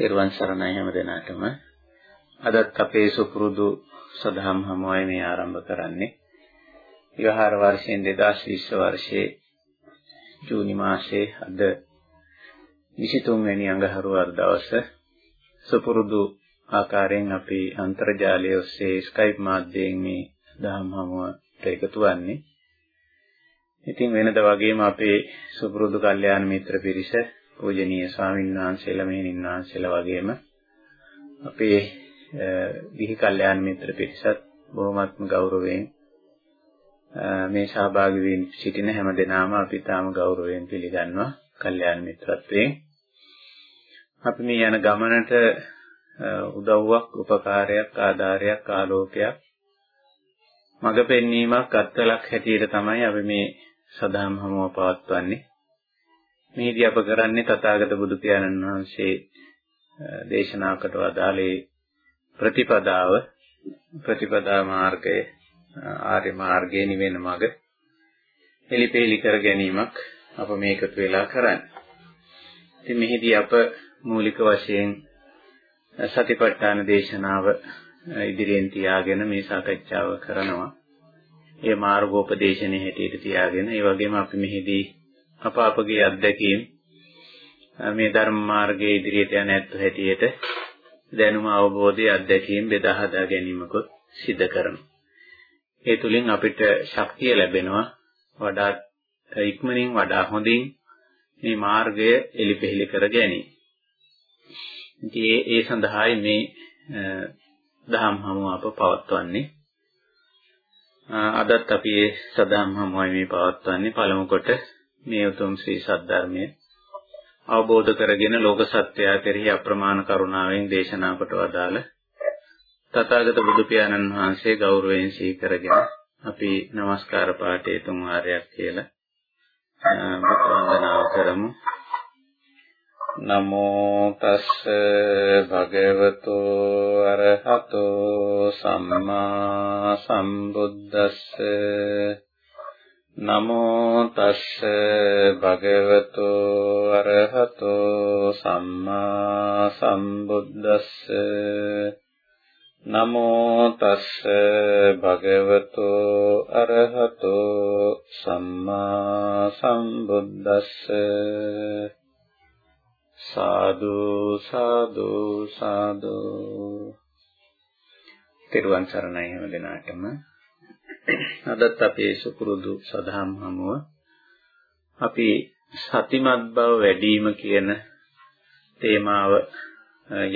තෙරුවන් සරණයි හැම දිනාටම. අදත් අපේ සුපුරුදු සදහම් හමුවයි මේ ආරම්භ කරන්නේ. විහාර වර්ෂයෙන් 2020 වර්ෂයේ ජූනි මාසයේ අද 23 වෙනි අඟහරුවාදා දවස සුපුරුදු ආකාරයෙන් අපි අන්තර්ජාලය ඔස්සේ ස්කයිප් මාධ්‍යයෙන් මේ දහම් හමුවට එකතු වන්නේ. ඉතින් වෙනද වගේම අපේ සුපුරුදු කල්යාණ මිත්‍ර පිරිස පූජනීය ස්වාමීන් වහන්සේලා මෙහෙණින් වහන්සේලා වගේම අපේ විහි කල්යාණ මිත්‍ර පිරිසත් බොහොමත්ම ගෞරවයෙන් මේ සහභාගී වී සිටින හැම දෙනාම අපි තාම ගෞරවයෙන් පිළිගන්නවා කල්යාණ මිත්‍රත්වයෙන්. අපි මේ යන ගමනට උදව්වක් උපකාරයක් ආධාරයක් ආලෝකයක් මඟ පෙන්වීමක් අත්වලක් හැටියට තමයි අපි මේ සදාම් හමුව පවත්වන්නේ. මේදී අප කරන්නේ තථාගත බුදු පියාණන් වහන්සේ දේශනා කොට වදාළේ ප්‍රතිපදාව ප්‍රතිපදා මාර්ගය ආර්ය මාර්ගයේ නිවෙන මඟ එලිපෙලි කර ගැනීමක් අප මේකතු වෙලා කරන්නේ. ඉතින් මෙහිදී අප මූලික වශයෙන් සතිපට්ඨාන දේශනාව ඉදිරියෙන් තියාගෙන මේ සාකච්ඡාව කරනවා. ඒ මාර්ගෝපදේශනේ හැටියට තියාගෙන ඒ වගේම අපි මෙහිදී අප අපගේ අත්දැකීම් මේ ධර්ම මාර්ගයේ ඉදිරියට යන ඇත්ත හැටියට දැනුම අවබෝධය අත්දැකීම් බෙදා හදා ගැනීමකුත් සිදු කරනවා. ඒ තුලින් අපිට ශක්තිය ලැබෙනවා වඩා ඉක්මනින් වඩා හොඳින් මේ මාර්ගය එලිපෙහෙලි කර ගැනීම. ඉතින් ඒ සඳහායි මේ දහම් හමුව අප පවත්වන්නේ. අදත් අපි මේ සදහම් හමුවයි මේ පවත්වන්නේ පළමු කොට මේ උතුම් ශ්‍රී සද්ධර්මය අවබෝධ කරගෙන ලෝක සත්‍යය කෙරෙහි අප්‍රමාණ කරුණාවෙන් දේශනා කොට වදාළ තථාගත බුදු පියාණන් වහන්සේ ගෞරවයෙන් සීකරගෙන අපි নমස්කාර පාඨයේ තුන් වාරයක් කියලා බුද්ධ වන්දනාව කරමු. නමෝ තස්ස භගවතෝ අරහතෝ සම්මා සම්බුද්දස්ස. නමෝ තස්ස භගවතු අරහතෝ සම්මා සම්බුද්දස්ස. නමෝ තස්ස භගවතු අරහතෝ සම්මා සම්බුද්දස්ස. සාදු සාදු සාදු. තෙරුවන් සරණයි හැම දිනාටම. අදත් අපේ සුපුරුදු සදහම් හමුව අපි සතිමත් බව වැඩිම කියන තේමාව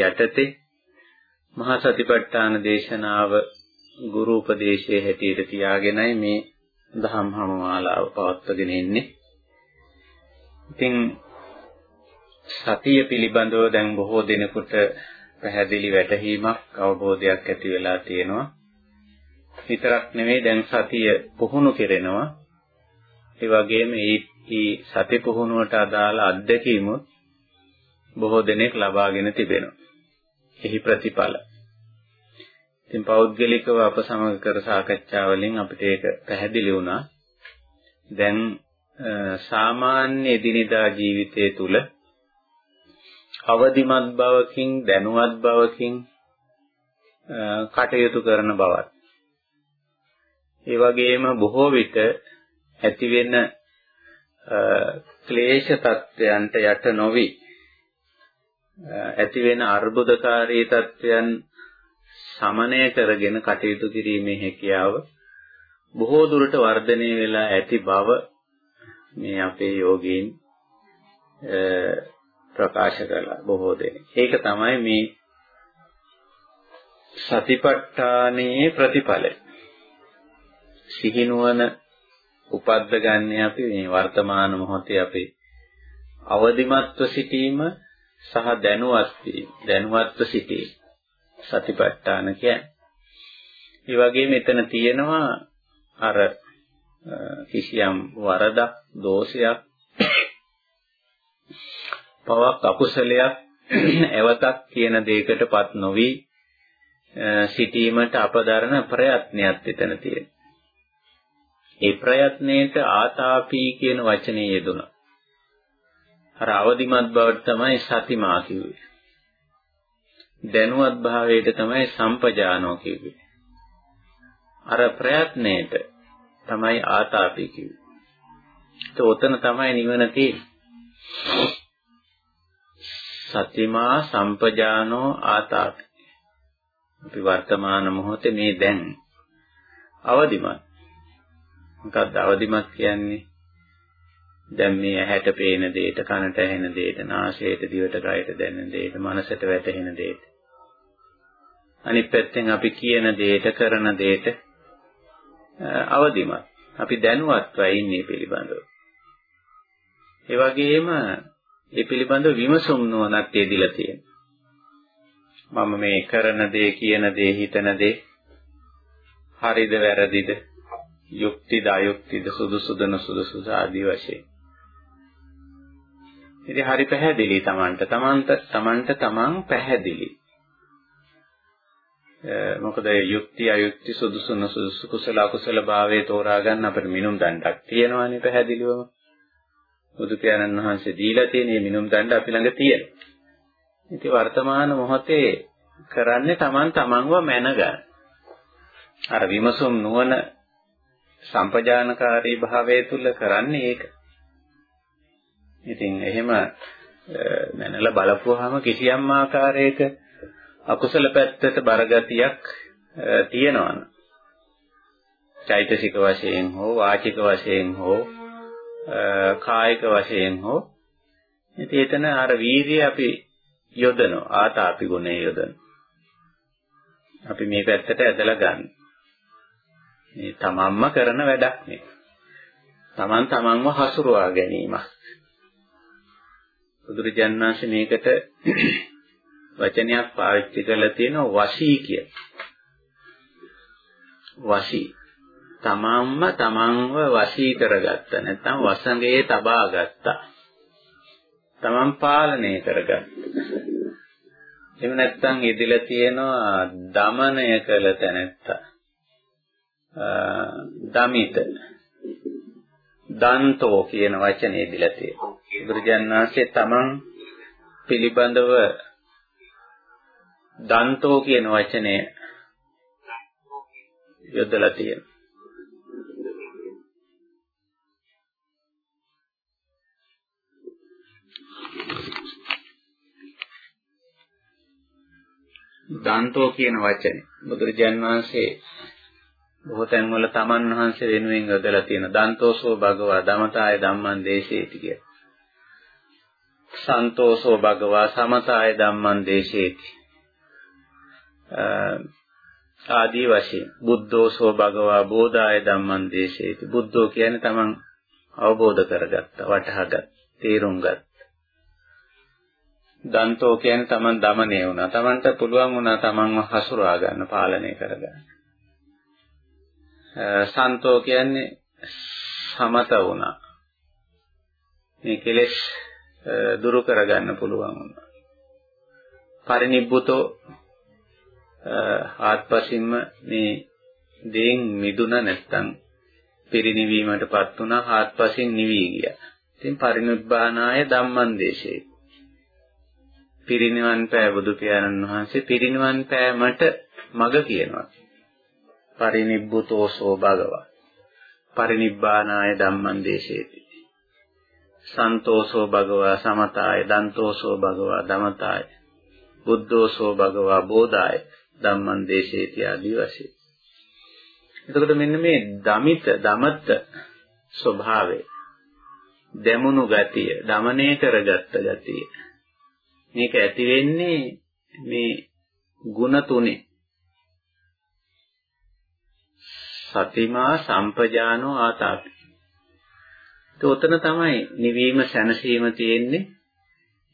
යටතේ මහා සතිපට්ඨාන දේශනාව ගුරු උපදේශයේ හැටියට තියාගෙනයි මේ දහම් හමුමාලාව පවත්වාගෙන ඉන්නේ. ඉතින් සතිය පිළිබඳව දැන් බොහෝ දිනකට පැහැදිලි වැටහීමක් අවබෝධයක් ඇති වෙලා තියෙනවා. විතරක් නෙවෙයි දැන් සතිය පුහුණු කෙරෙනවා. ඒ වගේම මේ සති පුහුණුවට අදාළ අත්දැකීමුත් බොහෝ දෙනෙක් ලබාගෙන තිබෙනවා. එහි ප්‍රතිඵල. ඉතින් පෞද්ගලිකව අප සමග කර සාකච්ඡා වලින් අපිට ඒක පැහැදිලි වුණා. දැන් සාමාන්‍ය එදිනෙදා ජීවිතයේ තුල අවදිමත් බවකින් දැනුවත් බවකින් කටයුතු කරන බවත් ඒ වගේම බොහෝ විට ඇතිවෙන ක්ලේශ තත්ත්වයන්ට යට නොවි ඇතිවෙන අර්බුදකාරී තත්ත්වයන් සමනය කරගෙන කටයුතු කිරීමේ හැකියාව බොහෝ දුරට වර්ධනය වෙලා ඇති බව මේ අපේ යෝගීන් ප්‍රකාශ කළා බොහෝ දෙනෙක්. ඒක තමයි මේ සතිපට්ඨානයේ ප්‍රතිඵලය. සිහිනුවන උපද්ද ගන්න අපි මේ වර්තමාන මොහොතේ අපි අවදිමත්ව සිටීම සහ දැනුවත් වීම දැනුවත්ව සිටීම සතිපට්ඨාන කියන්නේ. ඒ වගේම එතන තියෙනවා අර කිසියම් වරදක් දෝෂයක් පවක් අකුසලයක් ඇවතක් කියන දෙයකටපත් නොවි සිටීමට අපදරන ප්‍රයත්නයක් එතන තියෙනවා. ඒ ප්‍රයත්නයේට ආතාපී කියන වචනේ යෙදුණා. අර අවදිමත් බවට තමයි සතිමා කිව්වේ. දැනුවත් භාවයට තමයි සම්පජානෝ කිව්වේ. අර ප්‍රයත්නයේට තමයි ආතාපි කිව්වේ. ඒක උතන තමයි නිවන තියෙන්නේ. සතිමා සම්පජානෝ ආතාපි. අපි වර්තමාන මොහොතේ මේ දැන් අවදිමත්. මොකක්ද අවදිමත් කියන්නේ? දැන් මේ ඇහැට පේන දෙයට, කනට ඇහෙන දෙයට, නාසයට, දිවට, කයට දැනෙන දෙයට, මනසට වැටහෙන දෙයට. අනිත් පැත්තෙන් අපි කියන දෙයට, කරන දෙයට අවදිමත්. අපි දැනුවත්ව ඉන්නේ පිළිබඳව. ඒ වගේම ඒ පිළිබඳව විමසුම් නොනක් යෙදිලා තියෙනවා. මම මේ කරන දේ, කියන දේ, හිතන දේ හරිද වැරදිද, යුක්තිද අයුක්තිද, සුදුසුද නුසුදුසුද ආදී වශයෙන්. ඉතින් හරි පැහැදිලි Tamanට. Tamanට Tamanට Taman පැහැදිලි. මොකද යුක්ති අයුක්ති සුදුසු නුසුදුසු කුසල අකුසල භාවයේ තෝරා ගන්න අපිට මිනුම් දණ්ඩක් තියෙනවානේ පැහැදිලිවම. බුදු පියාණන් වහන්සේ දීලා තියෙන මේ මිනුම් දණ්ඩ අපි ළඟ තියෙනවා. ඉතින් වර්තමාන මොහොතේ කරන්නේ Taman Tamanව මැනගන්න. අර විමසුම් නුවණ සම්පජානකාරී භාවය තුල කරන්නේ ඒක. ඉතින් එහෙම මැනලා බලපුවාම කිසියම් ආකාරයක අකුසල පැත්තට බරගතියක් තියෙනවනේ. චෛතසික වශයෙන් හෝ වාචික වශයෙන් හෝ කායික වශයෙන් හෝ ඉතින් එතන අර වීර්යය අපි යොදනවා ආතාපි ගුණය යොදනවා. අපි මේ පැත්තට ඇදලා ගන්න. මේ තමන්ම කරන වැඩක් මේ. තමන් තමන්ව හසුරුවා ගැනීමක්. බුදුරජාන් වහන්සේ මේකට වචනයක් පාවිච්චි කරලා තියෙනවා වශී කිය. වශී. තමන්ම තමන්ව වශී කරගත්තා නැත්නම් වසඟේ තබා ගත්තා. තමන් පාලනය කරගත්තා. එහෙම නැත්නම් ඉදිලා තියෙනවා දමනය කළ තැනැත්තා. දමිත දන්තෝ කියන වචනේ දීලා තියෙනවා. බුදුරජාණන් වහන්සේ තමන් පිළිබඳව දන්තෝ කියන වචනය යොදලා තියෙනවා. දන්තෝ කියන වචනේ බුදුරජාන් වහන්සේ බොහෝ තැන්වල තමන් වහන්සේ වෙනුවෙන් යොදලා තියෙන දන්තෝසෝ භගවා දමතාය ධම්මං දේශේති කිය. සන්තෝසෝ භගවා සමතාය ධම්මං දේශේති. ආදී වශයෙන් බුද්ධෝසෝ භගවා බෝධාය ධම්මං දේශේති. බුද්ධෝ කියන්නේ තමන් අවබෝධ කරගත්ත, වටහාගත්, තේරුම් ගත්ත. දන්තෝ කියන්නේ තමන් দমনය වුණා. තමන්ට පුළුවන් වුණා තමන්ව හසුරවා ගන්න, පාලනය කරගන්න. සන්තෝ කියන්නේ සමත වුණා. මේ කෙලෙස් දුරු කරගන්න පුළුවන් වුණා. පරිනිබ්බුතෝ ආත්පසින්ම මේ දේන් මිදුන නැත්තම් පිරිනිවීමටපත් වුණා ආත්පසින් නිවි ගියා. ඉතින් පරිනිබ්බානාය ධම්මං දේශේ. පිරිනිවන් පෑ බුදු පියාණන් වහන්සේ පිරිනිවන් පෑමට මග කියනවා. පරිනිබ්බුතෝසෝ භගවා. පරිනිබ්බානාය ධම්මං දේශේති. සන්තෝසෝ භගවා සමතාය දන්තෝසෝ භගවා දමතාය බුද්ධෝසෝ භගවා බෝධාය ධම්මං දේශේති ආදී වශයෙන්. එතකොට මෙන්න මේ දමිත දමත ස්වභාවය දැමුණු ගතිය দমনය කරගත්ත ගතිය මේක ඇති වෙන්නේ මේ ಗುಣ තුනේ. සතිමා සම්පජානෝ ආතාපි. උතන තමයි නිවීම සැනසීම තියෙන්නේ.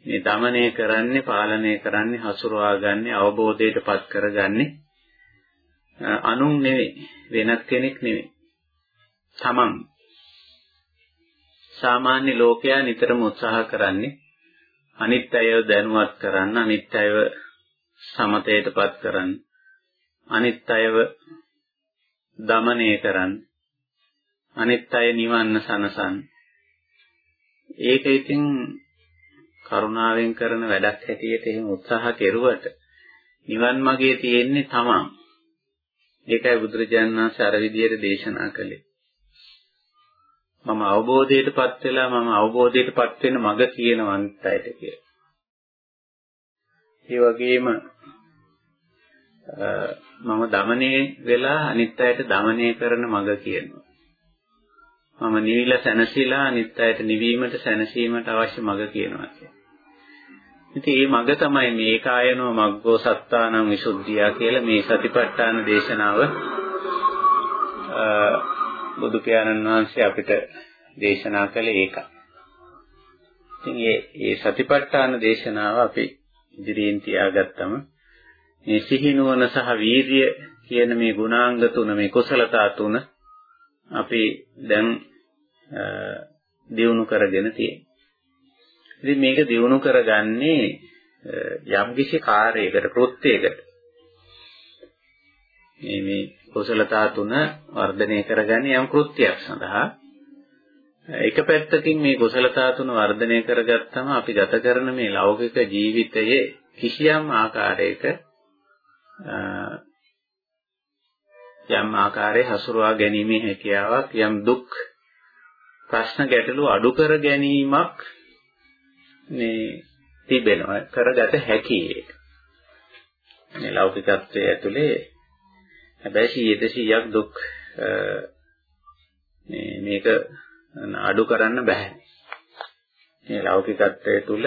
මේ দমনය කරන්නේ, පාලනය කරන්නේ, හසුරවා ගන්නේ, අවබෝධයටපත් කරගන්නේ අනුන් නෙවෙයි, වෙනත් කෙනෙක් නෙවෙයි. තමන්. සාමාන්‍ය ලෝකයා නිතරම උත්සාහ කරන්නේ අනිත් අයව දැනුවත් කරන්න, අනිත් අයව සමතයටපත් කරන්න, අනිත් අයව දමනය කරන්න. අනිත් අය නිවන්න සනසන්න. ඒක ඉතින් කරුණාවෙන් කරන වැඩක් හැටියට එහෙම උත්සාහ කෙරුවට නිවන් මාගේ තියෙන්නේ තමන්. ඒකයි බුදුරජාණන් වහන්සේ අර විදියට දේශනා කළේ. මම අවබෝධයටපත් වෙලා මම අවබෝධයටපත් වෙන මඟ කියනවා අනිත් අයට කියලා. ඒ වගේම මම দমনයේ වෙලා අනිත් අයට দমনය කරන මඟ කියනවා. මම නිවිලා සැනසීලා අනිත් අයට නිවීමට සැනසීමට අවශ්‍ය මඟ කියනවා කියන්නේ. ඉතින් මේ මඟ තමයි මේ ඒකායනෝ මග්ගෝ සත්තානං විසුද්ධිය කියලා මේ සතිපට්ඨාන දේශනාව බුදු පියාණන් වහන්සේ අපිට දේශනා කළේ ඒක. ඉතින් මේ මේ සතිපට්ඨාන දේශනාව අපි ඉදිරියෙන් තියාගත්තම මේ සිහි නුවණ සහ වීරිය කියන මේ ගුණාංග තුන මේ කුසලතා තුන අපි දැන් දියුණු කරගෙන තියෙනවා. ඉතින් මේක දියුණු කරගන්නේ යම්කිසි කාර්යයකට කෘත්‍යයකට. මේ මේ කුසලතා තුන වර්ධනය කරගන්නේ යම් කෘත්‍යයක් සඳහා. එක පැත්තකින් මේ කුසලතා තුන වර්ධනය කරගත්තම අපි ගත කරන මේ ලෞකික ජීවිතයේ කිසියම් ආකාරයක යම් ආකාරයේ හසුරුවා ගැනීමේ හැකියාවක් යම් දුක් ප්‍රශ්න ගැටලු අඩු කර ගැනීමක් මේ තිබෙනවා කරගත හැකි ඒක. මේ ලෞකිකත්වයේ ඇතුලේ හැබැයි 100% දුක් මේ මේක අඩු කරන්න බෑ. මේ ලෞකිකත්වයේ තුල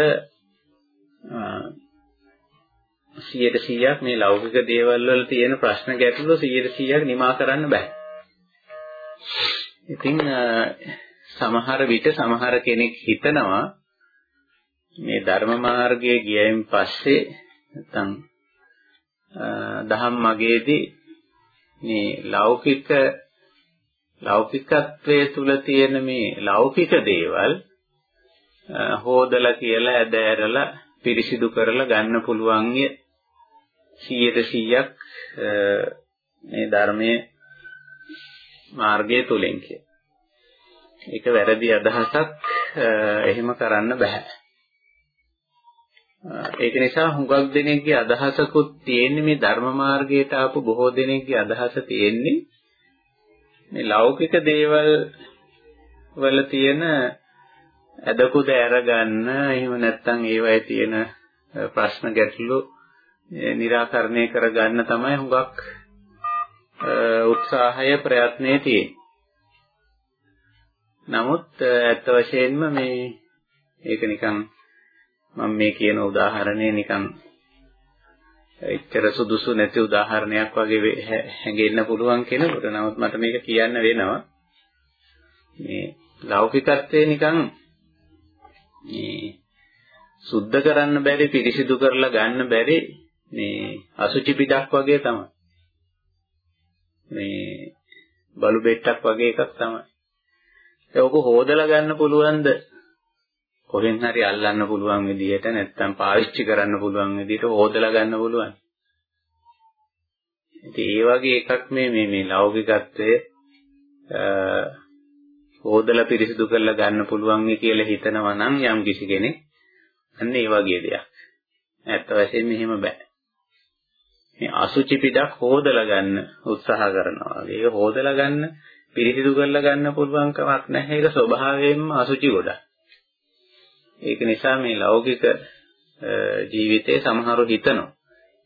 100%ක් මේ ලෞකික දේවල් වල තියෙන ප්‍රශ්න ගැටලු 100%ක් නිමා කරන්න බෑ. ඉතින් සමහර විට සමහර කෙනෙක් හිතනවා මේ ධර්ම මාර්ගයේ ගියයින් පස්සේ නැත්නම් දහම් මගේදී මේ ලෞකික ලෞකිකත්වයේ තුල තියෙන මේ ලෞකික දේවල් හෝදලා කියලා ඇද ඇරලා පිරිසිදු කරලා ගන්න පුළුවන් 100%ක් මේ ධර්මයේ මාර්ගය තුලින් කිය. ඒක වැරදි අදහසක් එහෙම කරන්න බෑ. ඒක නිසා හුඟක් දෙනෙක්ගේ අදහසකුත් තියෙන්නේ මේ ධර්ම මාර්ගයට ආපු බොහෝ දෙනෙක්ගේ අදහස තියෙන්නේ මේ ලෞකික දේවල් වල තියෙන ඇදකුද අරගන්න එහෙම නැත්නම් ඒවයේ තියෙන ප්‍රශ්න ගැටලු निराකරණය කරගන්න තමයි හුඟක් උත්සාහය ප්‍රයත්නයේ තියෙන්නේ. නමුත් ඇත්ත වශයෙන්ම මේ ඒක නිකන් මම මේ කියන උදාහරණය නිකන් එච්චර සුදුසු නැති උදාහරණයක් වගේ හැඟෙන්න පුළුවන් කෙනෙකුට. නමුත් මට මේක කියන්න වෙනවා. මේ ලෞකිකත්වයේ නිකන් මේ සුද්ධ කරන්න බැරි පිරිසිදු කරලා ගන්න බැරි මේ අසුචි පිටක් වගේ තමයි. මේ බලු බෙට්ටක් වගේ එකක් තමයි. ඒක හොදලා ගන්න පුළුවන්ද? කොහෙන් හරි අල්ලන්න පුළුවන් විදිහට නැත්නම් පාවිච්චි කරන්න පුළුවන් විදිහට හොදලා ගන්න පුළුවන්. ඉතින් ඒ වගේ එකක් මේ මේ මේ ලෞකිකත්වයේ හොදලා පිරිසිදු කරලා ගන්න පුළුවන් කියලා හිතනවා නම් යම් කිසි කෙනෙක් අන්න ඒ වගේ දෙයක්. ඇත්ත වශයෙන්ම එහෙම බෑ. මේ අසුචි පිටක් හොදලා ගන්න උත්සාහ කරනවා. ඒක හොදලා ගන්න පිරිසිදු කරලා ගන්න පුළුවන් කමක් නැහැ. ඒක ස්වභාවයෙන්ම අසුචි ගොඩක්. ඒක නිසා මේ ලෞකික ජීවිතයේ සමහරව හිතනවා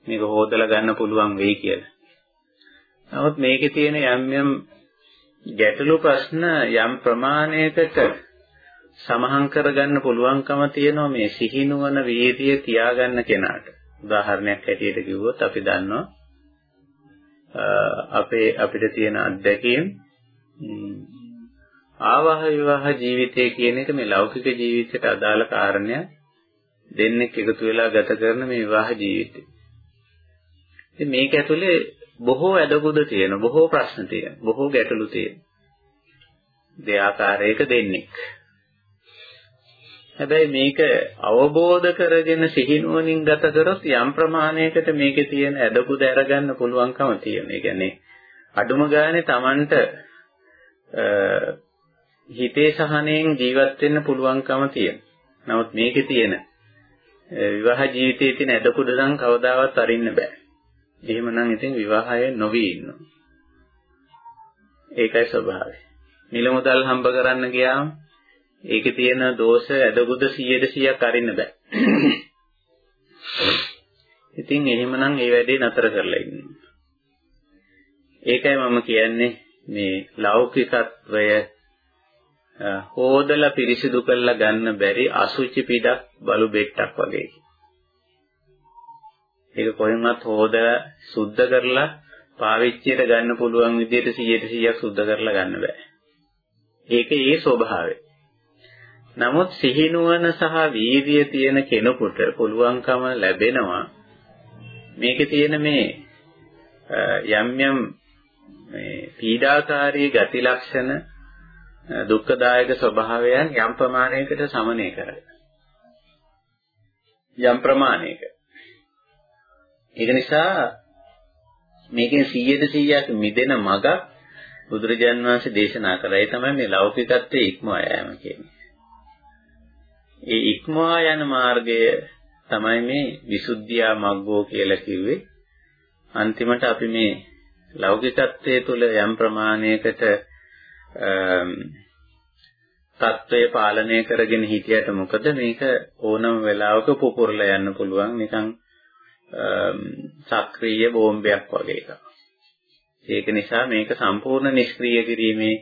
මේක හොදලා ගන්න පුළුවන් වෙයි කියලා. නමුත් මේකේ තියෙන යම් යම් ගැටලු ප්‍රශ්න යම් ප්‍රමාණයකට සමහන් කරගන්න පුළුවන්කම තියෙනවා මේ සිහිනුවන වීර්යය තියාගන්න කෙනාට. උදාහරණයක් හැටියට කිව්වොත් අපි දන්නවා අපේ අපිට තියෙන අත්දැකීම් ආවාහ විවාහ ජීවිතය කියන එක මේ ලෞකික ජීවිතයට අදාළ කාරණයක් දෙන්නෙක් එකතු වෙලා ගත කරන මේ විවාහ ජීවිතය. ඉතින් මේක ඇතුලේ බොහෝ ඇදකුද තියෙන, බොහෝ ප්‍රශ්න තියෙන, බොහෝ ගැටලු තියෙන. දෙආකාරයක දෙන්නෙක්. හැබැයි මේක අවබෝධ කරගෙන සිහිනුවණින් ගත කරොත් යම් ප්‍රමාණයකට මේකේ තියෙන ඇදකුද අරගන්න පුළුවන්කම තියෙනවා. ඒ කියන්නේ අඩුම ගානේ Tamanට හිතේ සහනයෙන් ජීවත් වෙන්න පුළුවන්කම තියෙනවා. නමුත් මේකේ තියෙන විවාහ ජීවිතයේ තියෙන ඇදකුඩ නම් කවදාවත් අරින්න බෑ. එහෙමනම් ඉතින් විවාහය නොවි ඉන්නවා. ඒකයි ස්වභාවය. නිල මුදල් හම්බ කරන්න ගියාම ඒකේ තියෙන දෝෂ ඇදකුඩ 100ට 100ක් අරින්න බෑ. ඉතින් එහෙමනම් ඒ වැඩේ නතර කරලා ඉන්න. ඒකයි මම කියන්නේ මේ ලෞකිකත්වය හෝදලා පිරිසිදු කරලා ගන්න බැරි අසුචි පිටක් බලු බෙට්ටක් වගේ. ඒක කොහෙන්වත් හෝදලා සුද්ධ කරලා පාවිච්චියට ගන්න පුළුවන් විදිහට 100ට 100ක් සුද්ධ කරලා ගන්න බෑ. ඒක ඒ ස්වභාවය. නමුත් සිහිනුවන සහ වීර්යය තියෙන කෙනෙකුට පුළුවන්කම ලැබෙනවා මේකේ තියෙන මේ යම් යම් මේ පීඩාකාරී ගති ලක්ෂණ දුක්ඛදායක ස්වභාවයන් යම් ප්‍රමාණයකට සමනය කරයි. යම් ප්‍රමාණයක. ඒක නිසා මේකෙන් 100ට 100ක් මිදෙන මගක් බුදුරජාන් වහන්සේ දේශනා කළා. ඒ තමයි මේ ලෞකිකත්වයේ ඉක්මවා යෑම කියන්නේ. ඒ ඉක්මවා යන මාර්ගය තමයි මේ විසුද්ධියා මග්ගෝ කියලා කිව්වේ. අන්තිමට අපි මේ ලෞකිකත්වයේ තුල යම් ප්‍රමාණයකට තත්වය පාලනය කරගෙන හිටියට මොකද මේක ඕනම වෙලාවක පුපුරලා යන්න පුළුවන් නිකන් සක්‍රීය බෝම්බයක් වගේ එකක්. ඒක නිසා මේක සම්පූර්ණ නිෂ්ක්‍රීය කිරීමේ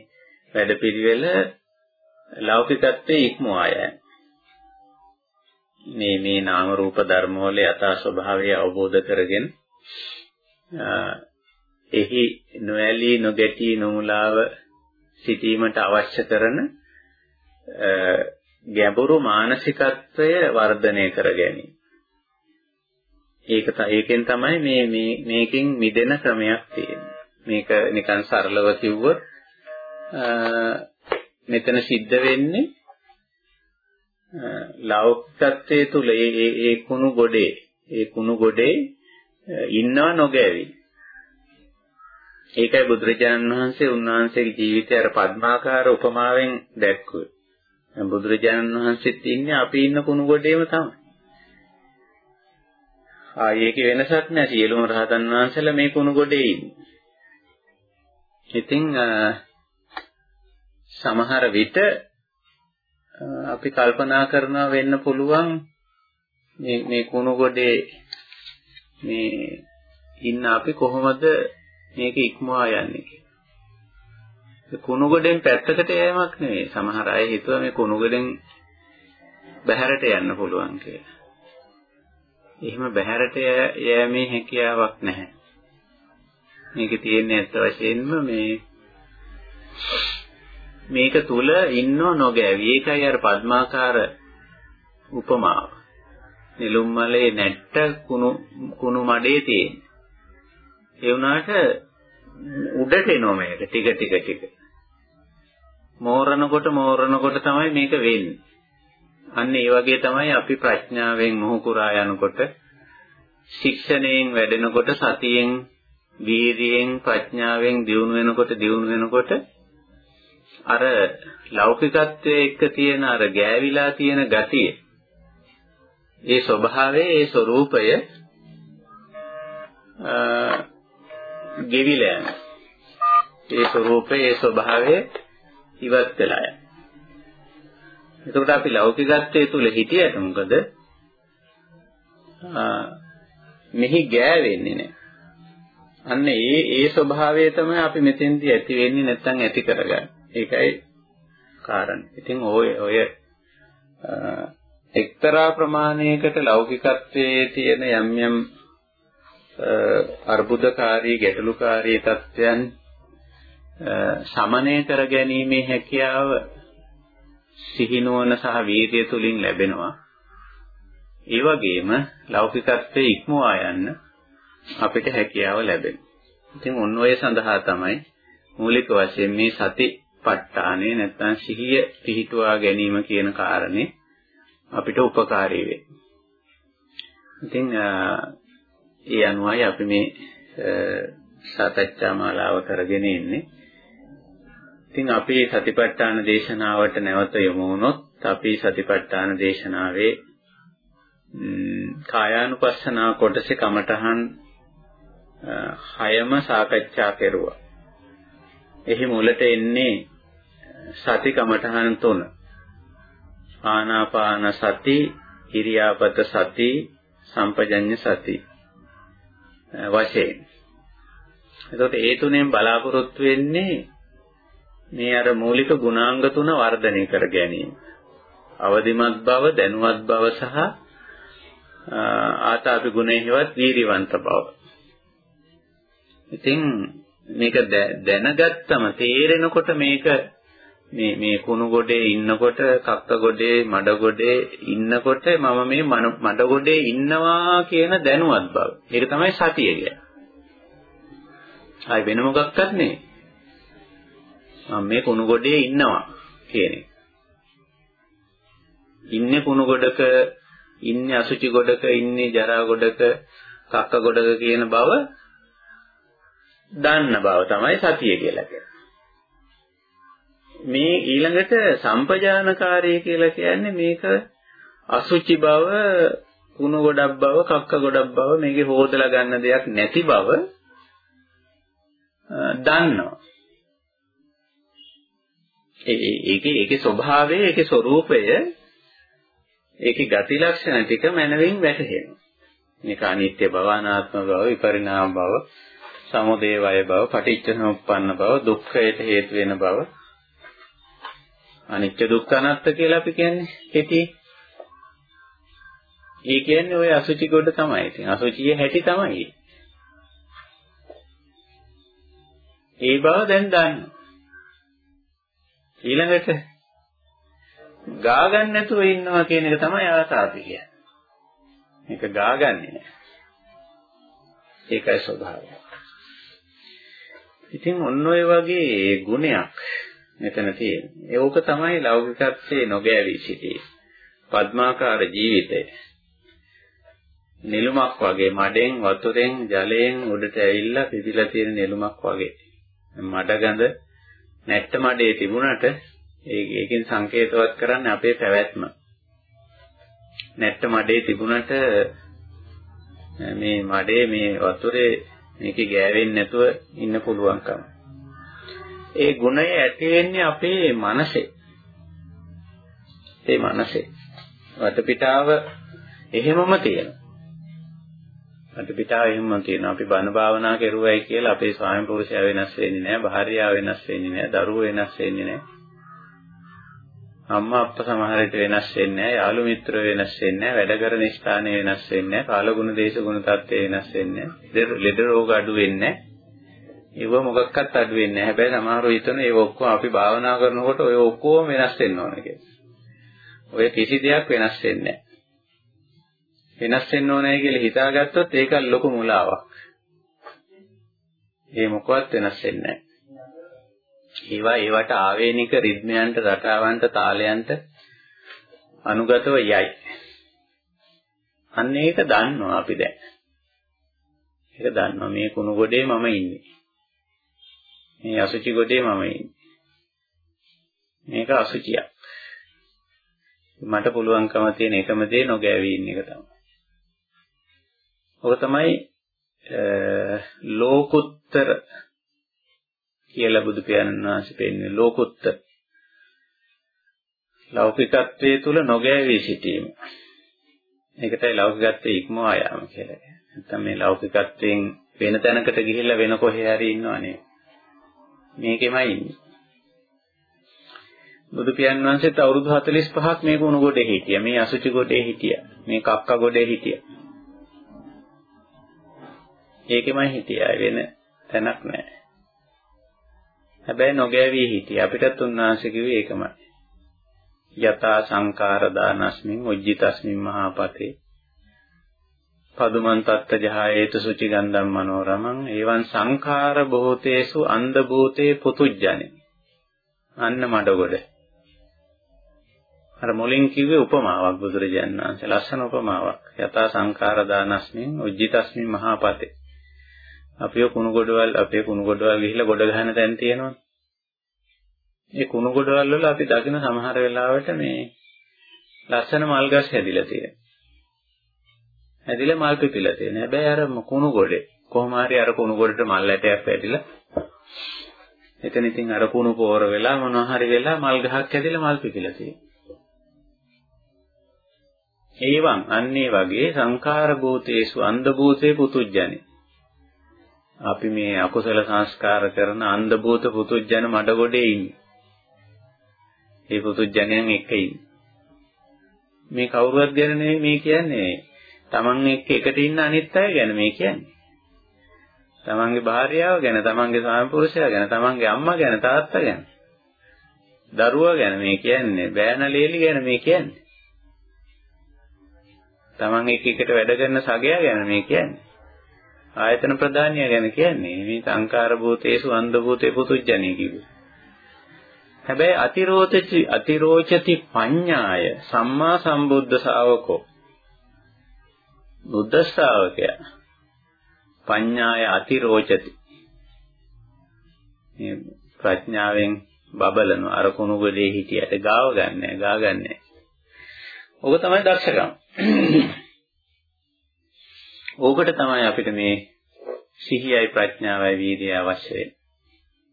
වැඩපිළිවෙල ලෞකිකත්වයේ ඉක්මවා යෑම. මේ මේ නාම රූප ධර්ම වල යථා ස්වභාවය අවබෝධ කරගෙන එහි නොඇලී නොගැටී නොමුලාව සිටීමට අවශ්‍ය කරන ගැඹුරු මානසිකත්වය වර්ධනය කර ගැනීම. ඒක ඒකෙන් තමයි මේ මේ මේකෙන් මිදෙන ක්‍රමයක් තියෙන්නේ. මේක නිකන් සරලව කිව්වොත් මෙතන සිද්ධ වෙන්නේ ලෞකිකත්වයේ තුල ඒ ඒ කුණු ගොඩේ ඒ කුණු ගොඩේ ඉන්නව නොගෑවි. ඒකයි බුදුරජාණන් වහන්සේ උන්වහන්සේගේ ජීවිතය අර පద్මාකාර උපමාවෙන් දැක්කුවේ. බුදුරජාණන් වහන්සේත් ඉන්නේ අපි ඉන්න කුණු ගොඩේම තමයි. ආ ඒකේ වෙනසක් නැහැ. සියලුම රහතන් වහන්සේලා මේ කුණු ගොඩේ ඉන්නේ. ඉතින් සමහර විට අපි කල්පනා කරනවා වෙන්න පුළුවන් මේ මේ කුණු ගොඩේ මේ ඉන්න අපි කොහොමද මේක ඉක්මවා යන්නේ කියලා. කුණු ගොඩෙන් පැත්තකට යෑමක් නෙවෙයි. සමහර අය හිතුවා මේ කුණු ගොඩෙන් බහැරට යන්න පුළුවන් කියලා. එහෙම බහැරට යෑමේ හැකියාවක් නැහැ. මේකේ තියෙන්නේ ඇත්ත වශයෙන්ම මේ මේක තුල ඉන්නව නොගෑවි. ඒකයි අර පద్මාකාර උපමාව. නිලුම් මලේ නැට්ට කුණු කුණු මඩේ තියෙන. ඒ වුණාට උඩට එනවා මේක ටික ටික ටික. මෝරනකොට මෝරනකොට තමයි මේක වෙන්නේ. අන්න ඒ වගේ තමයි අපි ප්‍රඥාවෙන් මොහු කුරා යනකොට ශික්ෂණයෙන් වැඩෙනකොට සතියෙන් වීර්යයෙන් ප්‍රඥාවෙන් දියුණු වෙනකොට දියුණු වෙනකොට අර ලෞකිකත්වයේ එක්ක තියෙන අර ගෑවිලා තියෙන ගතිය ඒ ස්වභාවයේ ඒ ස්වરૂපය ගෙවිලා යනවා. ඒ ස්වરૂපයේ ඒ ස්වභාවය ඉවත් වෙලා යනවා. එතකොට අපි ලෞකිකත්වයේ තුල හිටියට මොකද? මෙහි ගෑවෙන්නේ නැහැ. අන්න ඒ ඒ ස්වභාවය තමයි අපි මෙතෙන්දී ඇති වෙන්නේ නැත්නම් ඇති කරගන්නේ. ඒකයි කාරණේ. ඉතින් ඔය ඔය එක්තරා ප්‍රමාණයකට ලෞකිකත්වයේ තියෙන යම් යම් අර්බුදකාරී ගැටලුකාරී තත්ත්වයන් සමනය කර ගැනීමේ හැකියාව සිහිනුවන සහ වීර්යය තුලින් ලැබෙනවා. ඒ වගේම ලෞකිකත්වයේ ඉක්මවා යන්න අපිට හැකියාව ලැබෙනවා. ඉතින් ඔන්න ඔය සඳහා තමයි මූලික වශයෙන් මේ සති ප ဋ ාණය නැත්නම් සිහිය පිහිටුවා ගැනීම කියන කාරණේ අපිට උපකාරී වෙන්නේ. ඉතින් ඒ අනුවයි අපි මේ සාකච්ඡා මාලාව කරගෙන ඉන්නේ. ඉතින් අපි සතිපට්ඨාන දේශනාවට නැවත යමු වුණොත් අපි සතිපට්ඨාන දේශනාවේ කායානුපස්සනා කොටසේ කමඨහන් හයම සාකච්ඡා කෙරුවා. එහි මුලට එන්නේ සති කමඨහන් තුන. ආනාපාන සති, ඉරියාපත සති, සම්පජඤ්ඤ සති වශයෙන්. එතකොට ඒ තුනෙන් බලාපොරොත්තු වෙන්නේ මේ අර මූලික ගුණාංග තුන වර්ධනය කර ගැනීම. අවදිමත් බව, දැනුවත් බව සහ ආතාපි ගුණෙහිවත් වීරිවන්ත බව. ඉතින් මේක දැනගත්තම තේරෙනකොට මේක මේ මේ කුණු ගොඩේ ඉන්නකොට කක්ක ගොඩේ මඩ ගොඩේ ඉන්නකොට මම මේ මඩ ගොඩේ ඉන්නවා කියන දැනුවත් බව. ඒක තමයි සතිය කියන්නේ. ආයි වෙන මොකක්වත් නෙවෙයි. මම මේ කුණු ගොඩේ ඉන්නවා කියන එක. ඉන්නේ කුණු ගොඩක, ඉන්නේ අසුචි ගොඩක, ඉන්නේ ජරා ගොඩක, කක්ක ගොඩක කියන බව දන්න බව තමයි සතිය කියලා කියන්නේ. මේ ඊළඟට සම්පජානකාරී කියලා කියන්නේ මේක අසුචි බව, කුණු ගොඩක් බව, කක්ක ගොඩක් බව මේකේ හොදලා ගන්න දෙයක් නැති බව දන්නවා. ඒකේ ඒකේ ස්වභාවය, ඒකේ ස්වરૂපය, ඒකේ ගති ලක්ෂණ ටික මනවින් වැටහෙනවා. මේක අනිත්‍ය බව, අනාත්ම බව, විපරිණාම බව, සමුදය වය බව, පටිච්ච සමුප්පන්න බව, දුක්ඛයට හේතු වෙන බව. අනිත්‍ය දුක්ඛ අනාත්ම කියලා අපි කියන්නේ කෙටි. ඒ කියන්නේ ওই අසුචි කොට තමයි. ඉතින් අසුචියේ හැටි තමයි. ඒ බව දැන් දන්නවා. ඊළඟට ගා ගන්න නැතුව ඉන්නවා කියන එක තමයි ආසාපි කියන්නේ. මේක ගාගන්නේ නැහැ. ඒකයි ස්වභාවය. ඉතින් ඔන්න ඔය වගේ ගුණයක් මෙතන තියෙනවා. ඒක තමයි ලෞකිකත්වයේ නොගෑවී සිටී. පద్මාකාර ජීවිතය. නෙළුමක් වගේ මඩෙන් වතුරෙන් ජලයෙන් උඩට ඇවිල්ලා පිපිලා තියෙන නෙළුමක් වගේ. මඩගඳ නැට්ට මඩේ තිබුණට ඒකෙන් සංකේතවත් කරන්නේ අපේ පැවැත්ම. නැට්ට මඩේ තිබුණට මේ මඩේ මේ වතුරේ මේකේ ගෑවෙන්නේ නැතුව ඉන්න පුළුවන්කම. ඒ ගුණය ඇති වෙන්නේ අපේ මනසේ. ඒ මනසේ. වටපිටාව එහෙමම තියෙනවා. වටපිටාව එහෙමම තියෙනවා. අපි බණ භාවනා කරුවයි කියලා අපේ ස්වාමි පුරුෂයා වෙනස් වෙන්නේ නැහැ, භාර්යාව වෙනස් වෙන්නේ නැහැ, දරුවෝ වෙනස් වෙන්නේ නැහැ. අම්මා අප්පා සමහර විට වෙනස් වෙන්නේ නැහැ, යාළු මිත්‍රයෝ වෙනස් වෙන්නේ නැහැ, වැඩ කරන ස්ථානය වෙනස් වෙන්නේ නැහැ, කාලගුණ දේශගුණ තත්ත්වය වෙනස් වෙන්නේ නැහැ, ලෙඩ රෝග අඩු වෙන්නේ නැහැ. ඒව මොකක්වත් අඩු වෙන්නේ නැහැ. හැබැයි සමහරව හිතන ඒ ඔක්කොම අපි භාවනා කරනකොට ඔය ඔක්කොම වෙනස් වෙන්න ඕන කියලා. ඔය කිසි දෙයක් වෙනස් වෙන්නේ නැහැ. වෙනස් වෙන්න ඕනයි කියලා හිතාගත්තොත් ඒක ලොකු මුලාවක්. ඒ මොකවත් වෙනස් වෙන්නේ නැහැ. ඒවා ඒවට ආවේනික රිද්මයන්ට රටාවන්ට තාලයන්ට අනුගතව යයි. අන්න ඒක දන්නවා අපි දැන්. ඒක දන්නවා මේ කුණු ගොඩේ මම ඉන්නේ. මේ අසුචි ගොඩේ මම ඉන්නේ. මේක අසුචියක්. මට පුළුවන්කම තියෙන එකම දේ නොගෑවී ඉන්න එක තමයි. ඔක තමයි ලෝකුත්තර කියලා බුදු පියාණන් වහන්සේ පෙන්වන්නේ ලෝකෝත්තර ලෞකිකත්වයේ තුල නොගෑවී සිටීම. ඒකටයි ලෞකිකත්වයේ ඉක්මවා යාම කියලා කියන්නේ. නැත්නම් මේ ලෞකිකත්වයෙන් වෙන තැනකට ගිහිල්ලා වෙන කොහේ හරි ඉන්නවනේ. මේකෙමයි ඉන්නේ. බුදු පියාණන් වහන්සේත් අවුරුදු 45ක් මේ ගුණ ගොඩේ හිටියා. මේ අසුචි ගොඩේ හිටියා. මේ කක්ක ගොඩේ හිටියා. ඒකෙමයි හිටියා. වෙන තැනක් නැහැ. හැබැයි නොගෑවී හිටියේ. අපිටත් උන්වහන්සේ කිව්වේ ඒකමයි. යතා සංකාර දානස්මින් උජ්ජිතස්මින් මහාපතේ පදුමන් තත්ත ජහයේතු සුචි ගන්ධම් මනෝරමං. එවං සංඛාර බෝතේසු අන්ධ භූතේ පුතුජ්ජනේ. අන්න මඩගොඩ. අර මුලින් කිව්වේ උපමාවක් බුදුරජාණන් වහන්සේ. ලස්සන උපමාවක්. යතා සංඛාර දානස්මින් උජ්ජිතස්මින් මහාපතේ. අපේ කුණු ගොඩවල් අපේ කුණු ගොඩවල් ගිහිල්ලා ගොඩ ගහන තැන් තියෙනවා. ඒ කුණු ගොඩවල් වල අපි දකින සමහර වෙලාවට මේ ලස්සන මල් ගස් හැදිලා තියෙනවා. ඇදිලා මල් පිපිලා තියෙනවා. හැබැයි අර කුණු ගොඩේ කොහොම හරි අර කුණු ගොඩට මල් ඇටයක් වැටිලා එතන ඉතින් අර කුණු පෝර වෙලා මොනවා හරි වෙලා මල් ගහක් ඇදිලා මල් පිපිලා තියෙනවා. ඒවන් අන්නේ වගේ සංඛාර භූතේසු අන්ධ භූතේ පුතුජ්ජනේ. අපි මේ අකුසල සංස්කාර කරන අන්ධ භූත පුතුජ්ජන මඩ ගොඩේ ඉන්නේ. ඒ පුතුජ්ජනයන් එක්ක ඉන්නේ. මේ කවුරුවත් ගැන නෙවෙයි මේ කියන්නේ. Taman එක්ක එකට ඉන්න අනිත් අය ගැන මේ කියන්නේ. තමන්ගේ භාර්යාව ගැන, තමන්ගේ ස්වාමි පුරුෂයා ගැන, තමන්ගේ අම්මා ගැන, තාත්තා ගැන. දරුවා ගැන මේ කියන්නේ, බෑන ලේලි ගැන මේ කියන්නේ. තමන් එක්ක එකට වැඩ කරන සගයා ගැන මේ කියන්නේ. ආයතන ප්‍රධානිය ගැන කියන්නේ මේ සංකාර භූතේසු අන්ධ භූතේ පුතුජ්ජනේ කිව්වේ. හැබැයි අතිරෝචති අතිරෝචති පඤ්ඤාය සම්මා සම්බුද්ධ ශාවකෝ බුද්ධ ශාවකයා පඤ්ඤාය අතිරෝචති. මේ ප්‍රඥාවෙන් බබලන අර කුණු ගොඩේ හිටියට ගාව ගන්නෑ ගා ගන්නෑ. ඕක තමයි දක්ෂකම. ඕකට තමයි අපිට මේ සිහියයි ප්‍රඥාවයි වීර්යය අවශ්‍ය වෙන්නේ.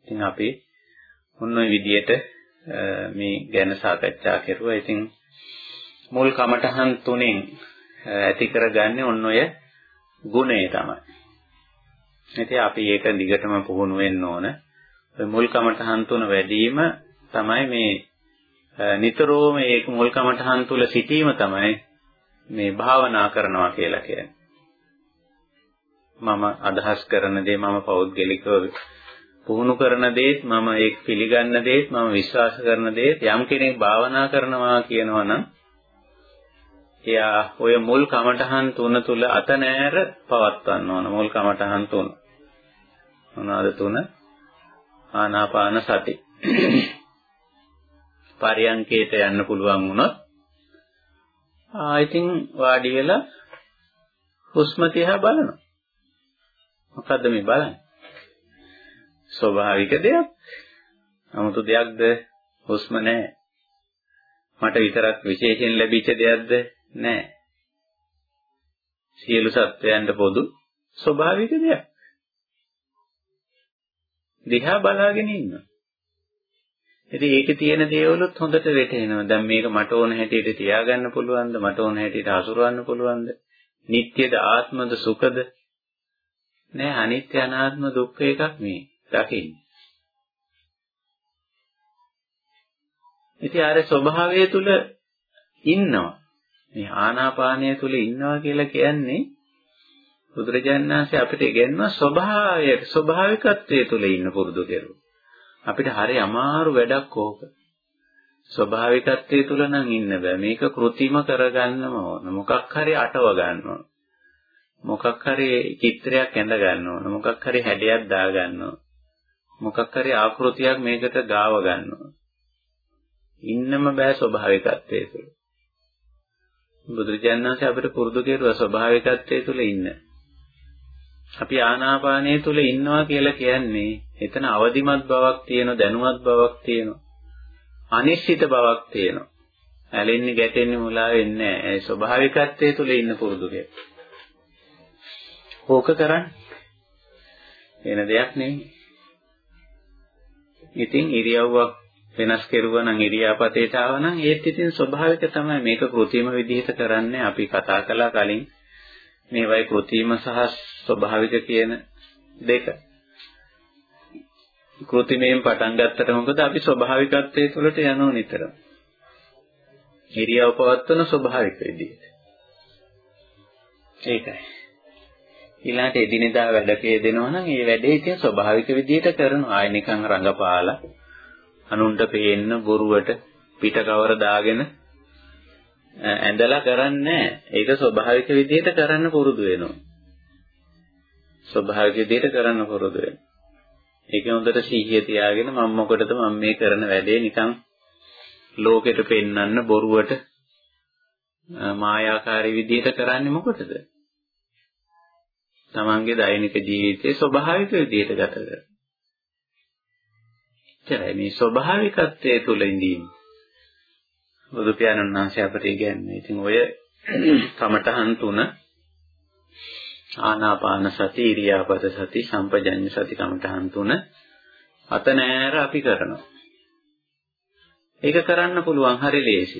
ඉතින් අපි මොන විදියට මේ ගැන සාකච්ඡා කරුවා. ඉතින් මුල් කමටහන් තුනෙන් ඇති කරගන්නේ ඔන්න ඔය ගුණය තමයි ඉතින් අපි ඒක දිගටම පුහුණු වෙන්න ඕන. මුල් කමඨහන් තුන වැඩිම තමයි මේ නිතරම ඒක මුල් කමඨහන් තුල සිටීම තමයි මේ භාවනා කරනවා කියලා කියන්නේ. මම අදහස් කරන දේ මම පෞද්ගලිකව පුහුණු කරන දේත් මම ඒක පිළිගන්න දේත් මම විශ්වාස කරන දේත් යම් කෙනෙක් භාවනා කරනවා කියනවා නම් එයා ඔය මුල් කමඨහන් තුන තුල අත නෑර පවත්වන්න ඕන මුල් කමඨහන් තුන. මොනවාද තුන? ආනාපාන සති. පරියංකේට යන්න පුළුවන් වුණොත් ආ ඉතින් වාඩි වෙලා හුස්ම දිහා බලනවා. මොකද්ද මේ බලන්නේ? ස්වභාවික දෙයක්. 아무තු දෙයක්ද හුස්ම නැහැ. මට විතරක් විශේෂයෙන් ලැබිච්ච දෙයක්ද නැහැ. සියලු සත්වයන්ට පොදු ස්වභාවික දෙයක්. දිහා බලාගෙන ඉන්නවා. ඉතින් ඒකේ තියෙන දේවලුත් හොඳට වැටහෙනවා. දැන් මේක මට ඕන හැටියට තියාගන්න පුළුවන්ද? මට ඕන හැටියට හසුරවන්න පුළුවන්ද? නිට්ටයද ආත්මද සුඛද? නෑ අනිත්‍ය අනාත්ම දුක්ඛ එකක් මේ දකින්නේ. ඉතින් අර ස්වභාවය තුල ඉන්නවා. මේ ආනාපානය තුල ඉන්නවා කියලා කියන්නේ බුදුරජාණන් වහන්සේ අපිට ඉගෙනන ස්වභාවය ස්වභාවිකත්වයේ තුල ඉන්න පුරුදු කෙරුවා. අපිට හරි අමාරු වැඩක් ඕක. ස්වභාවිකත්වයේ තුල නම් ඉන්න බෑ. මේක કૃතිම කරගන්නම ඕන. මොකක් හරි අටව ගන්න ඕන. මොකක් හරි චිත්‍රයක් ඇඳ ගන්න ඕන. මොකක් හරි හැඩයක් දා ගන්න ඕන. මොකක් හරි ආකෘතියක් මේකට ගාව ගන්න ඕන. ඉන්නම බෑ ස්වභාවිකත්වයේ තුල. බුදුරජාණන් වහන්සේ අපිට පුරුදු කෙරුවා ස්වභාවිකත්වයේ තුල ඉන්න. අපි ආනාපානය තුල ඉන්නවා කියලා කියන්නේ එතන අවදිමත් බවක් තියෙන දැනුවත් බවක් තියෙනවා. අනිශ්චිත බවක් තියෙනවා. ඇලෙන්නේ ගැටෙන්නේ මුලා වෙන්නේ නැහැ. ඒ ස්වභාවිකත්වයේ තුල ඉන්න පුරුදු ඕක කරන්නේ වෙන දෙයක් නෙමෙයි. ඉතින් ඉරියව්වක් වෙනස් කෙරුවා නම් ඉරියාපතේට ආව නම් ඒත් ඉතින් ස්වභාවික තමයි මේක કૃතිම විදිහට කරන්නේ. අපි කතා කළා කලින් මේ වයි કૃතිම සහ ස්වභාවික කියන දෙක. કૃතිමයෙන් පටන් ගත්තට මොකද අපි ස්වභාවිකත්වයේ තුලට යනෝ නිතරම. ඉරියව් පවත්වන ස්වභාවික විදිහට. ඒකයි. ඊළඟට එදිනෙදා වැඩකේ දෙනවා නම් ඒ වැඩේ ඉතින් ස්වභාවික විදිහට කරනවා. ආයෙ නිකන් රඟපාලා අනුන්ට පේන්න බොරුවට පිට කවර දාගෙන ඇඳලා කරන්නේ ඒක ස්වභාවික විදිහට කරන්න පුරුදු වෙනවා. ස්වභාවික විදිහට කරන්න පුරුදු වෙනවා. ඒක හොඳට සිහිය තියාගෙන මම මොකටද මම මේ කරන වැඩේ නිකන් ලෝකෙට පෙන්වන්න බොරුවට මායාකාරී විදිහට කරන්නේ මොකටද? තමන්ගේ දෛනික ජීවිතයේ ස්වභාවික විදිහට ගත කරනවා. එච්චරයි මේ ස්වභාවිකත්වයේ තුල ඉඳීම. බුදු පියාණන් වහන්සේ අපට ඉගැන්වන්නේ. ඉතින් ඔය කමඨහන් තුන ආනාපාන සති, ඉරියාපත සති, සම්පජඤ්ඤ සති කමඨහන් තුන අත නෑර අපි කරනවා. ඒක කරන්න පුළුවන් හරි ලේසි.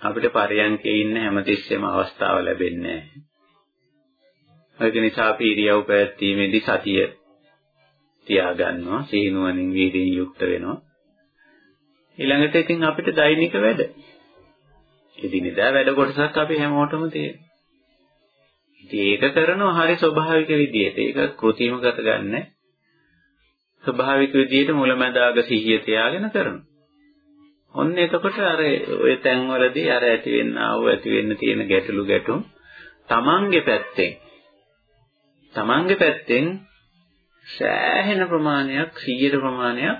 අපිට පරයන්කේ ඉන්න හැමතිස්සෙම අවස්ථාව ලැබෙන්නේ නැහැ. ඒක නිසා අපි ඉරියව් පැවැත්වීමේදී සතිය තියාගන්නවා, සීනුවණින් වීර්යයෙන් යුක්ත වෙනවා. ඊළඟට ඉතින් අපිට දෛනික වැඩ. එදිනෙදා වැඩ කොටසක් අපි හැමෝටම තියෙනවා. ඉතින් ඒක කරනවා හරි ස්වභාවික විදියට. ඒක කෘතිම කරගන්නේ. ස්වභාවික විදියට මුලැමැදාග සිහිය තියාගෙන කරනවා. ඔන්න එතකොට අර ওই තැන්වලදී අර ඇති වෙන්න ආව ඇති වෙන්න තියෙන ගැටලු ගැටුම් තමන්ගේ පැත්තෙන් තමන්ගේ පැත්තෙන් සෑහෙන ප්‍රමාණයක් 100 ප්‍රමාණයක්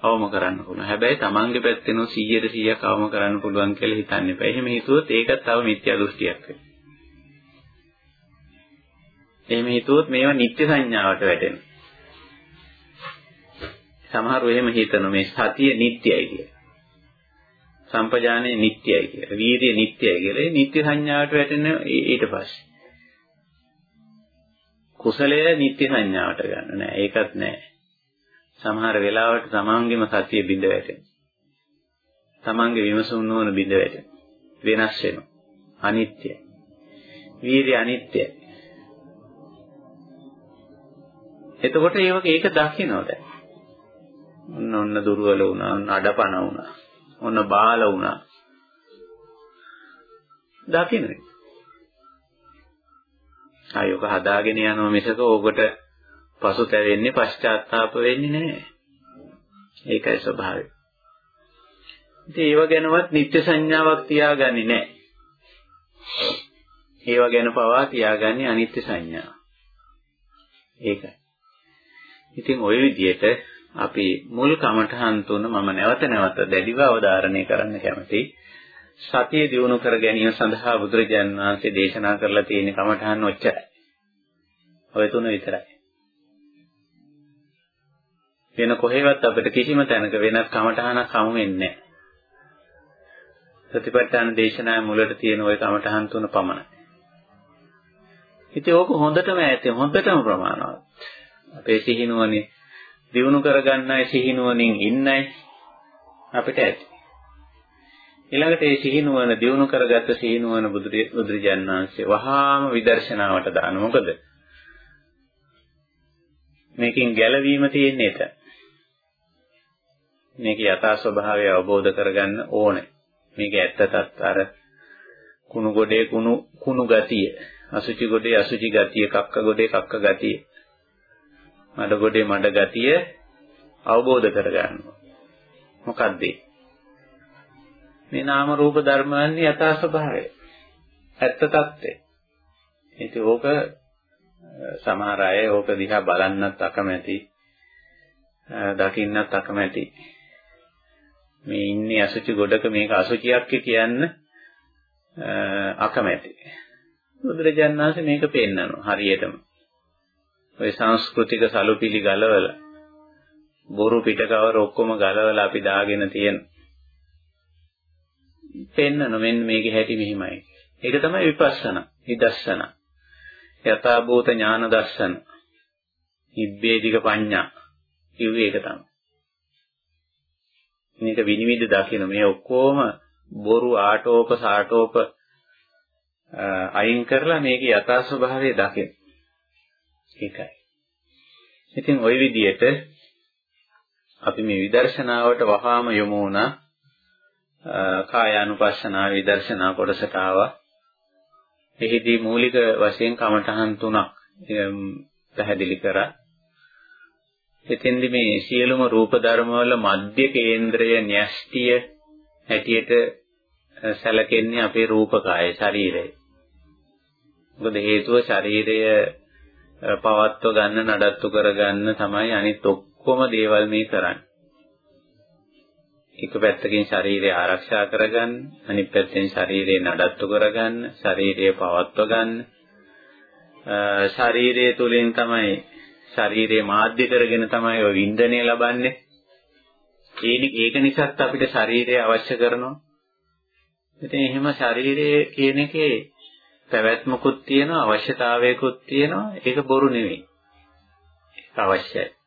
අවම කරන්න පුළුවන්. හැබැයි තමන්ගේ පැත්තෙන් 100ට 100ක් අවම කරන්න පුළුවන් කියලා හිතන්න එපා. එහෙම හිතුවොත් ඒකත් තව මිත්‍යා දෘෂ්ටියක් වෙනවා. එහෙම හිතුවොත් මේවා නිත්‍ය සංඥාවට වැටෙනවා. සමහරව එහෙම හිතන මේ සතිය නිට්ටයයි කියලා. සම්පජානේ නිට්ටයයි කියලා. වීර්ය නිට්ටයයි කියලා. ඒ නිට්ටය සංඥාවට වැටෙන ඊට පස්සේ. කුසලය නිට්ටය සංඥාවට ගන්න නෑ. ඒකත් නෑ. සමහර වෙලාවට තමන්ගේම සතිය බිඳ වැටෙනවා. තමන්ගේ විමසුම් නොවන බිඳ වැටෙනවා. වෙනස් වෙනවා. අනිත්‍යයි. වීර්ය අනිත්‍යයි. එතකොට ඒක ඒක දකින්නද? ඔන්න ඔන්න දුර්වල වුණා, ඔන්න අඩපණ වුණා. ඔන්න බාල වුණා. දකින්නේ. ආයෝක හදාගෙන යනවා මිසක ඕකට පසුතැවෙන්නේ පශ්චාත්තාප වෙන්නේ නැහැ. ඒකයි ස්වභාවය. ඉතින් ඒව ගැනවත් නිත්‍ය සංඥාවක් තියාගන්නේ නැහැ. ඒව ගැන පවා තියාගන්නේ අනිත්‍ය සංඥා. ඒකයි. ඉතින් ওই විදිහට අපි මුල් කමඨහන් තුන මම නැවත නැවත දැඩිව අවධාරණය කරන්න කැමතියි. සතිය දියුණු කර ගැනීම සඳහා බුදුරජාණන් වහන්සේ දේශනා කරලා තියෙන කමඨහන් ඔච්චරයි. ඔය තුන විතරයි. වෙන කොහෙවත් අපිට කිසිම තැනක වෙනත් කමඨහනක් හමු වෙන්නේ නැහැ. සතිපට්ඨාන දේශනාවේ මුලට තියෙන ওই කමඨහන් තුන පමණයි. ඉතින් ඕක හොඳටම ඇති හොඳටම ප්‍රමාණවත්. අපේ සිහිනුවනේ දිනු කරගන්නයි සිහිනුවණින් ඉන්නයි අපිට ඇති. ඊළඟට මේ සිහිනුවන දිනු කරගත්ත සිහිනුවන බුදුරජාණන් වහන්සේ වහාම විදර්ශනාවට දාන මොකද? මේකෙන් ගැලවීම තියෙන්නේ එතන. මේක යථා ස්වභාවය අවබෝධ කරගන්න ඕනේ. මේක ඇත්තටත් අර කුණු ගොඩේ කුණු කුණු ගතිය, අසුචි ගොඩේ අසුචි ගතිය, කක්ක ගොඩේ කක්ක ගතිය මඩ ගොඩේ මඩ ගතිය අවබෝධ කරගන්නවා. මොකද්ද මේ නාම රූප ධර්මයන්ගේ යථා ස්වභාවය. ඇත්ත తත්ත්වය. ඉතින් ඕක සමහර අය ඕක දිහා බලන්නත් අකමැති. දකින්නත් අකමැති. මේ ඉන්නේ අසුචි ගොඩක මේක අසුචියක් කියන්න අකමැති. බුදුරජාණන් වහන්සේ මේක පෙන්නනවා හරියටම. ඔය සංස්කෘතික සලුපිලි ගලවලා බොරු පිටකවර ඔක්කොම ගලවලා අපි දාගෙන තියෙන පෙන්නන මෙන්න මේකේ හැටි මෙහිමයි. ඒක තමයි විපස්සනා, විදර්ශනා. යථා භූත ඥාන දර්ශන. ඉබ්බේධික පඤ්ඤා. කිව්වේ ඒක තමයි. මේක විනිවිද දකින්න මේ ඔක්කොම බොරු ආටෝප සාටෝප අයින් කරලා මේකේ යථා ස්වභාවය දකින්න. ඒකයි. ඉතින් ওই විදිහට අපි මේ විදර්ශනාවට වහාම යොමු වුණා කායානුපස්සනා විදර්ශනා කොටසට ආවා. එහිදී මූලික වශයෙන් කමඨහන් තුනක් පැහැදිලි කරා. එතෙන්දි මේ සියලුම රූප ධර්ම වල මධ්‍ය කේන්ද්‍රය න්‍යෂ්ටිය හැටියට සැලකෙන්නේ අපේ රූපකාය ශරීරය. මොකද හේතුව ශරීරය පවත්ව ගන්න නඩත්තු කරගන්න තමයි අනිත් ඔක්කොම දේවල් මේ කරන්නේ. එක පැත්තකින් ශරීරය ආරක්ෂා කරගන්න, අනිත් පැත්තෙන් ශරීරය නඩත්තු කරගන්න, ශරීරය පවත්ව ගන්න. ශරීරය තුලින් තමයි ශරීරය මාධ්‍ය කරගෙන තමයි ඔය වින්දනය ලබන්නේ. ඒක නිසාත් අපිට ශරීරය අවශ්‍ය කරනවා. ඉතින් එහෙම ශරීරය කියන එකේ පැවැත්මකුත් තියෙනවා අවශ්‍යතාවයකුත් තියෙනවා ඒක බොරු නෙවෙයි. ඒක අවශ්‍යයි.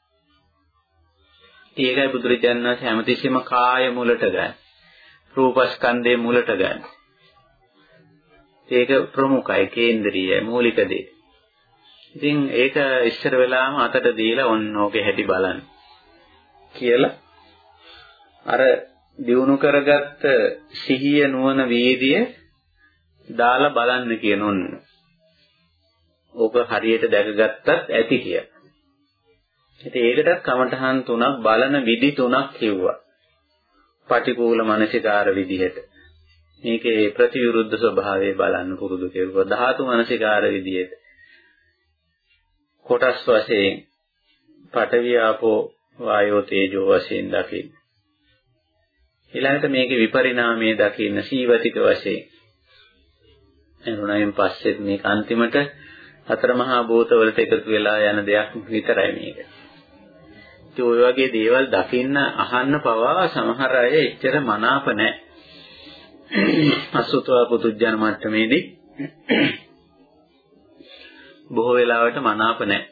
ඒකයි බුදුරජාණන් වහන්සේ හැමතිස්සෙම කාය මුලට ගන්න. රූපස්කන්ධයේ මුලට ගන්න. ඒක ප්‍රමුඛයි කේන්ද්‍රීයයි මූලික දේ. ඉතින් ඒක ඉස්සර වෙලාම අතට දීලා ඔන්න ඕකේ හැටි බලන්න. කියලා අර දිනු කරගත්ත සිහිය නුවණ වීදිය දාලා බලන්න කියන ඔන්න. ඕක හරියට දැකගත්තත් ඇති කියලා. ඉතින් ඒකටත් කමඨහන් තුනක් බලන විදි තුනක් කිව්වා. පටිකූල මනසිකාර විදිහට. මේකේ ප්‍රතිවිරුද්ධ ස්වභාවය බලන්න පුරුදු කෙරුවා. ධාතු මනසිකාර විදිහට. කොටස් වශයෙන් පඨවි ආපෝ වායෝ තේජෝ වශයෙන් දකින්න. ඊළඟට මේකේ විපරිණාමය දකින්න සීවතික වශයෙන්. එරුණායින් පස්සෙත් මේක අන්තිමට හතර මහා භූතවලට එකතු වෙලා යන දෙයක් විතරයි මේක. ඉතින් ওই වගේ දේවල් දකින්න අහන්න පවා සමහර අය එච්චර මනාප නැහැ. අසුතවා පුතුජන මට්ටමේදී බොහෝ වෙලාවට මනාප නැහැ.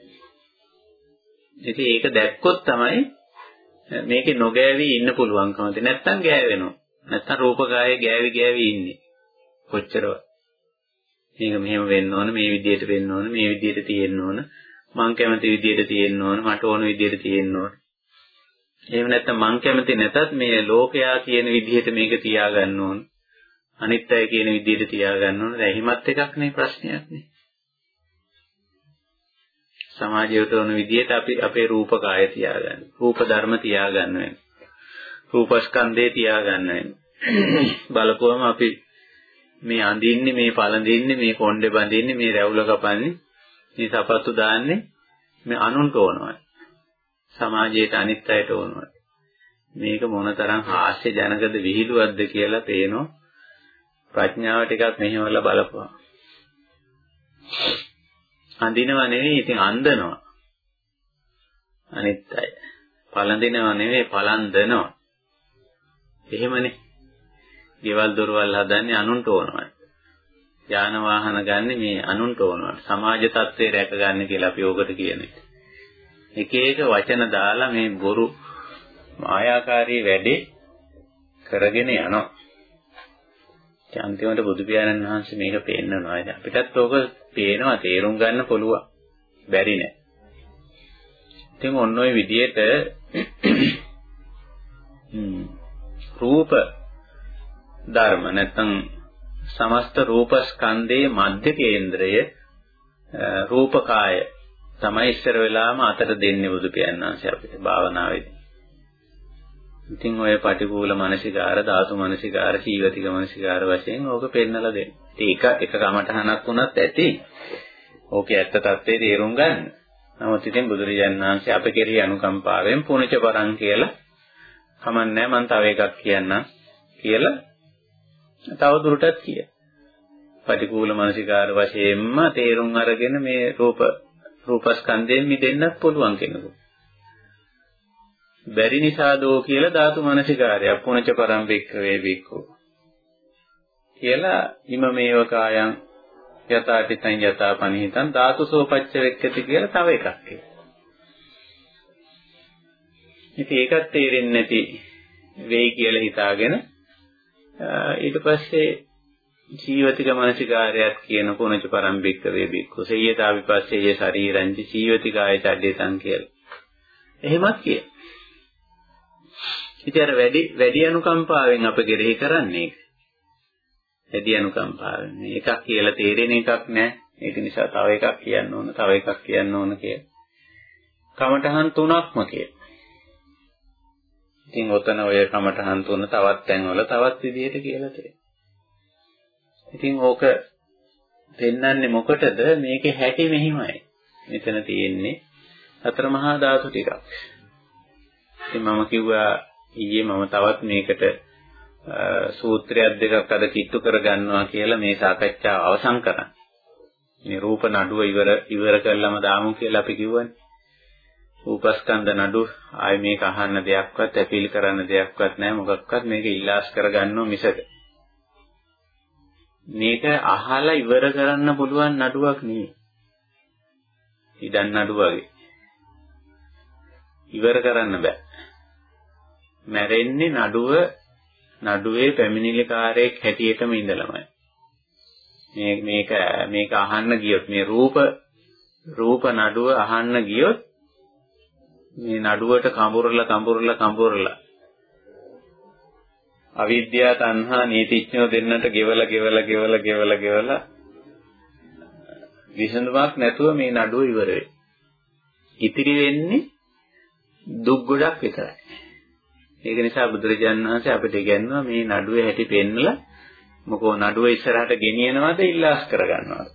ඉතින් ඒක දැක්කොත් තමයි මේකේ නොගෑවි ඉන්න පුළුවන්කම තියෙන්නේ. නැත්තම් ගෑවෙනවා. නැත්තම් රූපකායේ ගෑවි ගෑවි ඉන්නේ. කොච්චරවත්. මේක මෙහෙම වෙන්න ඕන, මේ විදිහට වෙන්න ඕන, මේ විදිහට තියෙන්න ඕන. මං කැමති විදිහට තියෙන්න ඕන, මට ඕන විදිහට තියෙන්න ඕන. එහෙම නැත්නම් මං කැමති නැතත් මේ ලෝකයා කියන විදිහට මේක තියාගන්න ඕන. අනිත් අය කියන විදිහට තියාගන්න ඕන. දැන් එහෙමත් එකක් නේ ප්‍රශ්නයක් නේ. සමාජයට ඕන විදිහට අපි අපේ රූප කාය තියාගන්න. රූප ධර්ම තියාගන්න වෙනවා. රූපස්කන්ධේ තියාගන්න වෙනවා. බලපුවම අපි මේ අඳින්නේ මේ පළඳින්නේ මේ කොණ්ඩේ බඳින්නේ මේ රැවුල කපන්නේ මේ සපත්තු දාන්නේ මේ අනුන්ට ඕනවා. සමාජයට අනිත් අයට ඕනවා. මේක මොනතරම් හාස්‍ය ජනකද විහිළුවක්ද කියලා පේනවා. ප්‍රඥාව ටිකක් මෙහෙवला බලපුවා. අඳිනව නෙවෙයි ඉතින් අන්දනවා. අනිත් අය. පළඳිනව නෙවෙයි පළඳනවා. එහෙමනේ. ගෙවල් දොරවල් හදන්නේ අනුන්ට ඕනවට. යාන වාහන ගන්න මේ අනුන්ට ඕනවට. සමාජ තත්ත්වය රැකගන්න කියලා අපි ඕකට කියන්නේ. එක එක වචන දාලා මේ බොරු මායාකාරී වැඩේ කරගෙන යනවා. අන්තිමට බුදු පියාණන් වහන්සේ මේක පෙන්නනවා. අපිටත් ඕක පේනවා තේරුම් ගන්න පුළුවන්. බැරි නෑ. ඉතින් ඔන්න ඔය විදිහට රූප ධර්ම නැත්නම් සමස්ත රූපස්කන්ධයේ මධ්‍ය කේන්ද්‍රය රූපකාය තමයි ඉස්සර වෙලාම අතට දෙන්නේ බුදු පියාණන්සේ අපිට භාවනාවේදී. ඉතින් ඔය පටිකූල මනසිකාර ධාතු මනසිකාර සීවතික මනසිකාර වශයෙන් ඕක පෙන්නලා දෙන්න. ඒක එක කමටහනක් වුණත් ඇති. ඕකේ ඇත්ත తත්වේ තේරුම් ගන්න. නමුත් ඉතින් බුදුරජාණන් වහන්සේ අප කෙරෙහි අනුකම්පාවෙන් පුණජ පරං කියලා කමන්නේ මම තව එකක් කියන්නම් කියලා තව දුරටත් කිය. පටිකූල මනසිකාර වශයෙන්ම තේරුම් අරගෙන මේ රූප රූපස්කන්ධයෙන් මිදෙන්නත් පුළුවන් කෙනෙකුට. බැරි නිසාදෝ කියලා ධාතු මනසිකාරය පුණජ පරම් වික්‍රවේ වික්කෝ කියලා ඉම මේව කායං යථාටිතං යථාපනිහිතං ධාතුසෝපච්ච වෙක්කති කියලා තව එකක් කියනවා. ඉතින් ඒකත් තේරෙන්නේ නැති වෙයි කියලා හිතාගෙන ඊට පස්සේ ජීවිතික මනසිකාරයක් කියන පුණජ පරම්පික වේ බික්කු සේයතා විපස්සේය ශරීරංච ජීවිතිකාය චඩේතං කියලා. එහෙමත් කිය. ඉතින් අර වැඩි වැඩි අනුකම්පාවෙන් අප කෙරෙහි කරන්නේ වැඩි අනුකම්පාවෙන්. එකක් කියලා තේරෙන එකක් නෑ. ඒක නිසා තව එකක් කියන්න ඕන, තව එකක් කියන්න ඕන කියලා. කමඨහන් තුනක්ම කියලා. ඉතින් ඔතන ඔය කමඨහන් තුන තවත් තැන්වල තවත් විදිහට කියලා තියෙනවා. ඉතින් ඕක පෙන්වන්නේ මොකටද? මේකේ හැටි මෙහිමයි. මෙතන තියෙන්නේ අතර මහා ධාතු ටිකක්. ඉතින් මම කිව්වා ඊයේ මම තවත් මේකට සූත්‍රයක් දෙකක් අද කිට්ටු කරගන්නවා කියලා මේ සාකච්ඡාව අවසන් කරා. මේ රූප නඩුව ඉවර ඉවර කළාම දාමු කියලා අපි කිව්වනේ. රූපස්කන්ධ නඩු ආයි මේක අහන්න දෙයක්වත් ඇපීල් කරන්න දෙයක්වත් නැහැ මොකක්වත් මේක ඉලාස් කරගන්නව මිසක. මේක අහලා ඉවර කරන්න පුළුවන් නඩුවක් නෙවෙයි. ඉදන් නඩුව වගේ. ඉවර කරන්න බෑ. මැරෙන්නේ නඩුව නඩුවේ පැමිණිලිකාරයෙක් හැටියටම ඉඳලමයි. මේ මේක මේක අහන්න ගියොත් මේ රූප රූප නඩුව අහන්න ගියොත් මේ නඩුවට කඹුරලා කඹුරලා කඹුරලා අවිද්‍යාව තණ්හා නීතිඥයෝ දෙන්නට ගෙවලා ගෙවලා ගෙවලා ගෙවලා ගෙවලා විසඳුමක් නැතුව මේ නඩුව ඉවර වෙයි. ඉතිරි වෙන්නේ දුක් ගොඩක් විතරයි. ඒක නිසා බුදුරජාණන් වහන්සේ අපිට ඉගැන්වුවා මේ නඩුවේ හැටි පෙන්නලා මොකෝ නඩුව ඉස්සරහට ගෙනියනවද ඉල්ලාස් කරගන්නවද?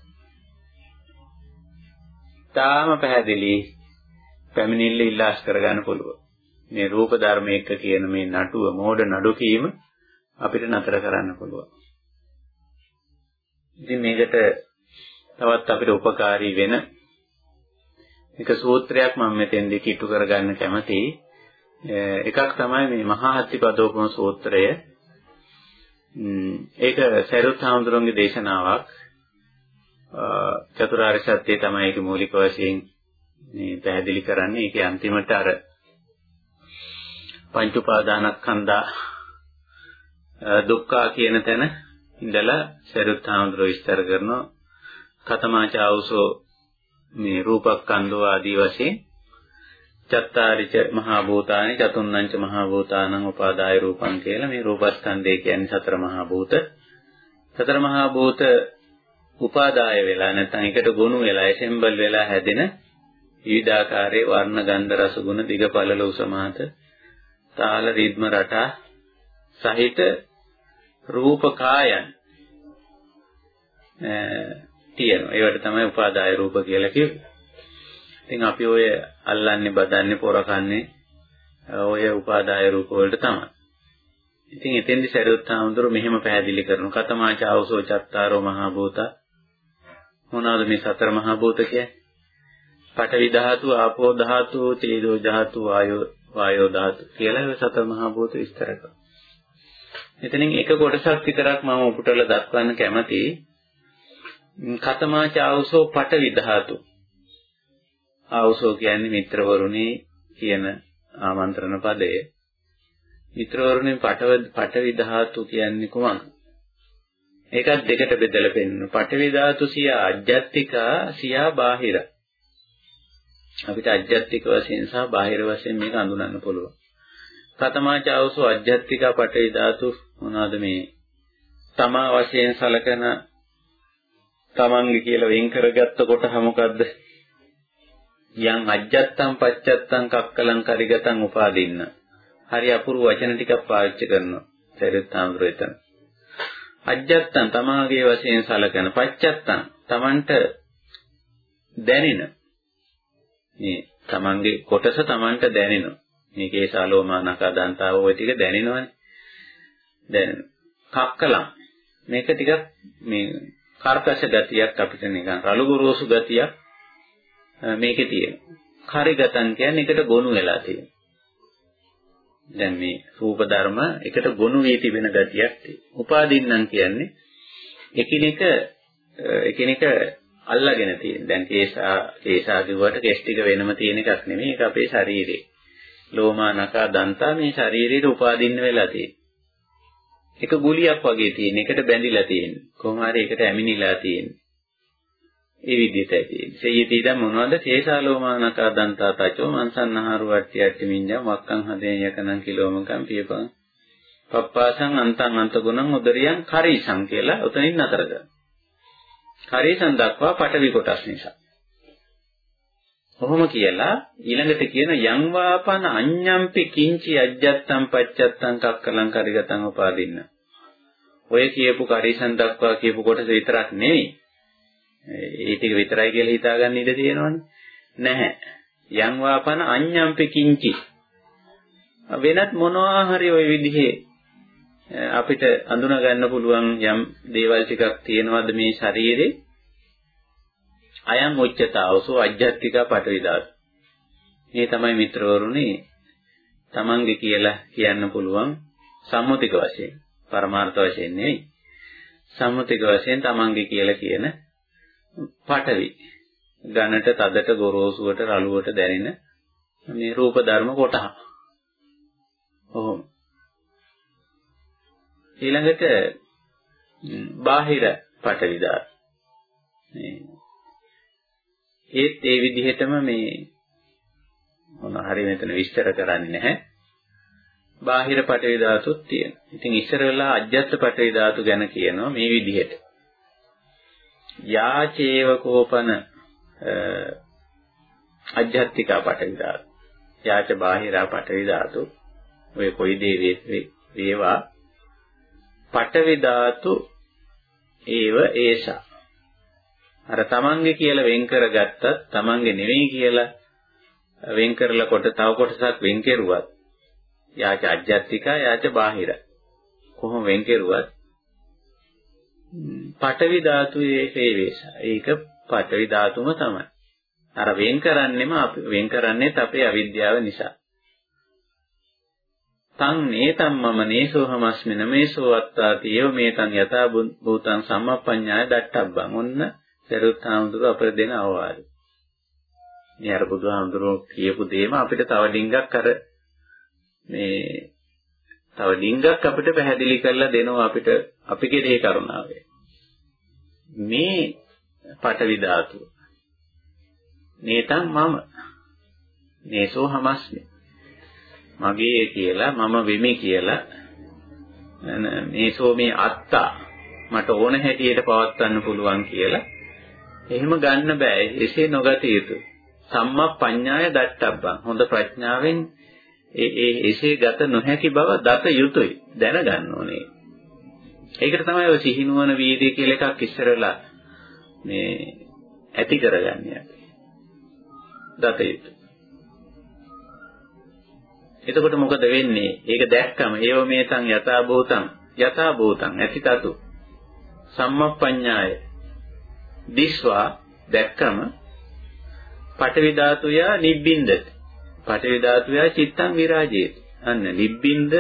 තාම පැහැදිලි පැමිණිල්ල ඉල්ලාස් කරගන්න පුළුවන්. මේ රූප ධර්ම එක්ක කියන මේ නටුව මෝඩ නඩු කීම අපිට නතර කරන්න පුළුවන්. ඉතින් මේකට තවත් අපිට උපකාරී වෙන එක සූත්‍රයක් මම මෙතෙන්දී කිට්ටු කරගන්න කැමතියි. එකක් තමයි මේ මහා හත්තිපදෝපම සූත්‍රය. ඒක සරියුත් හාමුදුරන්ගේ දේශනාවක්. චතුරාර්ය සත්‍ය තමයි ඒකේ මූලික වශයෙන් මේ පැහැදිලි කරන්නේ. ඒකේ අන්තිමට අර පංච උපාදානස්කන්ධා දුක්ඛා කියන තැන ඉඳලා සරියුත් හාමුදුරුවෝ විස්තර කරනවා කතමාචාවුසෝ මේ රූපස්කන්ධෝ ආදී වශයෙන් චත්තාරිච මහා භූතානි චතුන්නංච මහා භූතානං උපාදාය රූපං කියලා මේ රූපස්කන්ධය කියන්නේ සතර මහා භූත සතර මහා භූත උපාදාය වෙලා නැත්නම් එකට ගොනු වෙලා එසෙම්බල් වෙලා හැදෙන විවිධාකාරයේ වර්ණ ගන්ධ රස ගුණ දිග පළල උස මහත තාල රිද්ම රටා සහිත රූප කායන් තියෙනවා. ඒවට තමයි උපාදාය රූප කියලා කිව්වේ. ඉතින් අපි ඔය අල්ලන්නේ බදන්නේ පොරකන්නේ ඔය උපාදාය රූප වලට තමයි. ඉතින් එතෙන්දි සරියුත් හාමුදුරුවෝ මෙහෙම පැහැදිලි කරනවා. කතමාච ආවසෝ චත්තාරෝ මහා භූත මොනවාද මේ සතර මහා භූත කියන්නේ? පඨවි ධාතු, ආපෝ ධාතු, තේජෝ ධාතු, වායෝ වායෝ ධාතු කියලා ඒ සතර මහා භූත විස්තර කරනවා. එතනින් එක කොටසක් විතරක් මම උපුටලා දක්වන්න කැමතියි. කතමාච ආවසෝ පඨවි ධාතු. ආවසෝ කියන්නේ මිත්‍රවරුනි කියන ආමන්ත්‍රණ පදය. මිත්‍රවරුනි පඨව පඨවි ධාතු කියන්නේ කොහොමද? ඒකත් දෙකට බෙදලා පෙන්නන. පඨවි ධාතු සිය අජ්ජත්තිකා සියා බාහිර. අපිට අජ්ජත්තික වශයෙන් සහ බාහිර වශයෙන් මේක අඳුනන්න පුළුවන්. කතමාචාවසෝ අජ්ජත්තිකා පඨවි ධාතු මොනවාද මේ තමා වශයෙන් සලකන තමන්ගේ කියලා වෙන් කරගත්ත කොටහ මොකද්ද? යම් අජ්ජත්තම් පච්චත්තම් කක්කලං කරිගතං උපාදින්න. හරි අපුරු වචන ටිකක් පාවිච්චි කරනවා. සරියුත් හාමුදුරුවෝ අජ්ජත්තම් තමාගේ වශයෙන් සලකන පච්චත්තම් තමන්ට දැනෙන මේ තමන්ගේ කොටස තමන්ට දැනෙනවා. මේකේ සාලෝමානක දන්තාව ওই ටික දැනෙනවනේ. දැනෙන. කක්කලම් මේක ටිකක් මේ කර්කශ ගතියක් අපිට නිකන් රළු ගොරෝසු ගතියක් මේකේ තියෙනවා. කාරිගතන් කියන්නේ එකට ගොනු වෙලා තියෙනවා. දැන් මේ රූප ධර්ම එකට ගොනු වී තිබෙන ගතියක් තියෙනවා. උපාදින්නම් කියන්නේ එකිනෙක එකිනෙක අල්ලාගෙන තියෙන. දැන් කේසා කේසා කිව්වට කෙස් ටික වෙනම තියෙන එකක් නෙමෙයි. ඒක අපේ ශරීරේ. ලෝමා නකා දන්තා මේ ශරීරයට උපාදින්න වෙලා තියෙන. එක ගුලියක් වගේ තියෙන. එකට බැඳිලා තියෙන. කොහොම හරි එකට ඇමිනිලා තියෙන. ඒ විදිහටයි තියෙන්නේ. සේයති දැන් මොනවද? කේසාලෝමානකා දන්තා තචෝ මන්සන්නහරු වට්ටි යට්ටි මිඤ්ඤා මක්කං හදෙන් යකනං කිලෝමකං පියපං පප්පාසං අන්තං අන්ත ගුණං උදරියං කරීසං කියලා උතනින් නතර කරනවා. කරීසං දක්වා පටවි කොටස් නිසා. කොහොම කියලා ඊළඟට කියන යං වාපන අඤ්ඤම්පි කිංචි අජ්ජත්තම් පච්චත්තම් කක්කලං කරිගතං උපාදින්න. ඔය කියපු කරීසන් දක්වා කියපු කොටස විතරක් නෙවෙයි. ඒ ටික විතරයි කියලා හිතාගන්න ඉඩ තියෙනවනේ. නැහැ. යං වාපන අඤ්ඤම්පි කිංචි. වෙනත් මොනවා හරි ওই විදිහේ අපිට අඳුන ගන්න පුළුවන් යම් දේවල් ටිකක් තියෙනවද මේ ශරීරේ අයං උච්චතාවසෝ අජ්ජත්තික පටවිදාස. මේ තමයි මිත්‍රවරුනි තමන්ගේ කියලා කියන්න පුළුවන් සම්මුතික වශයෙන් පරමාර්ථ වශයෙන් නෙවෙයි. සම්මුතික වශයෙන් තමන්ගේ කියලා කියන පටවි ඝනට තදට ගොරෝසුවට රළුවට දැනෙන මේ රූප ධර්ම කොටහ. ඔහොම. ඊළඟට බාහිර පටවි ධාතු. ඒත් ඒ විදිහටම මේ මොන හරි මෙතන විස්තර කරන්නේ නැහැ. බාහිර පටවි ධාතුත් තියෙනවා. ඉතින් ඉස්සර වෙලා අජ්ජත් පටවි ධාතු ගැන කියනවා මේ විදිහට. යාචේව කෝපන අජ්ජත්තිකා පටවි ධාතු. යාච බාහිරා පටවි ධාතු. ඔය කොයි දේ වේවා පටවි ධාතු ඒව ඒසා. අර තමන්ගේ කියලා වෙන් කරගත්තත් තමන්ගේ නෙවෙයි කියලා වෙන් කරලා කොට තව කොටසක් වෙන් කෙරුවත් යාච අජ්ජත්තිකා යාච බාහිර. කොහොම වෙන් කෙරුවත්? පඨවි ධාතුයේ හේවේශ ඒක පඨවි ධාතුම තමයි. අර වෙන් කරන්නෙම අපි වෙන් කරන්නේත් අපේ අවිද්‍යාව නිසා. තං නේතම් මම නේසෝ හමස්මින මේසෝ අත්තාති ඒව මේතං යථා භූතං සම්මප්පඤ්ඤාය දට්ඨබ්බං ඔන්න සරුත් හාමුදුරුව අපට දෙන අවවාදය. මේ අර බුදුහාමුදුරුවෝ කියපු දෙයම අපිට තව ඩිංගක් අර මේ තව ඩිංගක් අපිට පැහැදිලි කරලා දෙනවා අපිට අපි කෙරේ කරුණාවේ. මේ පටවි ධාතුව. නේතං මම නේසෝ හමස්මි. මගේ කියලා මම වෙමි කියලා මේසෝ මේ අත්තා මට ඕන හැටියට පවත්වන්න පුළුවන් කියලා එහෙම ගන්න බෑ. එසේ නොගත යුතුය. සම්මා පඤ්ඤාය දට්ටබ්බං. හොඳ ප්‍රඥාවෙන් ඒ ඒ එසේ ගත නොහැකි බව දත යුතුය. දැනගන්න ඕනේ. ඒකට තමයි ඔය සිහිනුවන වීර්ය කියලා එකක් ඉස්සරලා මේ ඇති කරගන්නේ අපි. දත යුතුය. එතකොට මොකද වෙන්නේ? ඒක දැක්කම ඒව මේතං යථා භූතං යථා භූතං ඇතිතතු සම්මප්පඤ්ඤාය දිස්වා දැක්කම පඨවි ධාතුය නිබ්බින්දති. පඨවි ධාතුය චිත්තං විරාජේති. අන්න නිබ්බින්ද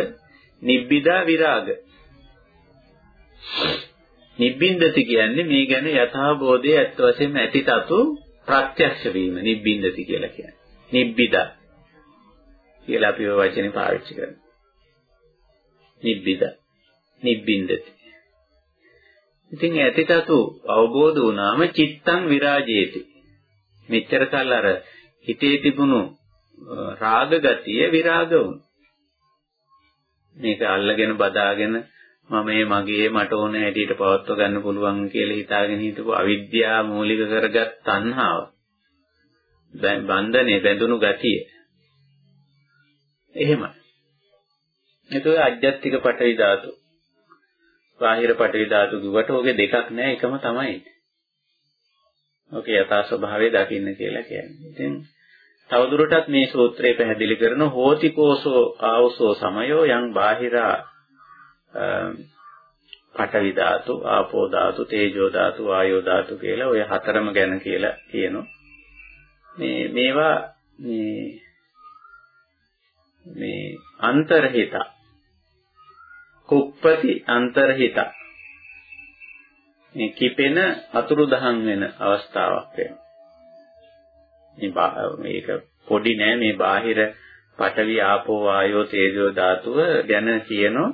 නිබ්බිදා විරාග. නිබ්බින්දති කියන්නේ මේ ගැන යථාබෝධය ඇත්ත වශයෙන්ම ඇතිතතු ප්‍රත්‍යක්ෂ වීම නිබ්බින්දති කියලා කියන්නේ. නිබ්බිදා කියලා අපි ওই වචනේ පාවිච්චි කරනවා. නිබ්බිදා නිබ්බින්දති ඉතින් ඇතිතතු අවබෝධ වුණාම චිත්තං විරාජේති. මෙච්චර කල් අර හිතේ තිබුණු රාග ගතිය විරාග වුණා. මේක අල්ලගෙන බදාගෙන මම මේ මගේ මට ඕන හැටියට පවත්ව ගන්න පුළුවන් කියලා හිතාගෙන හිටපු අවිද්‍යාව මූලික කරගත් තණ්හාව. දැන් බන්ධනේ බැඳුණු ගතිය. එහෙමයි. ඒක ඔය අජ්ජත්තික පටවි ධාතු. බාහිර පටවි ධාතු කිව්වට ඕකේ දෙකක් නෑ එකම තමයි. ඕකේ යථා ස්වභාවය දකින්න කියලා කියන්නේ. ඉතින් තවදුරටත් මේ සූත්‍රය පැහැදිලි කරන හෝති කෝසෝ ආවසෝ සමයෝ යං බාහිරා පඨවි ධාතු, ආපෝ ධාතු, තේජෝ ධාතු, වායෝ ධාතු කියලා ඔය හතරම ගැන කියලා කියනවා. මේ මේවා මේ මේ අන්තරහිත. කුප්පති අන්තරහිත. මේ කිපෙන අතුරුදහන් වෙන අවස්ථාවක් වෙනවා. මේක පොඩි නෑ මේ බාහිර පඨවි ආපෝ වායෝ තේජෝ ධාතුව ගැන කියනෝ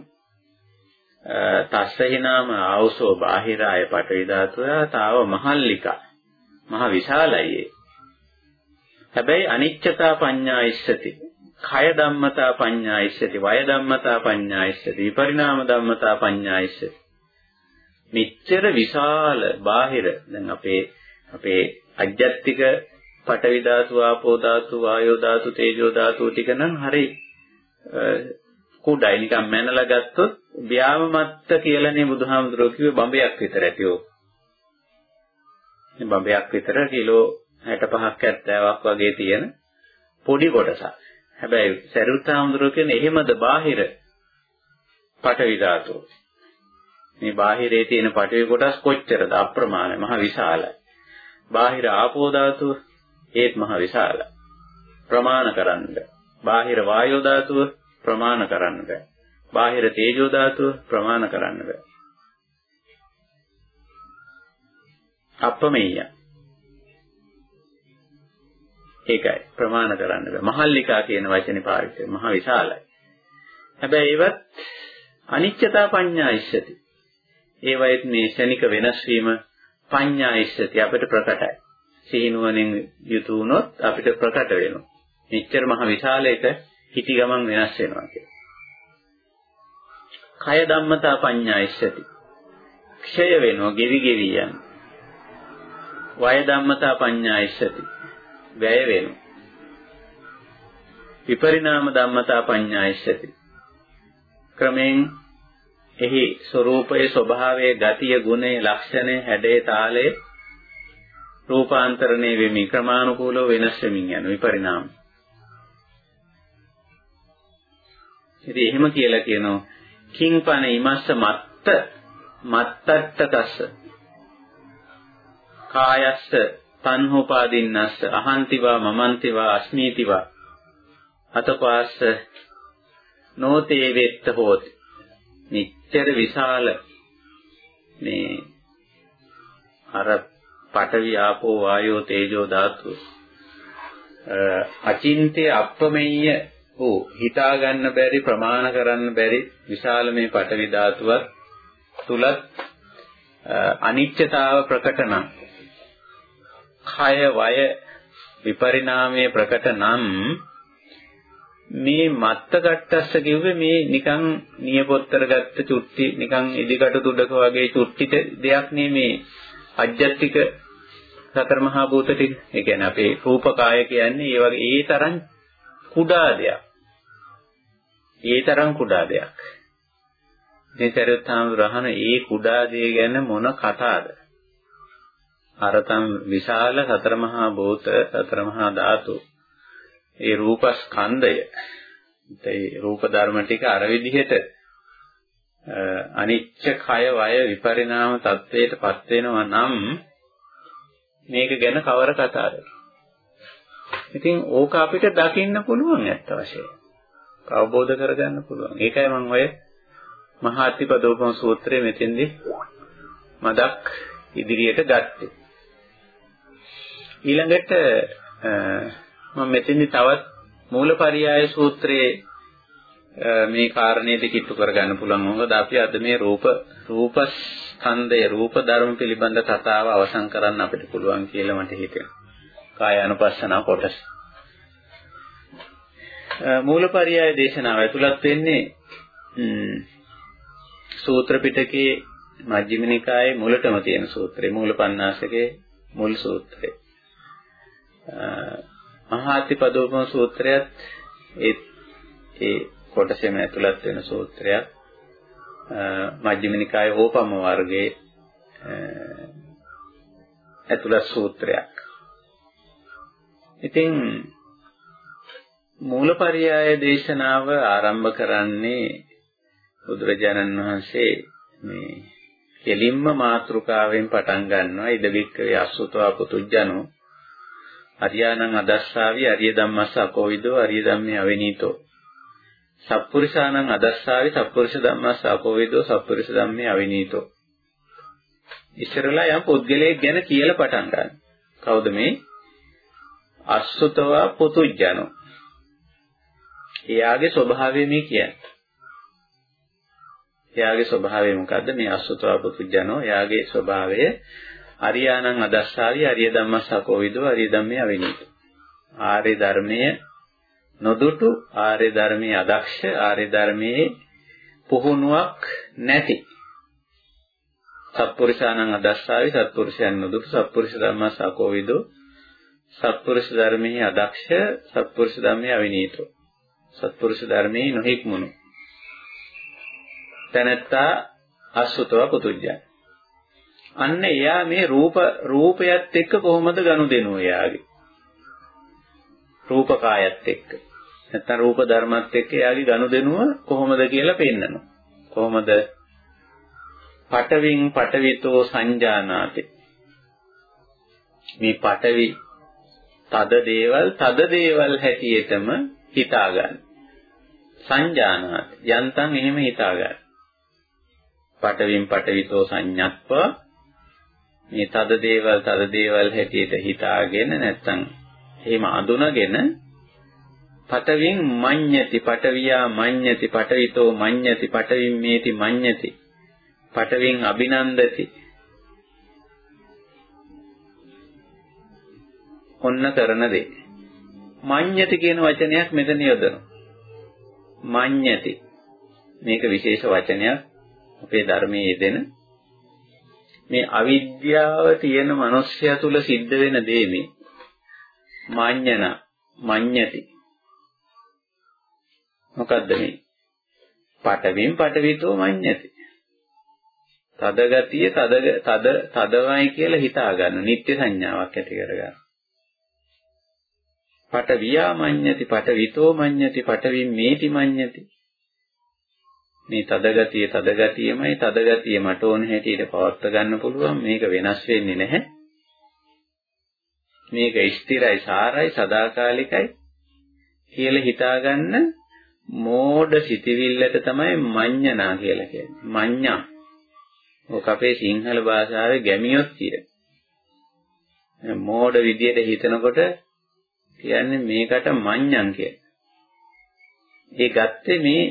තස්සහිනාම ආවසෝ බාහිරාය පඨවි ධාතුව තාව මහල්ලිකා. මහ විශාලයි හැබැයි අනිච්චතා පඤ්ඤා ඉස්සති. කය ධම්මතා පඤ්ඤායිස්සති වය ධම්මතා පඤ්ඤායිස්සති විපරිණාම ධම්මතා පඤ්ඤායිස්සති මෙච්චර විශාල බාහිර දැන් අපේ අපේ අජ්ජත්තික පඨවි ධාතු ආපෝ ධාතු වායෝ ධාතු තේජෝ ධාතු ටික නම් හරි කුඩයි නිකන් මැනලා ගත්තොත් ව්‍යාමමත්ත කියලානේ බුදුහාමුදුරුවෝ කිව්වේ බඹයක් විතර ඇතිෝ. මේ බඹයක් විතර කිලෝ 65ක් 70ක් වගේ තියෙන පොඩි කොටසක්. හැබැයි සරියුත් හාමුදුරුවෝ කියන්නේ එහෙමද බාහිර පටවි ධාතුව. මේ බාහිරේ තියෙන පටවි කොටස් කොච්චරද අප්‍රමාණයි මහ විශාලයි. බාහිර ආපෝ ධාතුව ඒත් මහ විශාලයි. ප්‍රමාණ කරන්න. බාහිර වායෝ ධාතුව ප්‍රමාණ කරන්න බෑ. බාහිර තේජෝ ධාතුව ප්‍රමාණ කරන්න බෑ. අපමෙය. ඒකයි ප්‍රමාණ කරන්න බෑ. මහල්ලිකා කියන වචනේ පාවිච්චි කරනවා. මහ විශාලයි. හැබැයි ඒවත් අනිච්චතා පඤ්ඤා ඉස්සති. ඒවයිත් මේ ශනික වෙනස් වීම පඤ්ඤා ඉස්සති අපිට ප්‍රකටයි. සිහිනුවණින් යුතු වුණොත් අපිට ප්‍රකට වෙනවා. මෙච්චර මහ විශාල එක හිටි ගමන් වෙනස් වෙනවා කියලා. කය ධම්මතා පඤ්ඤා ඉස්සති. ක්ෂය වෙනවා, ගෙවි ගෙවි යන. වය ධම්මතා පඤ්ඤා ඉස්සති. වැය වෙනවා. විපරිණාම ධම්මතා පඤ්ඤා ඉස්සති. ක්‍රමෙන් එහි ස්වરૂපයේ ස්වභාවයේ ගතිය ගුණේ ලක්ෂණේ හැඩේ තාලේ රූපාන්තරණය වෙමින් ක්‍රමානුකූලව වෙනස් වෙමින් යන විපරිණාම. ඉතින් එහෙම කියලා කියනවා කිංපන ඉමස්ස මත්ත මත්තට්ඨකස්ස කායස්ස තන්හෝපාදින්නස්ස අහන්තිවා මමන්තිවා අස්මීතිවා. අතපාස්ස නෝතේ වෙත්ත හෝති. නිච්චර විශාල මේ අර පඨවි ආපෝ වායෝ තේජෝ ධාතු අචින්තේ අප්පමෙය්‍ය වූ හිතා ගන්න බැරි ප්‍රමාණ කරන්න බැරි විශාල මේ පඨවි ධාතුවත් තුලත් අනිත්‍යතාව ප්‍රකට නම්. කය වය විපරිණාමයේ ප්‍රකට නම් මේ මත්තකට්ටස්ස කිව්වේ මේ නිකන් නියපොත්තර ගත්ත චුට්ටි නිකන් ඉදිකට තුඩක වගේ චුට්ටි දෙයක් නෙමේ අජ්ජත්තික සතර මහා භූත ටික. ඒ කියන්නේ අපේ රූපකාය කියන්නේ ඒ වගේ ඒ තරම් කුඩා දෙයක්. ඒ තරම් කුඩා දෙයක්. ඉතින් සරියුත් හාමුදුරහන ඒ කුඩා දේ ගැන මොන කතාවද? අරතම් විශාල සතර මහා භූත සතර මහා ධාතු ඒ රූපස්කන්ධය ඒ රූප ධර්ම ටික අර විදිහට අනිච්ච කය වය විපරිණාම තත්වයටපත් වෙනවා නම් මේක ගැන කවර කතාවද? ඉතින් ඕක අපිට දකින්න පුළුවන් ඇත්ත වශයෙන්. අවබෝධ කරගන්න පුළුවන්. ඒකයි මම ඔය මහාත්තිපදෝපම සූත්‍රයේ මෙතෙන්දී මදක් ඉදිරියට ගත්තේ. ඊළඟට මම මෙතෙන්දී තවත් මූලපරියාය සූත්‍රයේ මේ කාරණේද කිට්ටු කරගන්න පුළුවන්. මොකද අපි අද මේ රූප රූප ස්කන්ධය රූප ධර්ම පිළිබඳ කතාව අවසන් කරන්න අපිට පුළුවන් කියලා මට හිතෙනවා. කාය අනුපස්සනා කොටස. මූලපරියාය දේශනාව ඇතුළත් වෙන්නේ සූත්‍ර පිටකයේ මජ්ක්‍ධිම නිකායේ මුලටම තියෙන සූත්‍රය මූලපණ්ණාසකේ මුල් සූත්‍රය. මහාතිපදෝපම සූත්‍රයත් ඒ ඒ කොටසෙම ඇතුළත් වෙන සූත්‍රයක්. මජ්ක්‍ධිම නිකායේ ඕපම වර්ගයේ ඇතුළත් සූත්‍රයක්. ඉතින් මූලපරියාය දේශනාව ආරම්භ කරන්නේ බුදුරජාණන් වහන්සේ මේ කෙලින්ම මාතෘකාවෙන් පටන් ගන්නවා ඉදවික්කවේ අසුතවා පුතුජනෝ අරියානං අදස්සාවි අරිය ධම්මස්ස අකෝවිදෝ අරිය ධම්මේ අවිනීතෝ සප්පුරිසානං අදස්සාවි සප්පුරිස ධම්මස්ස අකෝවිදෝ සප්පුරිස ධම්මේ අවිනීතෝ ඉස්සරලා යම් පුද්ගලයෙක් ගැන කියලා පටන් ගන්න. කවුද මේ? අසුතවා පුතුජනෝ. එයාගේ ස්වභාවය මේ කියන්නේ. එයාගේ ස්වභාවය මොකද්ද? මේ අසුතවා පුතුජනෝ. එයාගේ ස්වභාවය අරියානං අදස්සාවි අරිය ධම්මස්සකෝ විදෝ අරිය ධම්මේ අවිනීත. ආර්ය ධර්මයේ නොදුටු ආර්ය ධර්මයේ අදක්ෂ ආර්ය ධර්මයේ පුහුණුවක් නැති. සත්පුරුෂානං අදස්සාවි සත්පුරුෂයන් නොදුටු සත්පුරුෂ ධම්මස්සකෝ විදෝ සත්පුරුෂ ධර්මයේ අදක්ෂ සත්පුරුෂ ධම්මේ අවිනීතෝ. සත්පුරුෂ ධර්මයේ නොහික්මුණු. තැනැත්තා අසුතව පුතුජ්ජයි. අන්න එයා මේ රූප රූපයත් එක්ක කොහොමද ගනුදෙනුව එයාගේ? රූපකායත් එක්ක. නැත්නම් රූප ධර්මත් එක්ක එයාගේ ගනුදෙනුව කොහොමද කියලා පෙන්නනවා. කොහොමද? පටවින් පටවිතෝ සංජානාති. මේ පටවි තද දේවල් තද දේවල් හැටියටම හිතා ගන්න. සංජානාති. යන්තම් එහෙම හිතා ගන්න. පටවින් පටවිතෝ සංඤත්ව මේ තද දේවල් තද දේවල් හැටියට හිතාගෙන නැත්තම් එහෙම අඳුනගෙන පටවින් මඤ්ඤති පටවියා මඤ්ඤති පටවිතෝ මඤ්ඤති පටවින් මේති මඤ්ඤති පටවින් අභිනන්දති. ඔන්න කරන දේ. මඤ්ඤති කියන වචනයක් මෙතන යොදනවා. මඤ්ඤති. මේක විශේෂ වචනයක්. අපේ ධර්මයේ යෙදෙන මේ අවිද්‍යාව තියෙන මනුස්සය තුල සිද්ධ වෙන දේ මේ මඤ්ඤන මඤ්ඤති. මොකද්ද මේ? පටවින් පටවිතෝ මඤ්ඤති. තද ගතිය තද තද තදවයි කියලා හිතා ගන්න නිත්‍ය සංඥාවක් ඇති කරගන්න. පට වියා මඤ්ඤති පට විතෝ මඤ්ඤති පටවින් මේති මඤ්ඤති. මේ තද ගතිය තද ගතියමයි තද ගතිය මට ඕන හැටියට පවත්වා ගන්න පුළුවන්. මේක වෙනස් වෙන්නේ නැහැ. මේක ස්ථිරයි සාරයි සදාකාලිකයි කියලා හිතාගන්න මෝඩ සිතවිල්ලට තමයි මඤ්ඤණා කියලා කියන්නේ. මඤ්ඤා. ඔක අපේ සිංහල භාෂාවේ ගැමියොත් කියන මෝඩ විදියට හිතනකොට කියන්නේ මේකට මඤ්ඤං කියලා. ඒ ගත්තේ මේ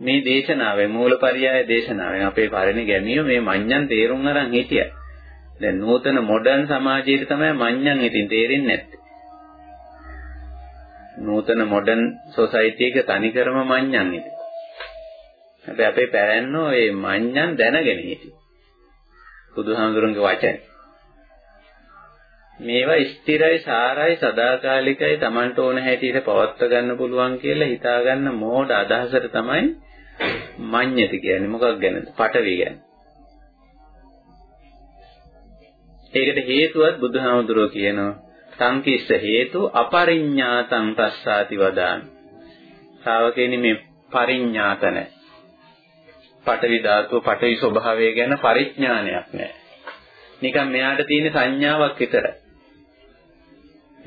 මේ දේශනාවේ මූලපරියාය දේශනාවෙන් අපේ පරිණි ගැමියෝ මේ මඤ්ඤං තේරුම් අරන් හිටියා. දැන් නූතන මොඩර්න් සමාජයේ තමයි මඤ්ඤං ඉතින් තේරෙන්නේ නැත්තේ. නූතන මොඩර්න් සොසයිටි එක තනිකරම මඤ්ඤං ඉතින්. හැබැයි අපේ පැරැන්නෝ මේ මඤ්ඤං දැනගෙන හිටියේ. බුදුහාමුදුරන්ගේ වචනේ. මේවා ස්ථිරයි සාරයි සදාකාලිකයි Tamanට ඕන හැටියට පවත්වා ගන්න පුළුවන් කියලා හිතාගන්න මෝඩ අදහසට තමයි මඤ්ඤති කියන්නේ මොකක් ගැනද? පටවි ගැන. ඒකට හේතුවත් බුදුහාමුදුරුවෝ කියනවා සංකිස්ස හේතු අපරිඤ්ඤාතං පස්සාති වදාන. ශ්‍රාවකෙනි මේ පරිඤ්ඤාත නැහැ. පටවි ධාතුව පටවි ස්වභාවය ගැන පරිඥානයක් නැහැ. නිකන් මෙයාට තියෙන සංඥාවක් විතරයි.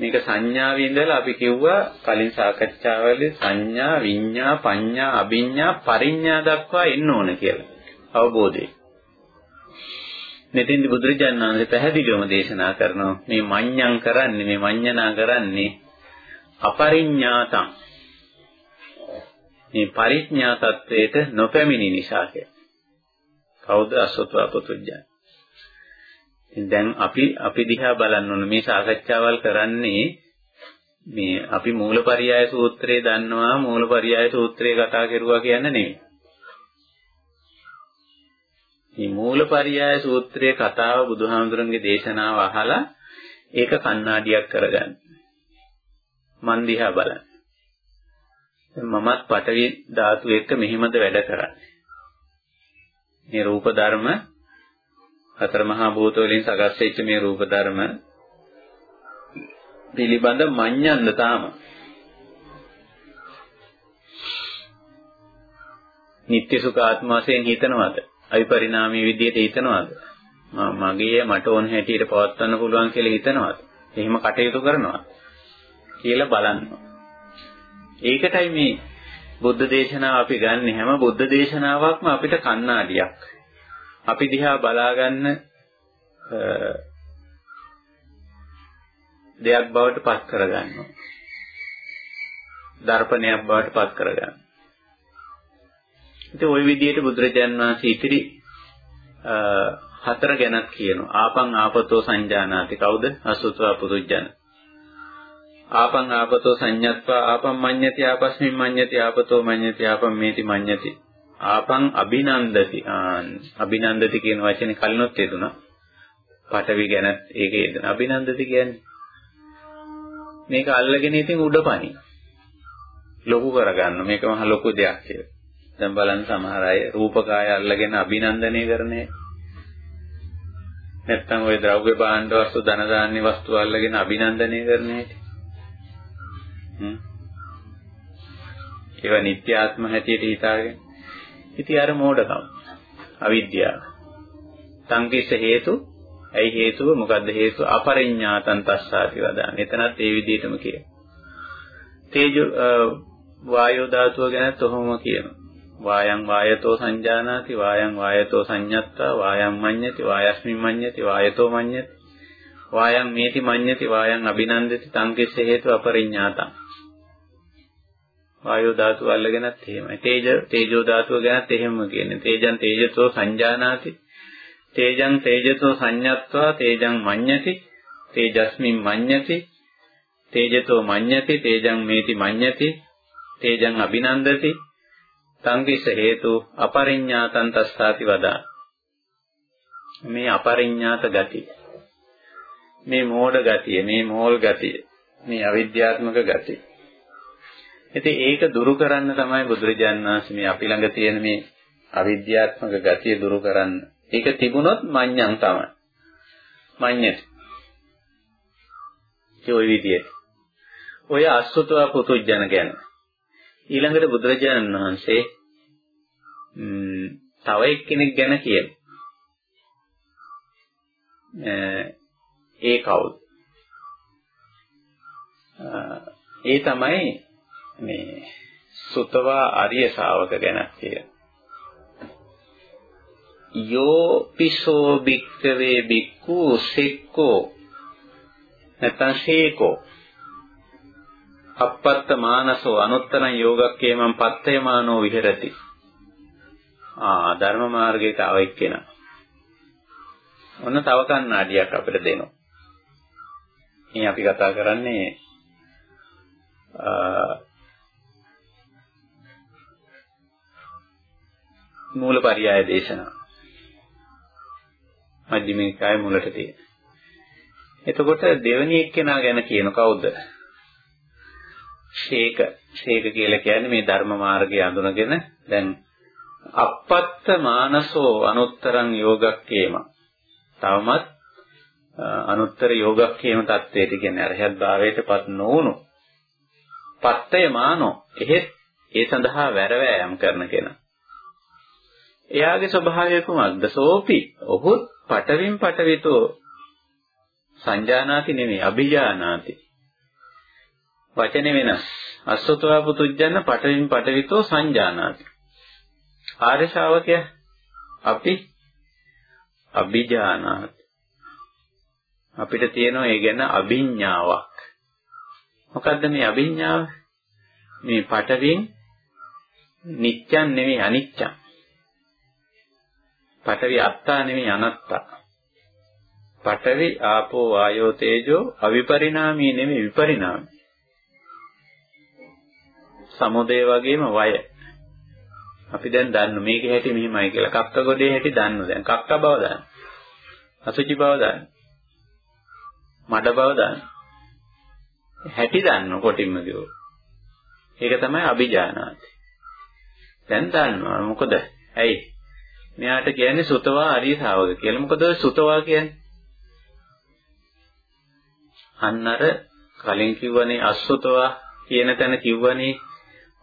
මේක සංඥාවේ ඉඳලා අපි කිව්වා කලින් සාකච්ඡාවලදී සංඥා විඤ්ඤා පඤ්ඤා අභිඤ්ඤා පරිඤ්ඤා දක්වා එන්න ඕන කියලා අවබෝධය. මෙතෙන්දි බුදුරජාණන් වහන්සේ පැහැදිලිවම දේශනා කරනවා මේ මඤ්ඤං කරන්නේ මේ මඤ්ඤණා කරන්නේ අපරිඤ්ඤාතං මේ පරිඥා තත්වයට නොපැමිණි නිසා කියලා. කවුද අසොත්වා පුතුජාන? දැන් අපි අපි දිහා බලන්න ඕන මේ සාකච්ඡාවල් කරන්නේ මේ අපි මූලපරියාය සූත්‍රය දන්නවා මූලපරියාය සූත්‍රය කතා කරුවා කියන්නේ නෙමෙයි. මේ මූලපරියාය සූත්‍රයේ කතාව බුදුහාමුදුරන්ගේ දේශනාව අහලා ඒක කණ්ණාඩියක් කරගන්න. මන් දිහා බලන්න. මමත් පටවි ධාතු එක්ක මෙහිමද වැඩ කරන්නේ. මේ රූප ධර්ම හතර මහා භූත වලින් සකස් වෙච්ච මේ රූප ධර්ම පිළිබඳ මඤ්ඤන්ද තාම. නිත්‍ය සුඛ ආත්ම වශයෙන් හිතනවද? අවිපරිණාමී විදියට හිතනවද? මගේ මට ඕන හැටියට පවත්වන්න පුළුවන් කියලා හිතනවද? එහෙම කටයුතු කරනවද? කියලා බලනවා. ඒකටයි මේ බුද්ධ දේශනාව අපි ගන්න හැම බුද්ධ දේශනාවක්ම අපිට කණ්ණාඩියක්. අපි දිහා බලාගන්න දෙයක් බවට පත් කරගන්නවා. දර්පණයක් බවට පත් කරගන්න. ඉතින් ওই විදිහට බුදුරජාන් වහන්සේ ඉතිරි හතර ගැනත් කියනවා. ආපං ආපතෝ සංජානාති කවුද? අසුතවා පුදුජන. ආපං ආපතෝ සංඤත්වා ආපං මඤ්ඤති ආපස්මින් මඤ්ඤති ආපතෝ මඤ්ඤති ආපං මේති මඤ්ඤති ආපං අභිනන්දති. අභිනන්දති කියන වචනේ කලිනොත් යෙදුණා පටවි ගැන ඒකේ යෙදෙන අභිනන්දති කියන්නේ මේක අල්ලගෙන ඉතින් උඩපණි. ලොකු කරගන්න. මේක මහ ලොකු දෙයක් කියලා. දැන් බලන්න සමහර අය රූපකාය අල්ලගෙන අභිනන්දනය කරන්නේ නැත්තම් ওই ද්‍රව්‍ය භාණ්ඩ වස්තු ධන දාන්‍ය වස්තු අල්ලගෙන අභිනන්දනය කරන්නේ හ්ම්. ඒවා නිත්‍යාත්ම හැටියට හිතාගෙන. ඉතින් අර මෝඩකම අවිද්‍යාව. සංකිස්ස හේතු ඇයි හේතුව මොකද්ද හේතුව අපරිඥාතං තස්සාති වදාන. එතනත් ඒ විදිහටම කියනවා. තේජෝ වායෝ ධාතුව ගැනත් ඔහොම කියනවා. වායං වායතෝ සංජානාති වායං වායතෝ සංඤත්තා වායං මඤ්ඤති වායස්මින් මඤ්ඤති වායතෝ මඤ්ඤති වායං මේති මඤ්ඤති වායං අභිනන්දති තං කිස්ස හේතු අපරිඤ්ඤාතං වායෝ ධාතුව අල්ලගෙනත් එහෙමයි. තේජ තේජෝ ධාතුව ගැනත් එහෙමම කියන්නේ. තේජං තේජසෝ සංජානාති. තේජං තේජසෝ සංඤත්වා තේජං මඤ්ඤති. තේජස්මින් මඤ්ඤති. තේජතෝ මඤ්ඤති තේජං මේති මඤ්ඤති. තේජං අභිනන්දති. සංකිස්ස හේතු අපරිඤ්ඤාතං තස්සාති වදා. මේ අපරිඤ්ඤාත ගතිය. මේ මෝඩ ගතිය මේ මෝල් ගතිය මේ අවිද්‍යාත්මක ගතිය. ඉතින් ඒක දුරු කරන්න තමයි බුදුරජාණන් වහන්සේ මේ අපි ළඟ තියෙන මේ අවිද්‍යාත්මක ගතිය දුරු කරන්න. ඒක තිබුණොත් මඤ්ඤං තමයි. මඤ්ඤති ඒ ওই විදියට ඔය අසුතව පුතුජන ගැන. ඊළඟට බුදුරජාණන් වහන්සේ තව එක්කෙනෙක් ගැන කියනවා. ඒ කවුද? ඒ තමයි මේ සුතවා ආර්ය ශාවක ගැන කියන. යෝ පිසෝ බික්කවේ බික්කු සෙක්කෝ නැත්නම් ශේකෝ අපත්ත මානසෝ අනුත්තරං යෝගක්කේමං පත්තයමානෝ විහෙරති. ආ ධර්ම මාර්ගයට ආව එක්කෙනා. ඔන්න තව කන්නාඩියක් අපිට දෙනවා. මේ අපි කතා කරන්නේ මූලපරියාය දේශනා. මජ්ක්‍ධිමනිකාය මුලට තියෙන. එතකොට දෙවැනි එක්කෙනා ගැන කියන කවුද? ශේක. ශේක කියලා කියන්නේ මේ ධර්ම මාර්ගය අඳුනගෙන දැන් අපත්ත මානසෝ අනුත්තරං යෝගක්කේම. තවමත් අනුත්තර යෝගක්කේම தത്വෙට කියන්නේ අරහත් භාවයටපත් නොවුණු. පත්තය මානෝ එහෙත් ඒ සඳහා වැරවැයම් කරන කෙනා. එයාගේ ස්වභාවය කුමක්ද සෝපි ඔහුත් පටවින් පටවිතෝ සංජානාති නෙමෙයි අභිජානාති වචනේ වෙනස්. අස්සතවා පුතුජන පටවින් පටවිතෝ සංජානාති. ආර්ය ශාවකය අපි අභිජානාති. අපිට තියෙනවා ඒ ගැන අභිඥාවක්. මොකද්ද මේ අභිඥාව? මේ පටවින් නිත්‍යන් නෙමෙයි අනිත්‍යං. පඨවි අත්තා නෙමෙයි අනත්තා. පඨවි ආපෝ වායෝ තේජෝ අවිපරිණාමී නෙමෙයි විපරිණාමී. සමුදය වගේම වය. අපි දැන් දන්න මේකේ හැටි මෙහිමයි කියලා. කක්ක ගොඩේ හැටි දන්න දැන්. කක්ක බව දන්න. අසුචි බව දන්න. මඩ බව දන්න. හැටි දන්න කොටින්ම කිව්වොත්. ඒක තමයි අභිජානාති. දැන් දන්නවා. මොකද? ඇයි? මෙයාට කියන්නේ සුතවා අරිය ශාවක කියලා. මොකද සුතවා කියන්නේ? අන්න අර කලින් කිව්වනේ අසුතවා කියන තැන කිව්වනේ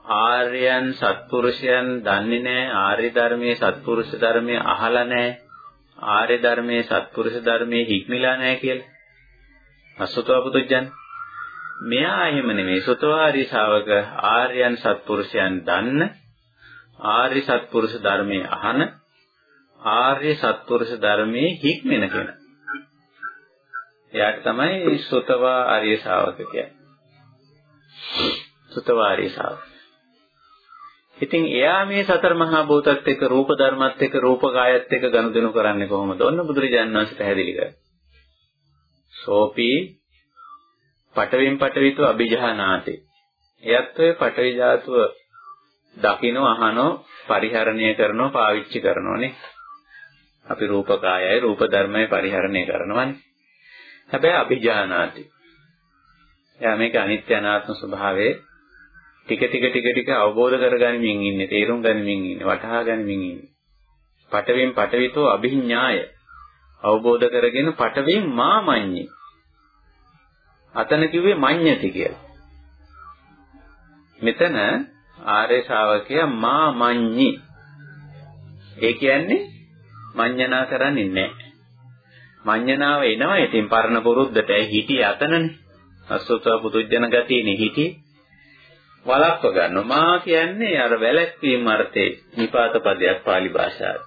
ආර්යයන් සත්පුරුෂයන් දන්නේ නැහැ ආර්ය ධර්මයේ සත්පුරුෂ ධර්මයේ අහලා නැහැ ආර්ය ධර්මයේ සත්පුරුෂ ධර්මයේ හික්මිලා නැහැ කියලා අසුතව පුදුජන් මෙයා එහෙම නෙමෙයි සුතවාරි ශාවක ආර්යයන් සත්පුරුෂයන් දන්න ආර්ය සත්පුරුෂ ධර්මයේ අහන ආර්ය සත්පුරුෂ ධර්මයේ හික්මෙන කෙනා එයාට තමයි සුතවා ආර්ය ශාවක කියන්නේ සුතවාරි ශාවක ඉතින් එයා මේ සතර මහා භූතත් එක්ක රූප ධර්මත් එක්ක රූප කායත් එක්ක ගනුදෙනු කරන්නේ කොහොමද? ඔන්න බුදුරජාණන් වහන්සේ පැහැදිලි කරා. සෝපි පටවින් පටවිතු අභිජහනාති. එයත් ඔය පටවි ධාතුව දකින්න අහනෝ පරිහරණය කරනෝ පාවිච්චි කරනෝනේ. අපි රූප කායයි රූප ධර්මයි පරිහරණය කරනවානේ. හැබැයි අභිජානාති. එයා මේක අනිත්‍ය අනාත්ම ස්වභාවයේ. ටික ටික ටික ටික අවබෝධ කරගනිමින් ඉන්නේ තේරුම් ගනිමින් ඉන්නේ වටහා ගනිමින් ඉන්නේ. පටවෙන් පටවිතෝ අභිඥාය. අවබෝධ කරගෙන පටවෙන් මාමඤ්ඤි. අතන කිව්වේ මඤ්ඤති කියලා. මෙතන ආර්ය ශාවකයා මාමඤ්ඤි. ඒ කියන්නේ මඤ්ඤණා කරන්නේ නැහැ මඤ්ඤණාව එනවා ඉතින් පරණ පුරුද්දට හිටියේ අතනනේ අසුතව පුදුජන ගතියනේ හිටියේ වළක්ව ගන්නවා. මා කියන්නේ අර වැළැක්වීම අර්ථේ නිපාත පදයක් pāli භාෂාවේ.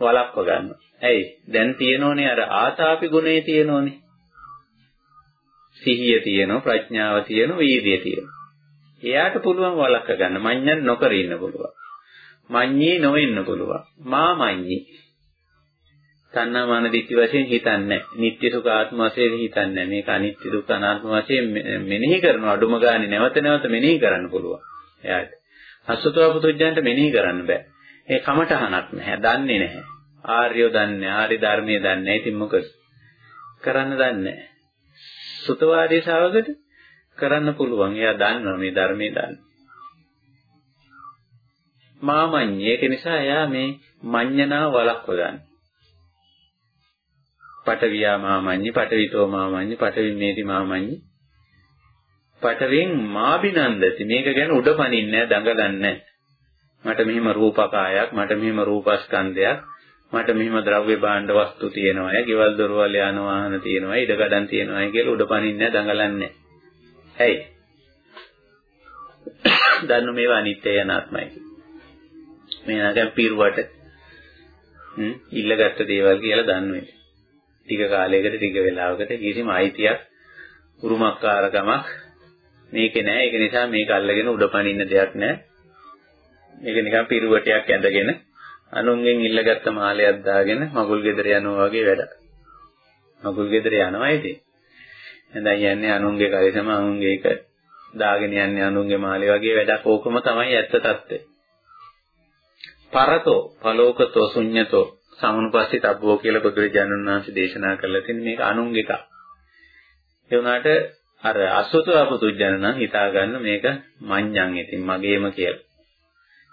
වළක්ව ගන්නවා. ඇයි? දැන් තියෙනෝනේ අර ආතාපි ගුණේ තියෙනෝනේ. සිහිය තියෙනවා, ප්‍රඥාව තියෙනවා, වීර්යය තියෙනවා. එයාට පුළුවන් වළක්ව ගන්න. මඤ්ඤන් නොකර ඉන්න පුළුවන්. මඤ්ඤී නොවෙන්න පුළුවන්. මා මඤ්ඤී. තණ්හා මාන දිට්ඨි වශයෙන් හිතන්නේ නැහැ. නිට්ටය සුඛ ආත්ම වශයෙන් හිතන්නේ නැහැ. මේක අනිත්‍ය දුක්ඛ අනාත්ම වශයෙන් මෙනෙහි කරන අඩුම ගානේ නැවත නැවත මෙනෙහි කරන්න පුළුවන්. එයාට. අසුතව පුදුජ්ජන්ට මෙනෙහි කරන්න බෑ. ඒ කමටහනක් නැහැ. දන්නේ නැහැ. ආර්යෝ දන්නේ ආර්ය ධර්මයේ දන්නේ නැහැ. ඉතින් මොකද? කරන්න දන්නේ නැහැ. සුතවාදී ශාවකට කරන්න පුළුවන්. එයා දන්නවා මේ ධර්මයේ දන්නේ. මාමඤ්ඤ ඒක නිසා එයා මේ මඤ්ඤණා වළක්ව ගන්න. පටවියා මාමඤ්ඤ, පටවිතෝ මාමඤ්ඤ, පටවිමේති මාමඤ්ඤ. පටවෙන් මාබිනන්දති. මේක ගැන උඩපනින්නේ දඟලන්නේ මට මෙහිම රූපකායක්, මට මෙහිම රූපස්කන්ධයක්, මට මෙහිම ද්‍රව්‍ය භාණ්ඩ වස්තු තියෙනවා, ගෙවල් දොරවල් යාන වාහන තියෙනවා, ඉඩකඩම් තියෙනවා කියලා උඩපනින්නේ දඟලන්නේ. ඇයි? දන්නු මේවා අනිත්‍යය අනාත්මයි. මේ නැගම් පිරුවට හ්ම් ඉල්ලගත්ත දේවල් කියලා දන්නවා. ටික කාලයකට ටික වෙලාවකට කිසිම අයිතියක් උරුමකාරකමක් මේකේ නැහැ. ඒක නිසා මේක අල්ලගෙන උඩපනින්න දෙයක් නැහැ. මේක නිකන් පිරුවටයක් ඇඳගෙන අනුන්ගෙන් ඉල්ලගත්ත මාලයක් දාගෙන මගුල් ගෙදර යනවා වගේ වැඩක්. මගුල් ගෙදර යනවා ඉතින්. දැන් යන්නේ අනුන්ගේ කලිසම අනුන්ගේ එක දාගෙන යන්නේ අනුන්ගේ මාලේ වගේ වැඩක්. ඕකම තමයි ඇත්ත తත්ත්වය. පරතෝ, පලෝකතෝ, ශුඤ්ඤතෝ සමනුපස්සී තබ්බෝ කියලා බුදුරජාණන් වහන්සේ දේශනා කරලා තියෙන මේක අනුන්ගේ එකක්. ඒ වුණාට අර අසුතව පුදුජන නම් හිතා ගන්න මේක මඤ්ඤං ඉතින් මගේම කියලා.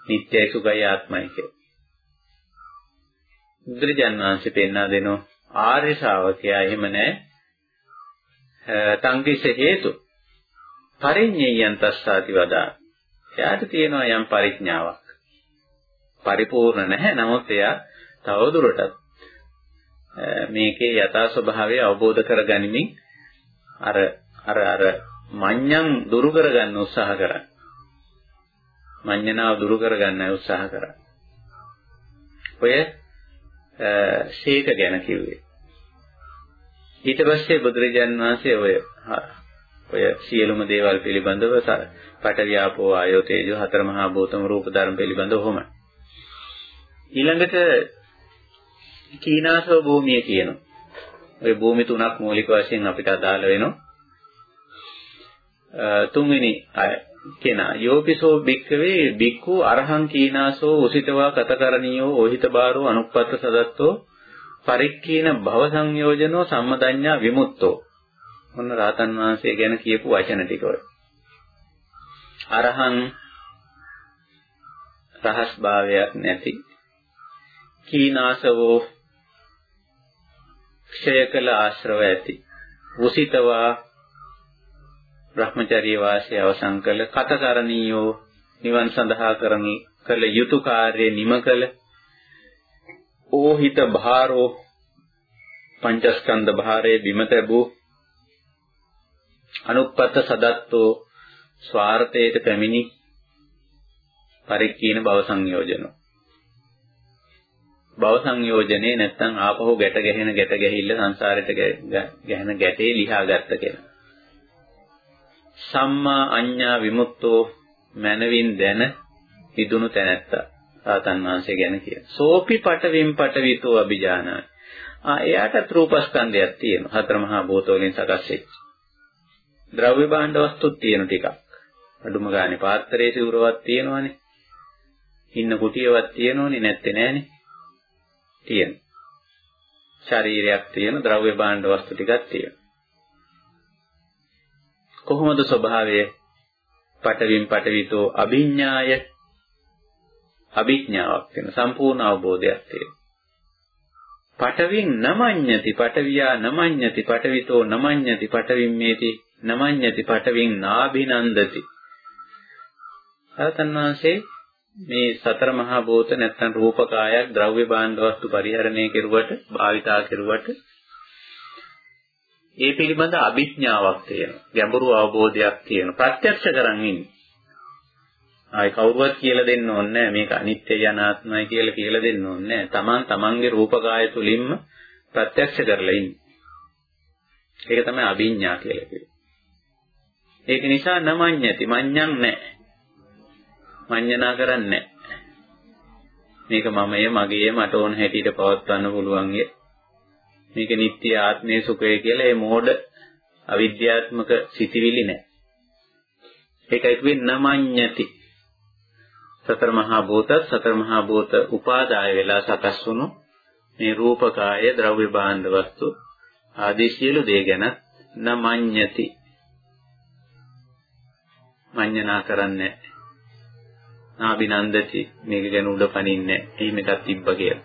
නිට්ටයයි සුඛයි ආත්මයි කියලා. බුදුරජාණන් වහන්සේ පෙන්වා දෙනවා ආර්ය ශ්‍රාවකයා එහෙම නැහැ. තංකිස හේතු පරිඤ්ඤයයන් තස්සාති වදා. එයාට තියෙනවා යම් පරිඥාවක්. පරිපූර්ණ නැහැ. නමුත් එයා තවදුරටත් මේකේ යථා ස්වභාවය අවබෝධ කරගනිමින් අර අර අර මඤ්ඤං දුරු කරගන්න උත්සාහ කරා. මඤ්ඤණාව දුරු කරගන්න උත්සාහ කරා. ඔය ශීක ගැන කිව්වේ. ඊට පස්සේ බුදුරජාන් වහන්සේ ඔය ඔය සියලුම දේවල් පිළිබඳව පටවියාපෝ ආයෝ තේජෝ හතර මහා භූතම රූප ධර්ම පිළිබඳව ඔහොම. ඊළඟට කීනාසව භූමිය කියනවා. ওই භූමි තුනක් මූලික වශයෙන් අපිට අදාළ වෙනවා. තුන්වෙනි කෙනා යෝපිසෝ බික්කවේ බික්ඛු අරහං කීනාසෝ උසිතවා කතකරණියෝ ඕහිත බාරෝ අනුප්පත්ත සදත්තෝ පරික්කීන භව සංයෝජනෝ සම්මදඤ්ඤා විමුක්තෝ ඔන්න රාතන් වහන්සේ ගැන කියපු වචන ටික ඔය අරහං රහස් භාවයක් නැති කීනාසවෝ ක්ෂය කළ ආශ්‍රව ඇති. උසිතවා Brahmacharya වාසය අවසන් කළ කතකරණීයෝ නිවන් සඳහා කරමි කළ යුතු කාර්ය නිම කළ ඕහිත භාරෝ පංචස්කන්ධ භාරයේ බිම තැබූ අනුප්පත්ත සදත්තෝ ස්වార్థයට පැමිණි පරික්කීන භව සංයෝජනෝ. භව සංයෝජනේ නැත්තම් ආපහු ගැට ගැහෙන ගැට ගැහිල්ල සංසාරෙට ගැහෙන ගැටේ ලිහා ගත්ත කියලා. සම්මා අඤ්ඤා විමුක්තෝ මනවින් දැන හිදුණු තැනැත්තා. සාතන් වහන්සේ ගැන කියන. සෝපි පටවින් පටවිතෝ අභිජානායි. ආ එයාටත් රූපස්කන්ධයක් තියෙනවා. හතර මහා භූත වලින් සකස් වෙච්ච. ද්‍රව්‍ය භාණ්ඩ වස්තුත් තියෙන ටිකක්. අඩුම ගානේ පාත්‍රයේ සිවුරවත් තියෙනවනේ. ඉන්න කුටියවත් තියෙනවනේ නැත්තේ නෑනේ. තියෙන. ශරීරයක් තියෙන ද්‍රව්‍ය භාණ්ඩ වස්තු ටිකක් තියෙන. කොහොමද ස්වභාවය? පටවින් පටවිතෝ අභිඥාය අභිඥාවක් වෙන සම්පූර්ණ අවබෝධයක් තියෙන. පටවින් නමඤ්ඤති පටවියා නමඤ්ඤති පටවිතෝ නමඤ්ඤති පටවින් මේති නමඤ්ඤති පටවින් නාභිනන්දති. සතන් වහන්සේ මේ සතර මහා භූත නැත්නම් රූපකායක් ද්‍රව්‍ය භාණ්ඩ වස්තු පරිහරණය කෙරුවට භාවිතා කෙරුවට ඒ පිළිබඳ අභිඥාවක් තියෙනවා. ගැඹුරු අවබෝධයක් තියෙනවා. ප්‍රත්‍යක්ෂ කරන් ඉන්නේ. ආයි කවුරුවත් කියලා දෙන්න ඕනේ නැහැ මේක අනිත්‍යයි අනාත්මයි කියලා කියලා දෙන්න ඕනේ නැහැ. Taman tamanගේ රූපකාය තුලින්ම ප්‍රත්‍යක්ෂ කරලා ඉන්නේ. ඒක තමයි අභිඥා කියලා කියන්නේ. ඒක නිසා නමඤ්ඤති මඤ්ඤං නැහැ. මඤ්ඤනා කරන්නේ මේක මමයේ මගේ මට ඕන හැටියට පවත්වන්න පුළුවන් මේක නිට්ටය ආත්මයේ සුඛය කියලා ඒ මෝඩ අවිද්‍යාත්මක සිතිවිලි නැහැ. ඒකයි කියන්නේ නමඤ්ඤති. සතර මහා භූත සතර මහා භූත උපාදාය වෙලා සකස් වුණු මේ රූපකාය ද්‍රව්‍ය භාණ්ඩ වස්තු ආදී සියලු දේ ගැන නමඤ්ඤති මඤ්ඤනා කරන්නේ නාබිනන්දති මේක ගැන උඩ පනින්නේ එහෙම එකක් තිබ්බ කියලා.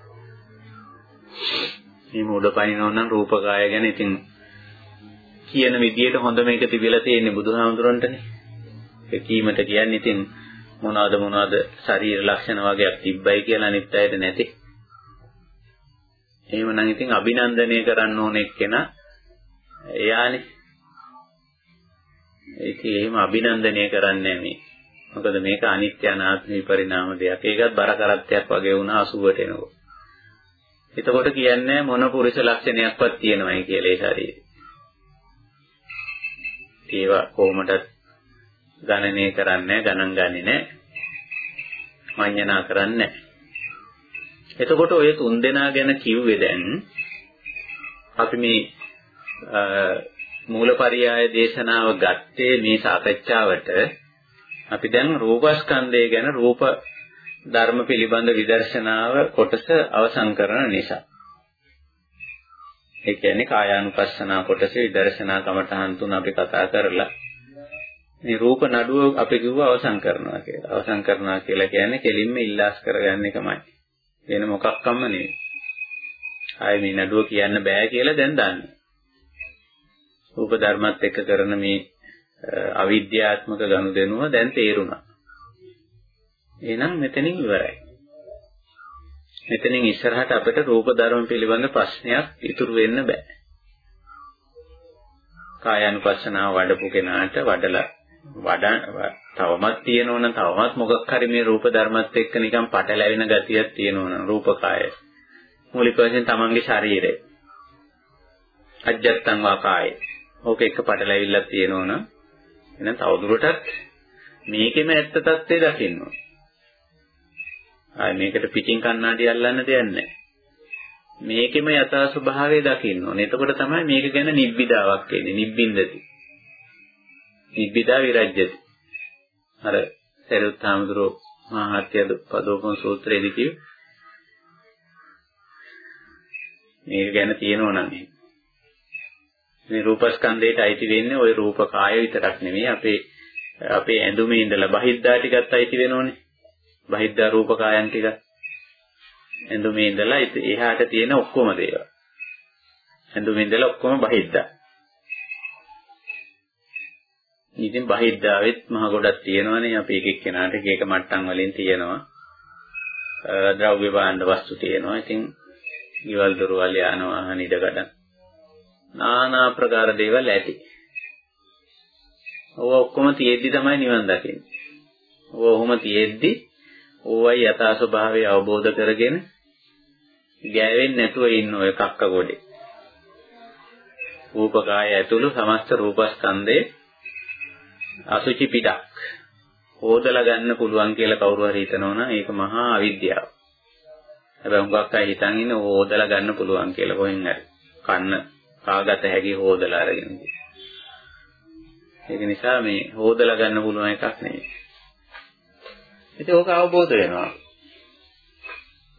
එහෙම උඩ පනිනව නම් රූපකාය ගැන ඉතින් කියන විදියට හොඳ මේක තිබිලා තියෙන්නේ බුදුහාමුදුරන්ටනේ. ඒ කීමට කියන්නේ ඉතින් මොනවාද මොනවාද ශරීර ලක්ෂණ වගේක් තිබ්බයි කියලා අනිත් අයට නැති. එහෙමනම් ඉතින් අභිනන්දනය කරන්න ඕන එක්කෙනා එයානේ. ඒකේ එහෙම අභිනන්දනය කරන්නේ මේ. මොකද මේක අනිත්‍ය අනාත්ම විපරිණාම දෙයක්. ඒකත් බර කරත්තයක් වගේ වුණා 80ට එනකොට. එතකොට කියන්නේ මොන පුරුෂ ලක්ෂණයක්වත් තියෙනවයි කියලා ඒ ශරීරේ. ඒවා කොහොමදත් ගණනය කරන්නේ ගණන් ගන්නේ නැහැ. මඤ්ඤණා කරන්නේ නැහැ. එතකොට ඔය තුන් දෙනා ගැන කිව්වේ දැන් අපි මේ මූලපරියාය දේශනාව ගත්තේ මේ සාකච්ඡාවට අපි දැන් රූපස්කන්ධය ගැන රූප ධර්ම පිළිබඳ විදර්ශනාව කොටස අවසන් කරන නිසා. ඒ කියන්නේ කායානුපස්සනා කොටසේ විදර්ශනා කමඨහන් තුන අපි කතා කරලා මේ රූප නඩුව අපි කිව්වා අවසන් කරනවා කියලා. අවසන් කරනවා කියලා කියන්නේ කෙලින්ම ඉල්ලාස් කරගන්න එකමයි. වෙන මොකක්වත්ම නෙවෙයි. ආයේ මේ නඩුව කියන්න බෑ කියලා දැන් දන්නේ. රූප ධර්මත් එක්ක කරන මේ අවිද්‍යාත්මක ගනුදෙනුව දැන් තේරුණා. එහෙනම් මෙතනින් ඉවරයි. මෙතනින් ඉස්සරහට අපිට රූප ධර්ම පිළිබඳ ප්‍රශ්නයක් ඉතුරු වෙන්න බෑ. කායानुපස්සනාව වඩපු කෙනාට වඩලා වඩා තවමත් තියෙනවනම් තවමත් මොකක් හරි මේ රූප ධර්මත් එක්ක නිකන් පටලැවෙන ගතියක් තියෙනවනම් රූපකාය මූලික වශයෙන් තමන්ගේ ශරීරය අජත්තං වාකාය ඕක එක පටලැවිල්ලක් තියෙනවනම් එහෙනම් තවදුරටත් මේකෙම ඇත්ත తත්ත්වය දකින්න ඕන. ආයි මේකට පිටින් කණ්ණාඩි අල්ලන්න දෙයක් නැහැ. මේකෙම යථා ස්වභාවය දකින්න ඕනේ. එතකොට තමයි මේක ගැන නිබ්බිදාවක් එන්නේ. නිබ්බින්දති. නිබ්බිදා විරජ්‍යති. අර සරියුත් හාමුදුරුවෝ මහාත්‍ය පදෝපම සූත්‍රයේදී කිව්ව මේක ගැන තියෙනව නම් මේ රූපස්කන්ධයට අයිති වෙන්නේ ওই රූප කාය විතරක් නෙමෙයි අපේ අපේ ඇඳුමේ ඉඳලා බහිද්දා ටිකත් අයිති වෙනෝනේ. බහිද්දා රූප කායන් ටික. ඇඳුමේ ඉඳලා එහාට තියෙන ඔක්කොම දේවල්. ඇඳුමේ ඉඳලා ඔක්කොම බහිද්දා. ඉතින් බහිද්දාවෙත් මහ ගොඩක් තියෙනවනේ අපි එක එක්කෙනාට එක එක මට්ටම් වලින් තියෙනවා. ද්‍රව්‍ය භාණ්ඩ වස්තු තියෙනවා. ඉතින් ඊවල දොරවල් යාන වාහන ඉඩකඩ নানা ප්‍රකාර දේවල් ඇති. ඔව ඔක්කොම තියෙද්දි තමයි නිවන් දකින්නේ. ඔව ඔහොම තියෙද්දි ඕවයි යථා ස්වභාවය අවබෝධ කරගෙන ගෑවෙන්නේ නැතුව ඉන්න ඔය කක්ක ගොඩේ. රූපකාය ඇතුළු සමස්ත රූපස්කන්ධේ අසුචි පිටක් හොදලා ගන්න පුළුවන් කියලා කවුරු හරි හිතනවනම් ඒක මහා අවිද්‍යාව. හැබැයි හුඟක් අය හිතන් ඉන්නේ හොදලා ගන්න පුළුවන් කියලා කොහෙන් හරි. කන්න කාගත හැකි හොදලා අරගෙන. ඒක නිසා මේ හොදලා ගන්න පුළුවන් එකක් නෙවෙයි. ඉතින් ඕක අවබෝධ වෙනවා.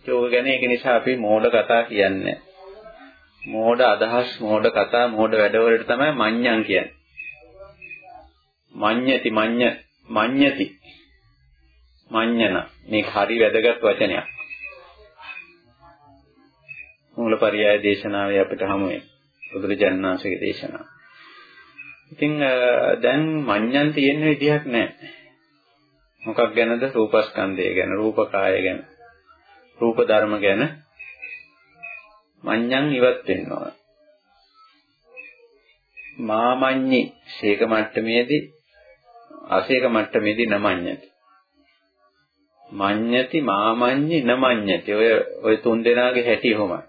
ඒක ගැන ඒක නිසා අපි මෝඩ කතා කියන්නේ. මෝඩ අදහස්, මෝඩ කතා, මෝඩ වැඩවලට තමයි මඤ්ඤං කියන්නේ. මඤ්ඤති මඤ්ඤ මඤ්ඤති මඤ්ඤන මේක හරි වැදගත් වචනයක්. මූලපරියාය දේශනාවේ අපිට හමු වෙන බුදුරජාණන් වහන්සේගේ දේශනාව. ඉතින් දැන් මඤ්ඤන් තියෙන විදිහක් නැහැ. මොකක් ගැනද රූපස්කන්ධය ගැන, රූපකාය ගැන, රූප ධර්ම ගැන මඤ්ඤන් ඉවත් වෙනවා. මාමඤ්ඤි ශේක මට්ටමේදී අශේක මට්ටමේදී නමඤ්ඤති. මඤ්ඤති මාමඤ්ඤි නමඤ්ඤති. ඔය ඔය තුන් දෙනාගේ හැටි කොහොමයි?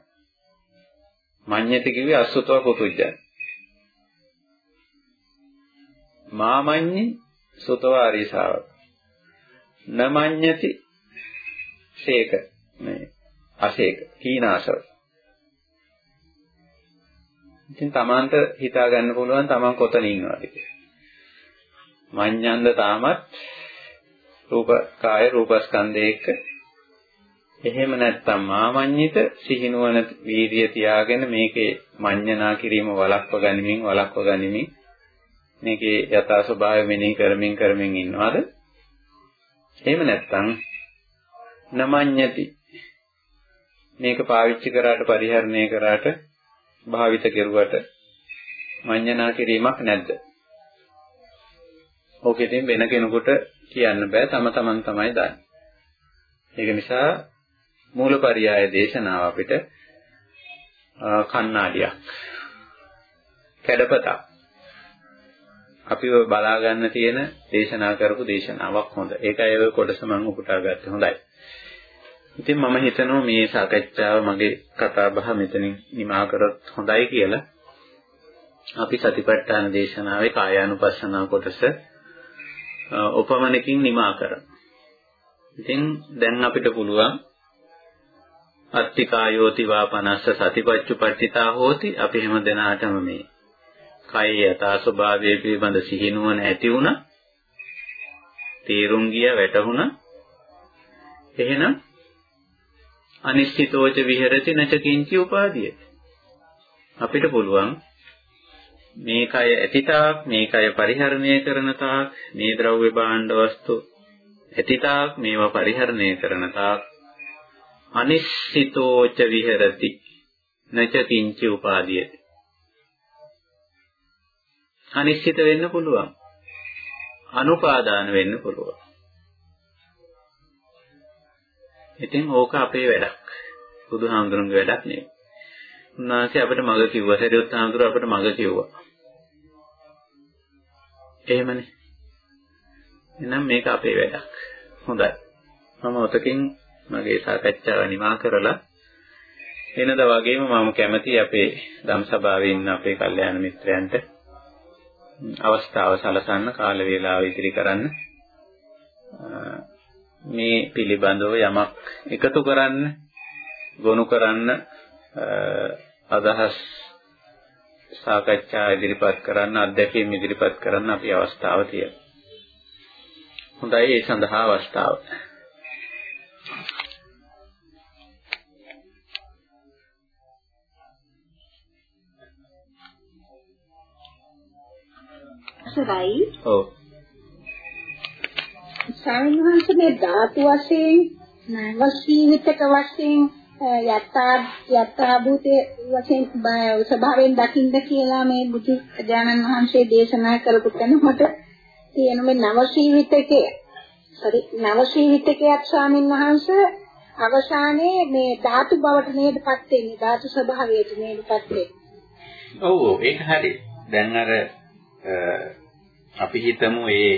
මඤ්ඤති කිව්වේ අසුතව පුතුජ්ජන. මාමඤ්ඤි සුතව ආරිසාව. නමඤ්ඤති ශේක මේ අශේක කීනාසව. ඉතින් Tamanට හිතා ගන්න පුළුවන් Taman කොතන ඉන්නවද කියලා. මඤ්ඤන්ද තාමත් රූප කාය රූපස්කන්ධය එක්ක එහෙම නැත්නම් මාමඤ්ඤිත සිහිනුවන වීර්ය තියාගෙන මේකේ මඤ්ඤණා කිරීම වළක්ව ගනිමින් වළක්ව ගනිමින් මේකේ යථා ස්වභාවය මෙනෙහි කරමින් කරමින් ඉන්නවද? එහෙම නැත්නම් නමඤ්ඤති. මේක පාවිච්චි කරාට පරිහරණය කරාට භාවිත කෙරුවට මඤ්ඤණා කිරීමක් නැද්ද? ඕකෙදින් වෙන කෙනෙකුට කියන්න බෑ. තම තමන් තමයි දන්නේ. ඒක නිසා මූලපරියාය දේශනාව අපිට කණ්ණාඩියක් කැඩපතක් අපිව බලා ගන්න තියෙන දේශනා කරපු දේශනාවක් හොඳ. ඒකයි ඔය කොටස මම උපුටා ගත්තේ හොඳයි. ඉතින් මම හිතනවා මේ සාකච්ඡාව මගේ කතා බහ මෙතනින් නිමා කරොත් හොඳයි කියලා. අපි සතිපට්ඨාන දේශනාවේ කායානුපස්සනා කොටස උපමනකින් නිමා කරනවා. ඉතින් දැන් අපිට පුළුවන් අත්තිකායෝති වාපනස්ස සතිපච්චුපට්ඨිතා හෝති අපි හැම දෙනාටම මේ කය යථා ස්වභාවය පිළිබඳ සිහිනුවන ඇති වුණා. තීරුම් ගිය වැටහුණා. එහෙනම් අනිශ්චිතෝච විහෙරති නච කිංචි උපාදීයති. අපිට පුළුවන් මේ කය ඇතිතාක් මේ කය පරිහරණය කරන තාක් මේ ද්‍රව්‍ය භාණ්ඩ වස්තු ඇතිතාක් මේවා පරිහරණය කරන තාක් අනිශ්චිතෝච විහෙරති. නච කිංච උපාදීයති. අනිශ්චිත වෙන්න පුළුවන්. අනුපාදාන වෙන්න පුළුවන්. ඉතින් ඕක අපේ වැඩක්. බුදුහාමුදුරන්ගේ වැඩක් නෙවෙයි. උන්වහන්සේ අපිට මඟ කිව්වා. සරියොත් හාමුදුරුව අපිට මඟ කිව්වා. එහෙමනේ. එහෙනම් මේක අපේ වැඩක්. හොඳයි. මම ඔතකින් මගේ සාකච්ඡාව නිමා කරලා වෙනද වගේම මම කැමති අපේ ධම්සභාවේ ඉන්න අපේ කල්යාණ මිත්‍රයන්ට අවස්ථාව සලසන්න කාල වේලාව ඉදිරි කරන්න මේ පිළිබඳව යමක් එකතු කරන්න ගොනු කරන්න අදහස් සාකච්ඡා ඉදිරිපත් කරන්න අත්දැකීම් ඉදිරිපත් කරන්න අපි අවස්ථාව තියෙනවා. හොඳයි ඒ සඳහා අවස්ථාව. සරයි. ඔව්. මේ ධාතු වශයෙන් නවසීවිතක වශයෙන් යත්තා යත්තා භූතේ වශයෙන් ස්වභාවයෙන් දකින්න කියලා මේ බුදු දානන් වහන්සේ දේශනා කරපු තැන මට තියෙන මේ නව ජීවිතකේ sorry නව ජීවිතකයක් ස්වාමින් වහන්සේ අවසානයේ මේ ධාතු බවට නේදපත් වෙන්නේ ධාතු ස්වභාවයට නේදපත් වෙන්නේ ඔව් ඒක හරි දැන් අර අපි හිතමු ඒ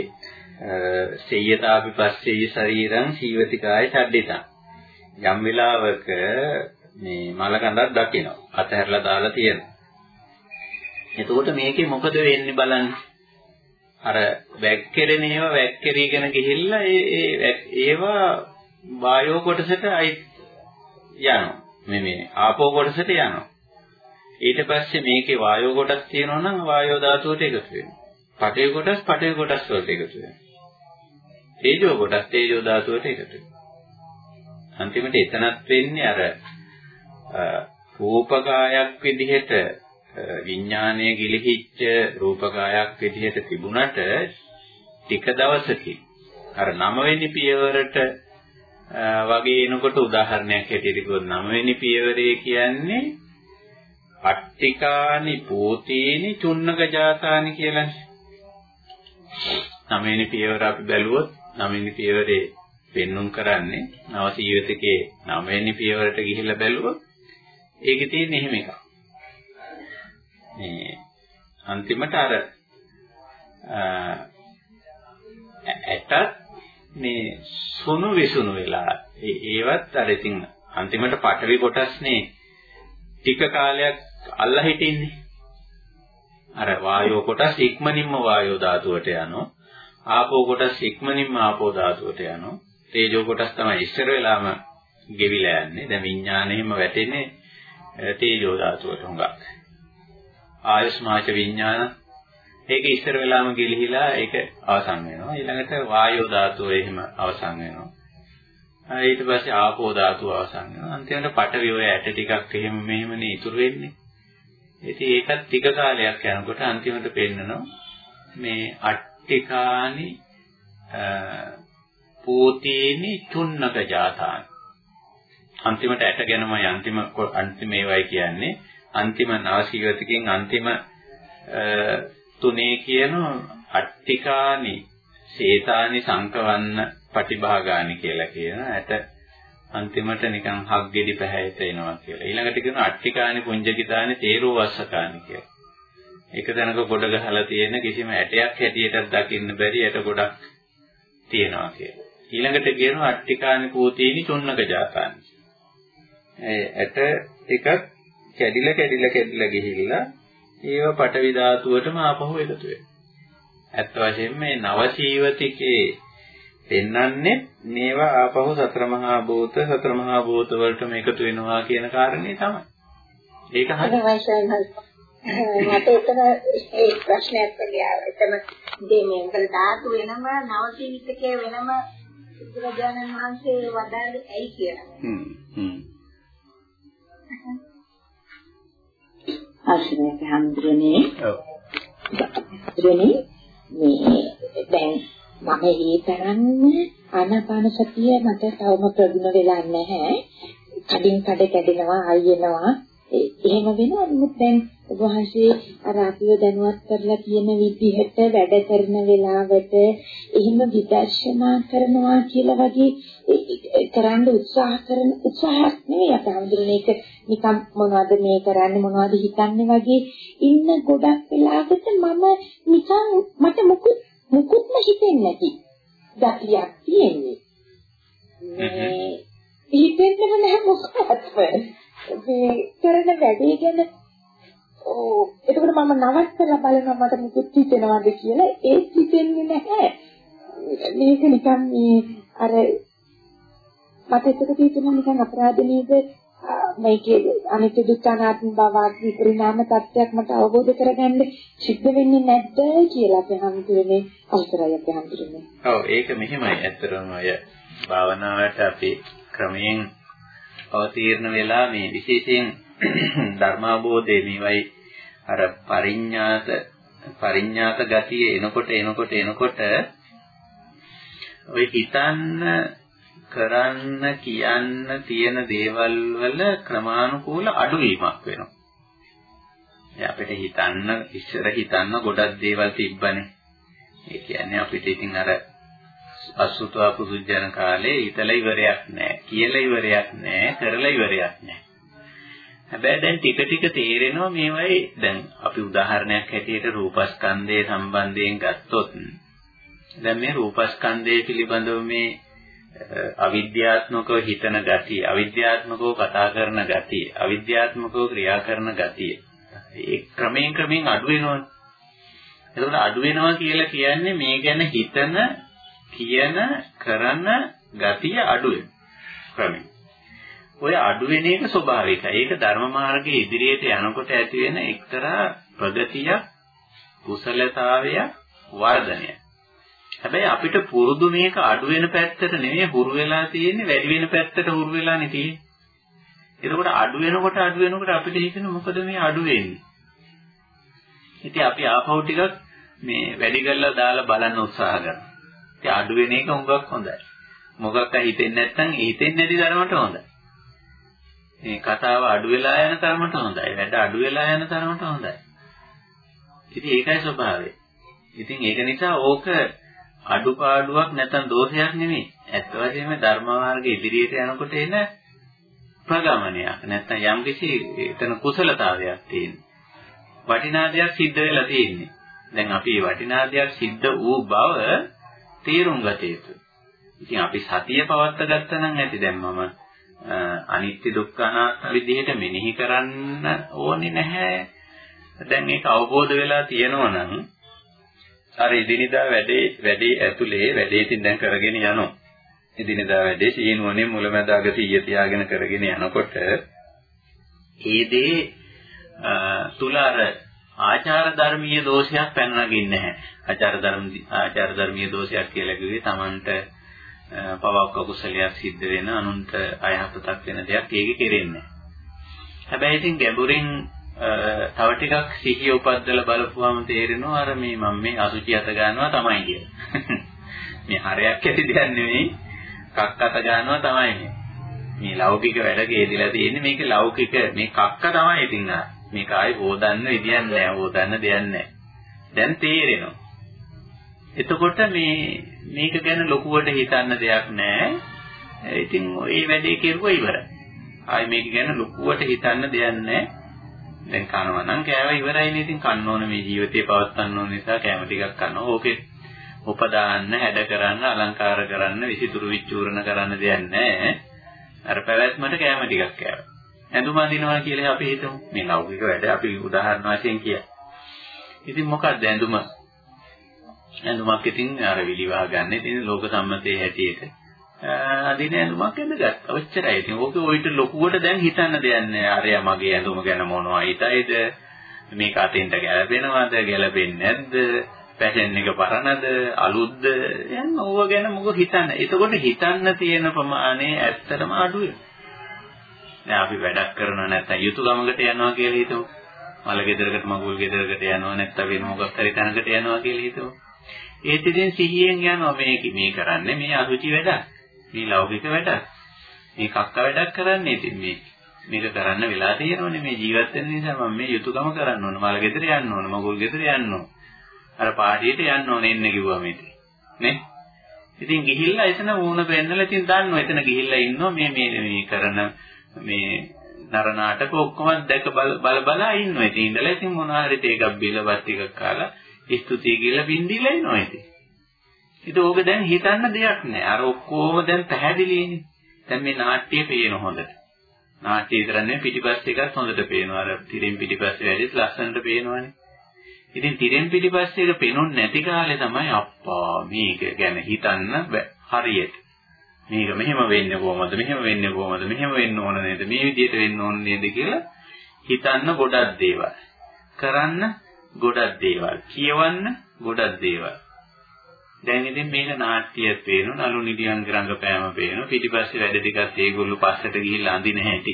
සේයතාපි පස්සේ ශරීරං සීවතිකාය ඡඩ්ඩිතං යම් වෙලාවක මේ මල ගඳක් දකිනවා. අතහැරලා දාලා තියෙනවා. එතකොට මේකේ මොකද වෙන්නේ බලන්න. අර වැක්කිරෙන ඒවා වැක්කිරීගෙන ගිහිල්ලා ඒ ඒ ඒවා වායෝ කොටසට අයි යනවා. මේ මේ ආපෝ කොටසට යනවා. ඊට පස්සේ මේකේ වායෝ කොටස් තියෙනවා නම් වායෝ ධාතුවට එකතු වෙනවා. පඨවි කොටස් පඨවි කොටස් වලට එකතු වෙනවා. තේජෝ කොටස් තේජෝ ධාතුවට එකතු වෙනවා. අන්තිමට එතනත් වෙන්නේ අර රූපකායක් විදිහට විඥානය ගිලිහිච්ච රූපකායක් විදිහට තිබුණට ටික දවසකින් අර 9 වෙනි පියවරට වගේ එනකොට උදාහරණයක් හැටියට කිව්වොත් 9 වෙනි පියවරේ කියන්නේ අට්ටිකානි පෝතේනි චුන්නක ජාතානි කියලානේ. 9 වෙනි පියවර අපි බැලුවොත් 9 වෙනි පියවරේ පෙන්눔 කරන්නේ නව ජීවිතකේ නවවෙනි පියවරට ගිහිල්ලා බැලුවොත් ඒකේ තියෙන එහෙම එකක්. මේ අන්තිමට අර ඇටත් මේ සුණු විසුණු වෙලා ඒවත් අර ඉතින් අන්තිමට පටවි කොටස්නේ ටික කාලයක් අල්ලා හිටින්නේ. අර වායෝ කොටස් ඉක්මනින්ම වායෝ ධාතුවට යනවා. ආපෝ කොටස් ඉක්මනින්ම ආපෝ ධාතුවට යනවා. තේජෝ කොටස් තමයි ඉස්සර වෙලාම ගෙවිලා යන්නේ. දැන් විඥාණයෙම වැටෙන්නේ තේජෝ ධාතුවට හුඟක්. ආයස්මාච විඥාන. ඒක ඉස්සර වෙලාම ගිලිහිලා ඒක අවසන් වෙනවා. ඊළඟට වායෝ ධාතුව එහෙම අවසන් වෙනවා. ඊට පස්සේ ආපෝ ධාතුව අවසන් වෙනවා. අන්තිමට පඨවි ඔය ඇට ටිකක් එහෙම මෙහෙමනේ ඉතුරු වෙන්නේ. ඉතින් ඒකත් ටික කාලයක් යනකොට අන්තිමට පෙන්නනවා මේ අට්ටිකානි පෝතේනි චුන්නක ජාතාන. අන්තිමට ඇට ගැනමයි අන්තිම අන්තිම ඒවයි කියන්නේ. අන්තිම නවසීවතකින් අන්තිම තුනේ කියන අට්ටිකානි සේතානි සංකවන්න පටිභාගානි කියලා කියන ඇට අන්තිමට නිකන් හක් ගෙඩි පැහැයට එනවා කියලා. ඊළඟට කියන අට්ටිකානි පුංජකිතානි තේරෝ වස්සකානි කියලා. එක තැනක ගොඩ ගහලා තියෙන කිසිම ඇටයක් හැටියට දකින්න බැරි ඇට ගොඩක් තියෙනවා කියලා. ඊළඟට කියනවා අට්ටිකානි පූතීනි චොන්නක ජාතානි. ඒ ඇට ටිකක් කැඩිලා කැඩිලා කැඩිලා ගිහිල්ලා ඒව පටවි ධාතුවටම ආපහු එකතු වෙනවා. ඇත්ත වශයෙන්ම මේ නව ජීවිතිකේ පෙන්වන්නේ මේවා ආපහු සතර මහා භූත සතර මහා භූත වලටම එකතු වෙනවා කියන කාරණේ තමයි. ඒක හරියි. මට එතන ඒ ප්‍රශ්නයක් ආවා. එතන දෙන්නේ මොකද ධාතු වෙනම නව ජීවිතකයේ වෙනම බුදුරජාණන් වහන්සේ වදාළේ ඇයි කියලා. හ්ම් හ්ම්. ආශ්‍රයක හඳුරන්නේ. ඔව්. හඳුරන්නේ මේ දැන් මම ඒ තරම් ආනාපාන සතිය මට තවම ප්‍රගුණ වෙලා නැහැ. කඩින් කඩ කැඩෙනවා, අයියනවා. එහෙම වෙනවා. නමුත් දැන් ඔබ වහන්සේ අර අපිව දැනුවත් කරලා කියන විදිහට වැඩ කරන වෙලාවට එහෙම විදර්ශනා කරනවා කියලා වගේ කරන්න උත්සාහ කරන උත්සාහයක් නෙවෙයි අපි හඳුනන එක නිකම් මොනවද මේ කරන්නේ මොනවද හිතන්නේ වගේ ඉන්න ගොඩක් වෙලාවට මම නිකන් මට මුකුත් මුකුත්ම හිතෙන්නේ නැති ගතියක් තියෙන්නේ. මේ හිතෙන්නම නැහැ මොකක්වත්. මේ කරන වැඩේ ගැන ඕ එතකොට මම නවත්තලා බලනවා මට මුකුත් හිතෙනවද කියලා. ඒත් හිතෙන්නේ නැහැ. මේක නිකන් මේ අර මට එතකොට හිතෙනවා නිකන් අපරාධ නේද මේකේ අනිත්‍ය දුක්ඛ අනාත්ම බව ආදී පරිණාම තත්ත්වයක් මට අවබෝධ කරගන්න සිද්ධ වෙන්නේ නැද්ද කියලා අපි හඳුනන්නේ අවසරයි අපි හඳුනන්නේ. ඔව් ඒක මෙහෙමයි. ඇත්තටම අය භාවනාවට අපි ක්‍රමයෙන් අවතීර්ණ වෙලා මේ විශේෂයෙන් ධර්මාබෝධයේ මේවයි අර පරිඥාත පරිඥාත ගතිය එනකොට එනකොට එනකොට ඔය හිතන්න කරන්න කියන්න තියෙන දේවල් වල ක්‍රමානුකූල අඩුවීමක් වෙනවා. ඒ අපිට හිතන්න ඉස්සර හිතන්න ගොඩක් දේවල් තිබ්බනේ. ඒ කියන්නේ අපිට ඉතින් අර අසුතවා පුදුජන කාලේ හිතලා ඉවරයක් නැහැ. කියලා ඉවරයක් නැහැ. කරලා ඉවරයක් නැහැ. හැබැයි දැන් ටික ටික තේරෙනවා මේවයි දැන් අපි උදාහරණයක් හැටියට රූපස්කන්ධය සම්බන්ධයෙන් ගත්තොත් දැන් මේ රූපස්කන්ධය පිළිබඳව මේ අවිද්‍යාත්මකව හිතන ගතිය, අවිද්‍යාත්මකව කතා කරන ගතිය, අවිද්‍යාත්මකව ක්‍රියා කරන ගතිය. ඒ ක්‍රමයෙන් ක්‍රමයෙන් අඩු වෙනවනේ. එතකොට අඩු වෙනවා කියලා කියන්නේ මේ ගැන හිතන, කියන, කරන ගතිය අඩු වෙන ක්‍රමයෙන්. ඔය අඩු වෙන එක ස්වභාවිකයි. ඒක ධර්ම මාර්ගයේ ඉදිරියට යනකොට ඇති වෙන එක්තරා ප්‍රගතියක්, කුසලතාවයක්, වර්ධනයක්. හැබැයි අපිට පුරුදු මේක අඩු වෙන පැත්තට නෙමෙයි හුරු වෙලා තියෙන්නේ වැඩි වෙන පැත්තට හුරු වෙලානේ තියෙන්නේ. එතකොට අඩු වෙනකොට අඩු වෙනකොට අපිට හිතෙන මොකද මේ අඩු වෙන්නේ? ඉතින් අපි ආපහු ටිකක් මේ වැඩි කරලා දාලා බලන්න උත්සාහ කරනවා. ඉතින් අඩු වෙන එක හුඟක් හොඳයි. මොකක්ද හිතෙන්නේ නැත්නම් හිතෙන්නේ නැති තරමට හොඳයි. මේ කතාව අඩු වෙලා යන තරමට හොඳයි. වැඩ අඩු වෙලා යන තරමට හොඳයි. ඉතින් ඒකයි ස්වභාවය. ඉතින් ඒක නිසා ඕක අඩුපාඩුවක් නැත්නම් දෝෂයක් නෙමෙයි. ඇත්ත වශයෙන්ම ධර්ම මාර්ගයේ ඉදිරියට යනකොට එන ප්‍රගමනයක්. නැත්නම් යම්කිසි එතන කුසලතාවයක් තියෙනවා. වටිනා දෙයක් සිද්ධ වෙලා තියෙන්නේ. දැන් අපි වටිනා දෙයක් සිද්ධ වූ බව තේරුම් ගත යුතුයි. ඉතින් අපි සතිය පවත්වා ගත්තා නම් ඇති දැන් මම අනිත්‍ය දුක්ඛ අනාත්ම විදිහට මෙනෙහි කරන්න ඕනේ නැහැ. දැන් ඒක අවබෝධ වෙලා තියෙනවා නම් අර ඉදිනදා වැඩේ වැඩේ ඇතුලේ වැඩේ ඉතින් දැන් කරගෙන යනවා. ඉදිනදා වැඩේ සීනුවනේ මුලැමැදාග සිහිය තියාගෙන කරගෙන යනකොට ඒ දේ තුල අර ආචාර ධර්මීය දෝෂයක් පැන නගින්නේ නැහැ. ආචාර ධර්ම ආචාර ධර්මීය දෝෂයක් කියලා කිව්වේ Tamanට පවක් අකුසලයක් සිද්ධ වෙන අනුන්ට අයහපතක් වෙන දෙයක් ඒකේ කෙරෙන්නේ හැබැයි ඉතින් ගැඹුරින් තව ටිකක් සිහිය උපද්දලා බලපුවම තේරෙනවා අර මේ මම මේ අසුචි අත ගන්නවා තමයි කියලා. මේ හරයක් ඇති දෙයක් නෙවෙයි කක් අත ගන්නවා තමයි මේ. මේ ලෞකික වැඩක යෙදලා තියෙන්නේ මේක ලෞකික මේ කක්ක තමයි ඉතින් මේක ආයි හොදන්න විදියක් නෑ හොදන්න දෙයක් නෑ. දැන් තේරෙනවා. එතකොට මේ මේක ගැන ලොකුවට හිතන්න දෙයක් නෑ. ඉතින් ඒ වැඩේ කෙරුවා ඉවරයි. ආයි මේක ගැන ලොකුවට හිතන්න දෙයක් නෑ. දැන් කනවා නම් කෑව ඉවරයිනේ. ඉතින් කන්න ඕන මේ ජීවිතේ පවත්වන්න ඕන නිසා කෑම ටිකක් කනවා. ඕකේ උපදාන්න, හැඩ කරන්න, අලංකාර කරන්න, විසිතුරු විචූර්ණ කරන්න දෙයක් නෑ. අර පැවැත්මට කෑම ටිකක් කෑවා. ඇඳුම අඳිනවා කියලා අපි හිතමු. මේ ලෞකික වැඩ අපි උදාහරණ වශයෙන් කියයි. ඉතින් මොකක්ද ඇඳුම? ඇඳුමක් ඉතින් අර විලිවා ගන්න. ඉතින් ලෝක සම්මතයේ හැටියට අදින ඇඳුමක් ඇඳගත්තා. ඔච්චරයි. ඉතින් ඕක ඔයිට ලොකුවට දැන් හිතන්න දෙයක් නෑ. අරයා මගේ ඇඳුම ගැන මොනවා හිතයිද? මේක අතින්ට ගැලපෙනවද? ගැලපෙන්නේ නැද්ද? ෆැෂන් එක පරණද? අලුත්ද? යන්න ඕව ගැන මොකද හිතන්න. එතකොට හිතන්න තියෙන ප්‍රමාණය ඇත්තටම අඩුයි. දැන් අපි වැඩක් කරනවා නැත්නම් යුතුයකමකට යනවා කියලා හිතමු. මල ගෙදරකට මගුල් ගෙදරකට යනවා නැත්නම් වෙන මොකක් හරි තැනකට යනවා කියලා හිතමු. ඒත් ඉතින් සිහියෙන් යනවා මේක මේ කරන්නේ මේ අසුචි වැඩක්. මේ ලෞකික වැඩක්. මේ කක්ක වැඩක් කරන්නේ ඉතින් මේ මේක කරන්න වෙලා තියෙනවනේ මේ ජීවත් වෙන නිසා මම මේ යුතුයකම කරන්න ඕන. මල ගෙදර යන්න ඕන. මගුල් ගෙදර යන්න ඕන. අර පාටියට යන්න ඕනේ එන්න කිව්වම ඉතින්. නේ? ඉතින් ගිහිල්ලා එතන වුණ පෙන්නලා ඉතින් දන්නවා එතන ගිහිල්ලා ඉන්නවා මේ මේ මේ කරන මේ නර නාටක ඔක්කොම දැක බල බලා ඉන්නවා. ඉතින් ඉඳලා ඉතින් මොනවා හරි තේකක් බීලවත් ටිකක් කාලා ස්තුතිය කියලා බින්දිලා එනවා ඉතින්. ඉතින් ඕක දැන් හිතන්න දෙයක් නෑ. අර ඔක්කොම දැන් පැහැදිලිනේ. දැන් මේ නාට්‍ය පේන හොඳට. නාට්‍ය විතර නෙවෙයි පිටිපස්ස එකත් හොඳට පේනවා. අර තිරින් පිටිපස්සේ වැඩිත් ලස්සනට පේනවනේ. ඉතින් තිරෙන් පිටිපස්සේ එක පෙනුන්නේ නැති කාලේ තමයි අප්පා මේක ගැන හිතන්න හරියට. මේක මෙහෙම වෙන්නේ කොහොමද? මෙහෙම වෙන්නේ කොහොමද? මෙහෙම වෙන්න ඕන නේද? මේ විදිහට වෙන්න ඕන නේද කියලා හිතන්න ගොඩක් දේවල්. කරන්න ගොඩක් දේවල්. කියවන්න ගොඩක් දේවල්. දැන් ඉතින් මේක නාට්‍යයක් පේනවා නලු නිදියන් රංගපෑම පේනවා. පිටිපස්සේ වැඩ ටිකත් ඒගොල්ලෝ පස්සට ගිහිල්ලා අඳින හැටි.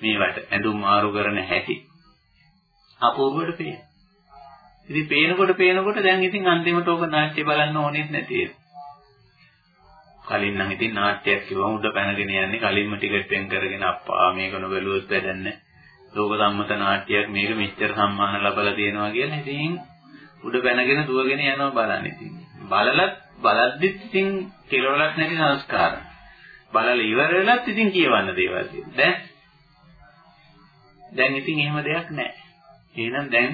මේවට ඇඳුම් මාරු කරන හැටි. අපූර්වට පේනවා. ඉතින් පේනකොට පේනකොට දැන් ඉතින් අන්තිමට ඕක නාට්‍ය බලන්න ඕනෙත් නැති කලින් නම් ඉතින් නාට්‍යයක් කිව්වම උඩ පැනගෙන යන්නේ කලින්ම ටිකට් වෙන් කරගෙන අප්පා මේක නොබැලුවොත් වැඩන්නේ. ලෝක සම්මත නාට්‍යයක් මේක මෙච්චර සම්මාන ලබලා තියෙනවා කියලා ඉතින් උඩ පැනගෙන දුවගෙන යනවා බලන්න ඉතින්. බලලත් බලද්දිත් ඉතින් කෙලවලක් නැති සංස්කාර. බලලා ඉවර වෙලත් ඉතින් කියවන්න දේවල් දැන් දැන් ඉතින් එහෙම දෙයක් නැහැ. එහෙනම් දැන්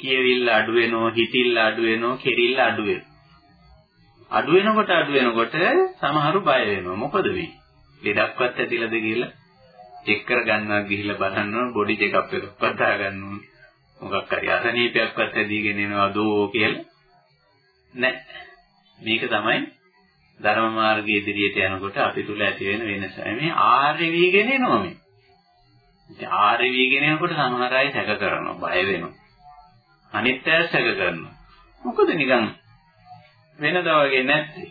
කියවිල්ල අඩු වෙනවා, හිතිල්ල අඩු වෙනවා, කෙරිල්ල අඩු වෙනවා. අඩු වෙනකොට අඩු වෙනකොට සමහරු බය වෙනවා. මොකද වෙන්නේ? ලෙඩක්වත් ඇතිලාද කියලා චෙක් කර ගන්නවා ගිහිල්ලා බලන්න ඕන බොඩි චෙක් අප් එකක්වත් දාගන්න ඕන. මොකක් හරි අසනීපයක්වත් ඇදීගෙන එනවදෝ කියලා. නෑ. මේක තමයි ධර්ම මාර්ගයේ ඉදිරියට යනකොට අපි තුල ඇති වෙන වෙනස. මේ ආර්ය වීගෙන එනවා මේ. ඉතින් ආර්ය වීගෙන එනකොට සමහර අය සැක කරනවා, බය වෙනවා. අනිත් අය සැක කරනවා. මොකද නිකන් වෙනදා වගේ නැත්තේ.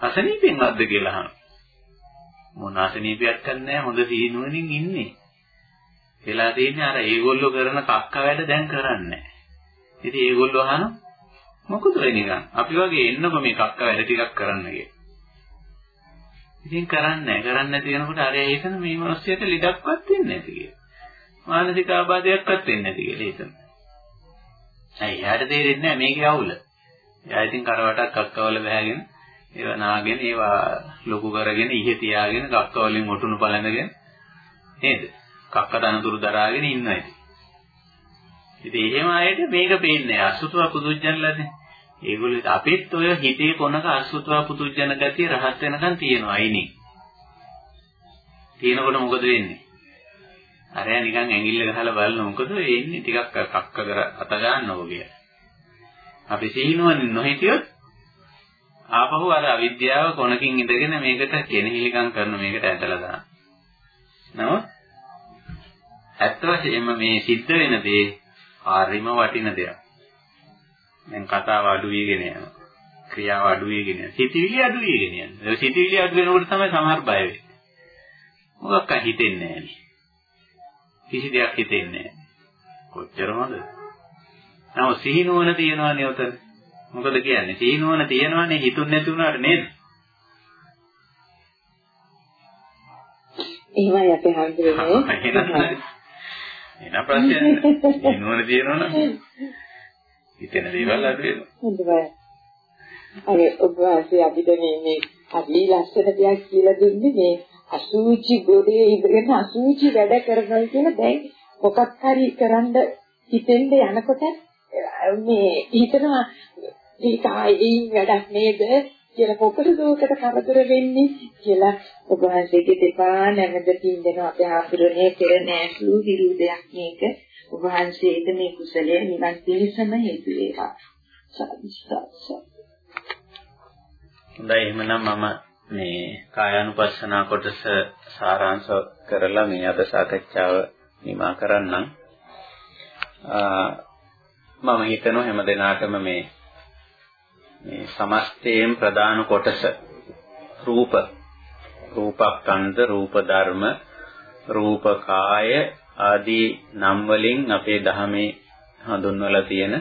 අසනීපෙන් වද්ද කියලා අහනවා. මොන අසනීපයක් කරන්නේ හොඳ සීනුවණින් ඉන්නේ. වෙලා තියෙන්නේ අර ඒගොල්ලෝ කරන කක්ක වැඩ දැන් කරන්නේ. ඉතින් ඒගොල්ලෝ අහන මොකද නිකන් අපි වගේ එන්නකො මේ කක්ක වැඩ ටිකක් කරන්න කියලා. ඉතින් කරන්නේ කරන්නේ නැති වෙනකොට අර හිතන මේ මිනිස්සුන්ට ලෙඩක්වත් වෙන්නේ නැති කියලා. මානසික ආබාධයක්වත් වෙන්නේ නැති කියලා හිතන. ඇයි එයාට තේරෙන්නේ නැහැ මේකේ අවුල. එයා ඉතින් කරවටක් කක්කවල බෑගෙන ඒවා නාගෙන ඒවා ලොකු කරගෙන ඉහෙ තියාගෙන කක්කවලින් ඔටුනු බලනගෙන නේද? කක්ක තනතුරු දරාගෙන ඉන්නවා ඉතින්. ඉතින් එහෙම අයට මේක පේන්නේ අසුතුව පුදුජනලානේ. ඒගොල්ලෝ අපිත් ඔය හිතේ කොනක අසුතුව පුදුජන ගතිය රහත් වෙනකන් තියෙනවා අයිනේ. තියෙනකොට මොකද වෙන්නේ? අරයා නිකන් ඇඟිල්ල ගහලා බලන මොකද වෙන්නේ ටිකක් කක්ක කර අත ගන්නව කියලා. අපි සිහිනුවන්නේ නොහිටියොත් ආපහු අර අවිද්‍යාව කොනකින් ඉඳගෙන මේකට කෙනෙහිලිකම් කරන මේකට ඇදලා දාන. නමුත් ඇත්ත වශයෙන්ම මේ සිද්ධ වෙන දේ ආරිම වටින දෙයක්. දැන් කතාව අඩු වීගෙන යනවා. ක්‍රියාව අඩු වීගෙන යනවා. සිතිවිලි අඩු වීගෙන යනවා. සිතිවිලි අඩු වෙනකොට තමයි සමහර බය වෙන්නේ. මොකක්ද හිතෙන්නේ නැහැ. කිසි දෙයක් හිතෙන්නේ නැහැ. කොච්චර හොඳද? නමුත් සිහිනුවන තියනවානේ උතන. මොකද කියන්නේ? සිහිනුවන තියනවානේ හිතුන් නැති වුණාට නේද? එහෙමයි අපේ හම්බුනේ. එන ප්‍රශ්නයක් නෑ. තියෙනවනම් හිතෙන දේවල් අඩු වෙනවා. හොඳයි. අර ඔබ වාසේ අපිට මේ මේ අපි ලස්සන දෙයක් කියලා දුන්නේ මේ අසූචි ගොඩේ ඉඳගෙන අසූචි වැඩ කරනවා කියලා දැන් මොකක් හරි කරන්න හිතෙන්ද යනකොට මේ හිතනවා ඒක ආයින් වැඩක් නේද කියලා මොකටද උකට කරදර වෙන්නේ කියලා ඔබ වහන්සේගේ දෙපා නැමද පින්දෙනවා අපේ ආපිරණේ පෙර නැසු විරුදයක් මේක ඔබ වහන්සේට මේ කුසලය නිවන් පිණිසම හේතු වේවා. සාදුසාස හොඳයි. එහෙනම් මම මේ කායානුපස්සනා කොටස සාරාංශ කරලා මේ අද සාකච්ඡාව නිමා කරන්නම්. මම හිතනවා හැම දිනාටම මේ මේ සමස්තයෙන් ප්‍රධාන කොටස රූප. රූපස්කන්ධ රූප ධර්ම රූප කාය ආදී නම් වලින් අපේ ධහමේ හඳුන්වලා තියෙන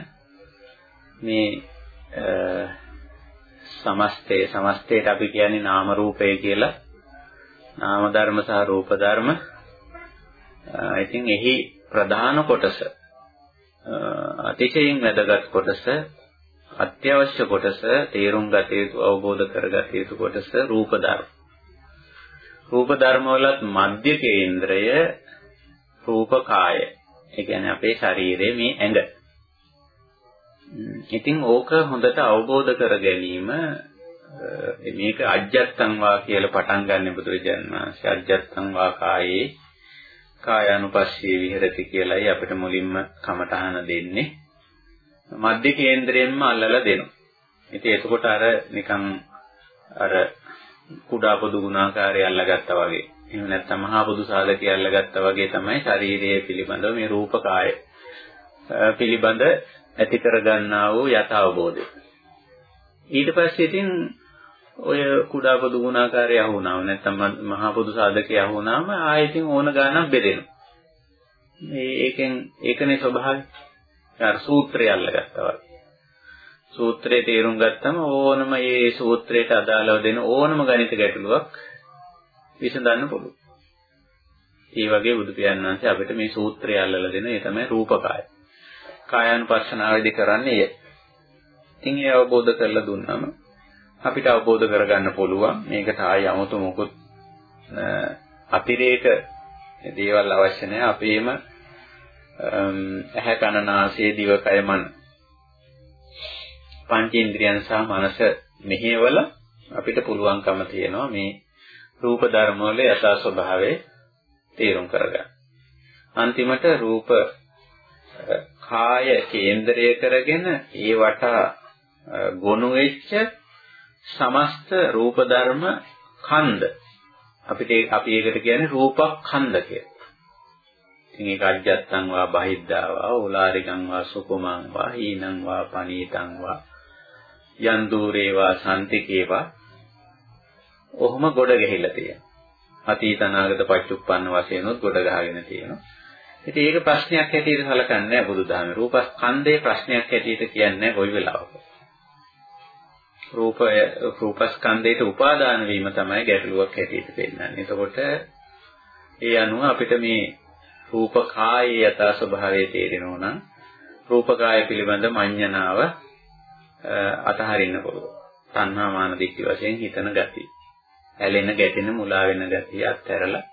මේ සමස්තය. සමස්තයට අපි කියන්නේ නාම රූපය කියලා. නාම ධර්ම සහ රූප ධර්ම. ඉතින් එහි ප්‍රධාන කොටස අතිශයින් වැදගත් කොටස අත්‍යවශ්‍ය කොටස තේරුම් ගත යුතු අවබෝධ කරගත යුතු කොටස රූප ධර්ම. රූප ධර්ම වලත් මධ්‍ය කේන්ද්‍රය රූප කාය. ඒ කියන්නේ අපේ ශරීරයේ මේ ඇඟ. ඉතින් ඕක හොඳට අවබෝධ කර ගැනීම මේක අජ්ජත්තං වා කියලා පටන් ගන්න බුදුරජාණන් වහන්සේ අජ්ජත්තං වා කායේ කායानुපස්සී විහෙරති කියලායි අපිට මුලින්ම කමඨහන දෙන්නේ. මධ්‍ය කේන්ද්‍රයෙන්ම අල්ලලා දෙනවා. ඉතින් එතකොට අර නිකන් අර කුඩා පොදු ගුණාකාරය අල්ලගත්තා වගේ. එහෙම නැත්නම් මහා පොදු සාධකය අල්ලගත්තා වගේ තමයි ශාරීරිය පිළිබඳව මේ රූපකාය පිළිබඳ ඇති කරගන්නා වූ යථාබෝධය. ඊට පස්සේ ඉතින් ඔය කුඩා පොදු ගුණාකාරය අහුණාම නැත්නම් මහා පොදු සාධකය අහුණාම ආයෙත් ඕන ගානක් බෙදෙනවා. මේ ඒකෙන් ඒකනේ ස්වභාවය. අර සූත්‍රය අල්ලගත්තා වගේ. සූත්‍රයේ තේරුම් ගත්තම ඕනම මේ සූත්‍රයට අදාළව දෙන ඕනම ගණිත ගැටලුවක් විසඳන්න පුළුවන්. ඒ වගේ බුදු පියාණන් වහන්සේ අපිට මේ සූත්‍රය අල්ලලා දෙන ඒ තමයි රූපකාය. කායાનුපස්සනාවේදී කරන්නේ එය. ඉතින් ඒ අවබෝධ කරලා දුන්නම අපිට අවබෝධ කරගන්න පුළුවන් මේකට ආයි 아무ත මොකුත් අතිරේක දේවල් අවශ්‍ය නැහැ. අපේම ඇහැ කන නාසය දිවකය මන පංචේන්ද්‍රයන් සහ මනස මෙහෙවල අපිට පුළුවන්කම තියෙනවා මේ රූප ධර්ම වල යථා ස්වභාවය තේරුම් කරගන්න. අන්තිමට රූප කාය කේන්ද්‍රය කරගෙන ඒ වටා ගොනු වෙච්ච සමස්ත රූප ධර්ම ඛණ්ඩ අපිට අපි ඒකට කියන්නේ රූපඛණ්ඩ කියලා. ඉතින් ඒක අජ්ජත්තං වා බහිද්ධා වා ඕලාරිකං වා සුකුමං වා හීනං වා පනීතං වා යන් দূරේ වා සම්තිකේ ඔහොම ගොඩ ගැහිලා තියෙනවා. අතීත අනාගත පච්චුප්පන්න වශයෙන් උත් ගොඩ ගහගෙන තියෙනවා. ඉතින් ඒක ප්‍රශ්නයක් හැටියට සලකන්නේ නැහැ බුදුදහමේ. රූපස්කන්ධේ ප්‍රශ්නයක් හැටියට කියන්නේ කොයි වෙලාවක. රූපය රූපස්කන්ධයට උපාදාන වීම තමයි ගැටලුවක් හැටියට පෙන්නන්නේ. එතකොට ඒ අනුව අපිට මේ රූප කායේ යථා ස්වභාවය තේරෙනවා නම් රූප කාය පිළිබඳ මඤ්ඤණාව අතහරින්න පුළුවන්. තණ්හා මාන දික්ටි වශයෙන් හිතන ගතිය. ඇලෙන ගැටෙන මුලා වෙන ගතිය අත්හැරලා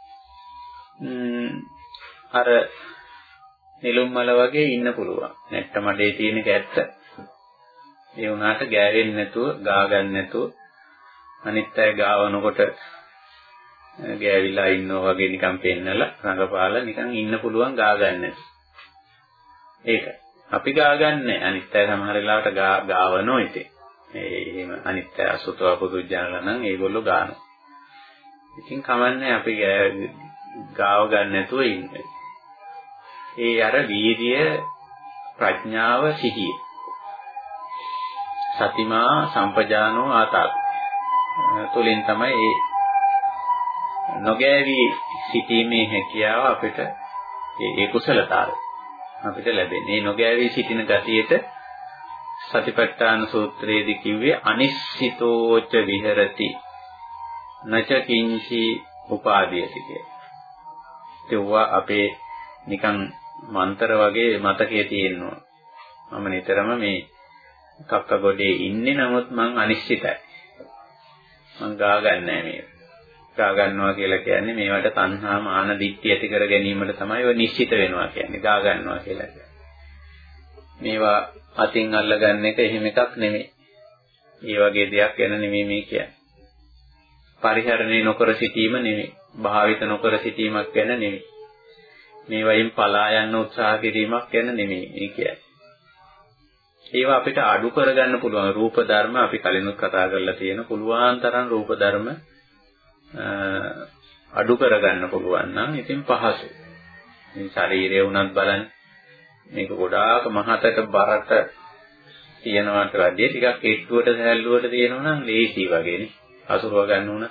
අර නිලුම් මල වගේ ඉන්න පුළුවන්. නැට්ට මඩේ තියෙන කැත්ත. ඒ වුණාට ගෑවෙන්නේ නැතුව, ගා ගන්න නැතුව අනිත් අය ගාවනකොට ගෑවිලා ඉන්නවා වගේ නිකන් පෙන්නලා රඟපාලා නිකන් ඉන්න පුළුවන් ගා ගන්න. ඒක. අපි ගා ගන්නෑ. අනිත් අය සමහර වෙලාවට ගාවනෝ ඉතින්. ඒ එහෙම අනිත් අය අසුතව පුදුජනලා නම් ඒගොල්ලෝ ගානවා. ඉතින් කමන්නේ අපි ගාව ගන්න නැතුව ඉන්නේ. ඒ අර වීර්ය ප්‍රඥාව සිහිය. සතිමා සම්පජානෝ ආතාප. තුලින් තමයි ඒ නොගෑවි සිටීමේ හැකියාව අපිට ඒ කුසලතාවය අපිට ලැබෙන්නේ. මේ නොගෑවි සිටින ගතියට සතිපට්ඨාන සූත්‍රයේදී කිව්වේ අනිශ්චිතෝච විහෙරති නච කිංචි උපාදීයති කිය. ඒවා අපේ නිකන් මන්තර වගේ මතකයේ තියෙනවා. මම නිතරම මේ කක්ක ගොඩේ ඉන්නේ නමුත් මං අනිශ්චිතයි. මං ගා ගන්නෑ මේක. ගා ගන්නවා කියලා කියන්නේ මේවට තණ්හා මාන දික්ටි ඇති කර ගැනීමට තමයි ඔය නිශ්චිත වෙනවා කියන්නේ. ගා ගන්නවා කියලා කියන්නේ. මේවා අතින් අල්ලගන්න එක එහෙම එකක් නෙමෙයි. ඒ වගේ දෙයක් ගැන නෙමෙයි මේ කියන්නේ. පරිහරණය නොකර සිටීම නෙමෙයි. භාවිත නොකර සිටීමක් ගැන නෙමෙයි. මේ වයින් පලා යන්න උත්සාහ කිරීමක් ගැන නෙමෙයි මේ කියන්නේ. ඒවා අපිට අඩු කරගන්න පුළුවන් රූප ධර්ම අපි කලිනුත් කතා කරලා තියෙන පුළුවන් තරම් රූප ධර්ම අඩු කරගන්න පුළුවන් නම් ඉතින් පහසුයි. මේ ශරීරය උනත් බලන්න මේක ගොඩාක් මහතට බරට තියනවට වැඩිය ටිකක් එට්ටුවට සැහැල්ලුවට තියෙනවා නම් ලේසි වගේනේ. අසුරව ගන්න උන.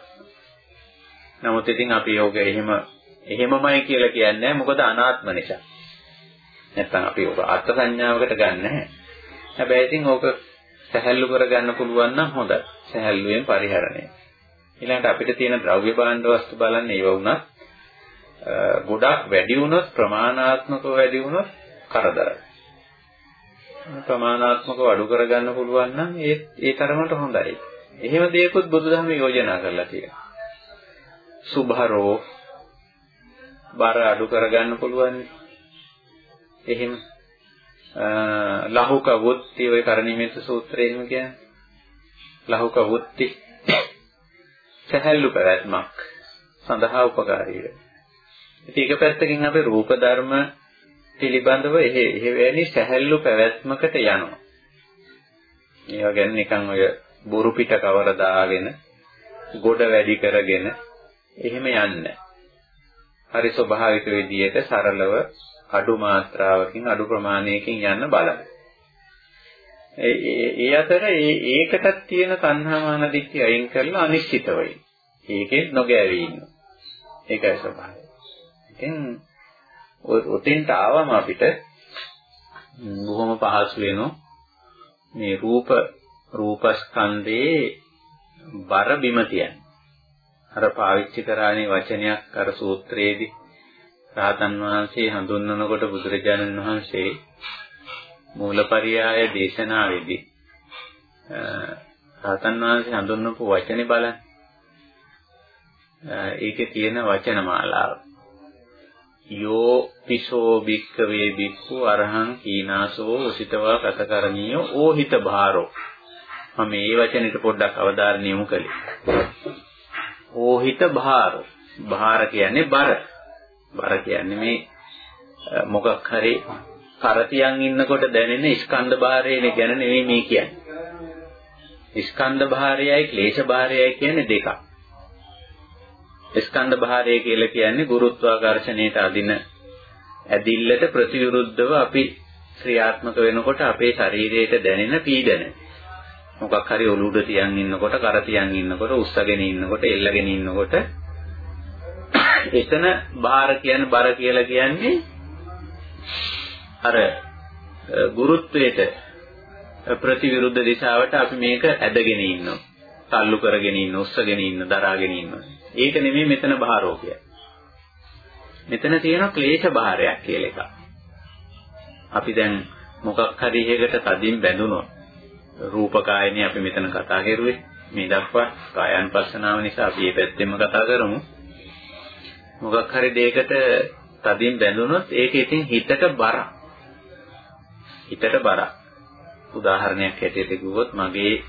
නමුත් ඉතින් අපි යෝග එහෙම එහෙමමයි කියලා කියන්නේ මොකද අනාත්ම නිසා. නැත්තම් අපි ඔබ අර්ථ සංඥාවකට ගන්න නැහැ. හැබැයි ඉතින් ඕක සැහැල්ලු කරගන්න පුළුවන් නම් හොඳයි. සැහැල්ලුවෙන් පරිහරණය. ඊළඟට අපිට තියෙන ද්‍රව්‍ය භාණ්ඩ වස්තු බලන්න ඒව වුණත් ගොඩක් වැඩි වුණොත් ප්‍රමාණාත්මකව වැඩි වුණොත් කරදරයි. ප්‍රමාණාත්මකව අඩු කරගන්න පුළුවන් නම් ඒ ඒ තරමට හොඳයි. එහෙම දෙයක්වත් බුදුදහම යෝජනා කරලා තියෙනවා. සුභරෝ බර අඩු කරගන්න පුළුවන්. එහෙම ලහුක වුත්ති ඔය කරණීයමෙත් සූත්‍රයෙන්ම කියන්නේ. ලහුක වුත්ති සහැල්ලු පැවැත්මක් සඳහා උපකාරී වෙනවා. ඉතින් එක පැත්තකින් අපි රූප ධර්ම පිළිබඳව එහෙ එහෙවැනි සැහැල්ලු පැවැත්මකට යනවා. ඒවා ගැන නිකන් ඔය බොරු පිට කවර දාගෙන ගොඩ වැඩි කරගෙන එහෙම යන්නේ. හරි ස්වභාවික විදියට සරලව අඩු මාත්‍රාවකින් අඩු ප්‍රමාණයකින් යන්න බලන්න. ඒ අතර ඒ ඒකටත් තියෙන තණ්හාමාන දික්ටි අයින් කරලා අනිශ්චිතවයි. ඒකෙත් නොගෑවී ඉන්නවා. ඒකයි ස්වභාවය. ඉතින් ඔතෙන්ට ආවම අපිට බොහොම පහසු වෙනවා මේ රූප රූපස්කන්ධයේ බර බිම තියන්නේ. අර පාවිච්චි කරානේ වචනයක් අර සූත්‍රයේදී රහතන් වහන්සේ හඳුන්වනකොට බුදුරජාණන් වහන්සේ මූලපරියාය දේශනාවේදී රහතන් වහන්සේ හඳුන්වපු වචනේ බලන්න. ඒකේ තියෙන වචන මාලාව. යෝ පිසෝ භික්කවේ භික්ඛු අරහං කීනාසෝ උසිතවා කතකරණීය ඕහිත භාරෝ මම මේ වචනෙට පොඩ්ඩක් අවධාරණය යොමු කළේ. ඕහිත භාරෝ. භාර කියන්නේ බර. බර කියන්නේ මේ මොකක් හරි කරතියන් ඉන්නකොට දැනෙන ස්කන්ධ භාරයනේ ගැන නෙවෙයි මේ කියන්නේ. ස්කන්ධ භාරයයි ක්ලේශ භාරයයි කියන්නේ දෙකක්. ස්කන්ධ භාරය කියලා කියන්නේ ගුරුත්වාකර්ෂණයට අදින ඇදිල්ලට ප්‍රතිවිරුද්ධව අපි ක්‍රියාත්මක වෙනකොට අපේ ශරීරයට දැනෙන පීඩන. මොකක් හරි ඔලුඩ තියන් ඉන්නකොට, කර තියන් ඉන්නකොට, උස්සගෙන ඉන්නකොට, එල්ලගෙන ඉන්නකොට එතන භාර කියන්නේ බර කියලා කියන්නේ අර ගුරුත්වයට ප්‍රතිවිරුද්ධ දිශාවට අපි මේක ඇදගෙන ඉන්නවා. තල්ලු කරගෙන ඉන්න, උස්සගෙන ඉන්න, දරාගෙන ඉන්නවා. ඒක නෙමෙයි මෙතන භාරෝගය. මෙතන තියෙන ක්ලේශ භාරයක් කියලා එකක්. අපි දැන් මොකක් හරි එකකට තදින් බැඳුනොත් රූපකායනේ අපි මෙතන කතා කරුවේ මේ දක්වා කායानुපස්සනාව නිසා අපි මේ පැත්තෙන්ම කතා කරමු. මොකක් හරි දෙයකට තදින් බැඳුනොත් ඒක ඉතින් හිතට බරක්. හිතට බරක්. උදාහරණයක් හැටියට කිව්වොත් මගේ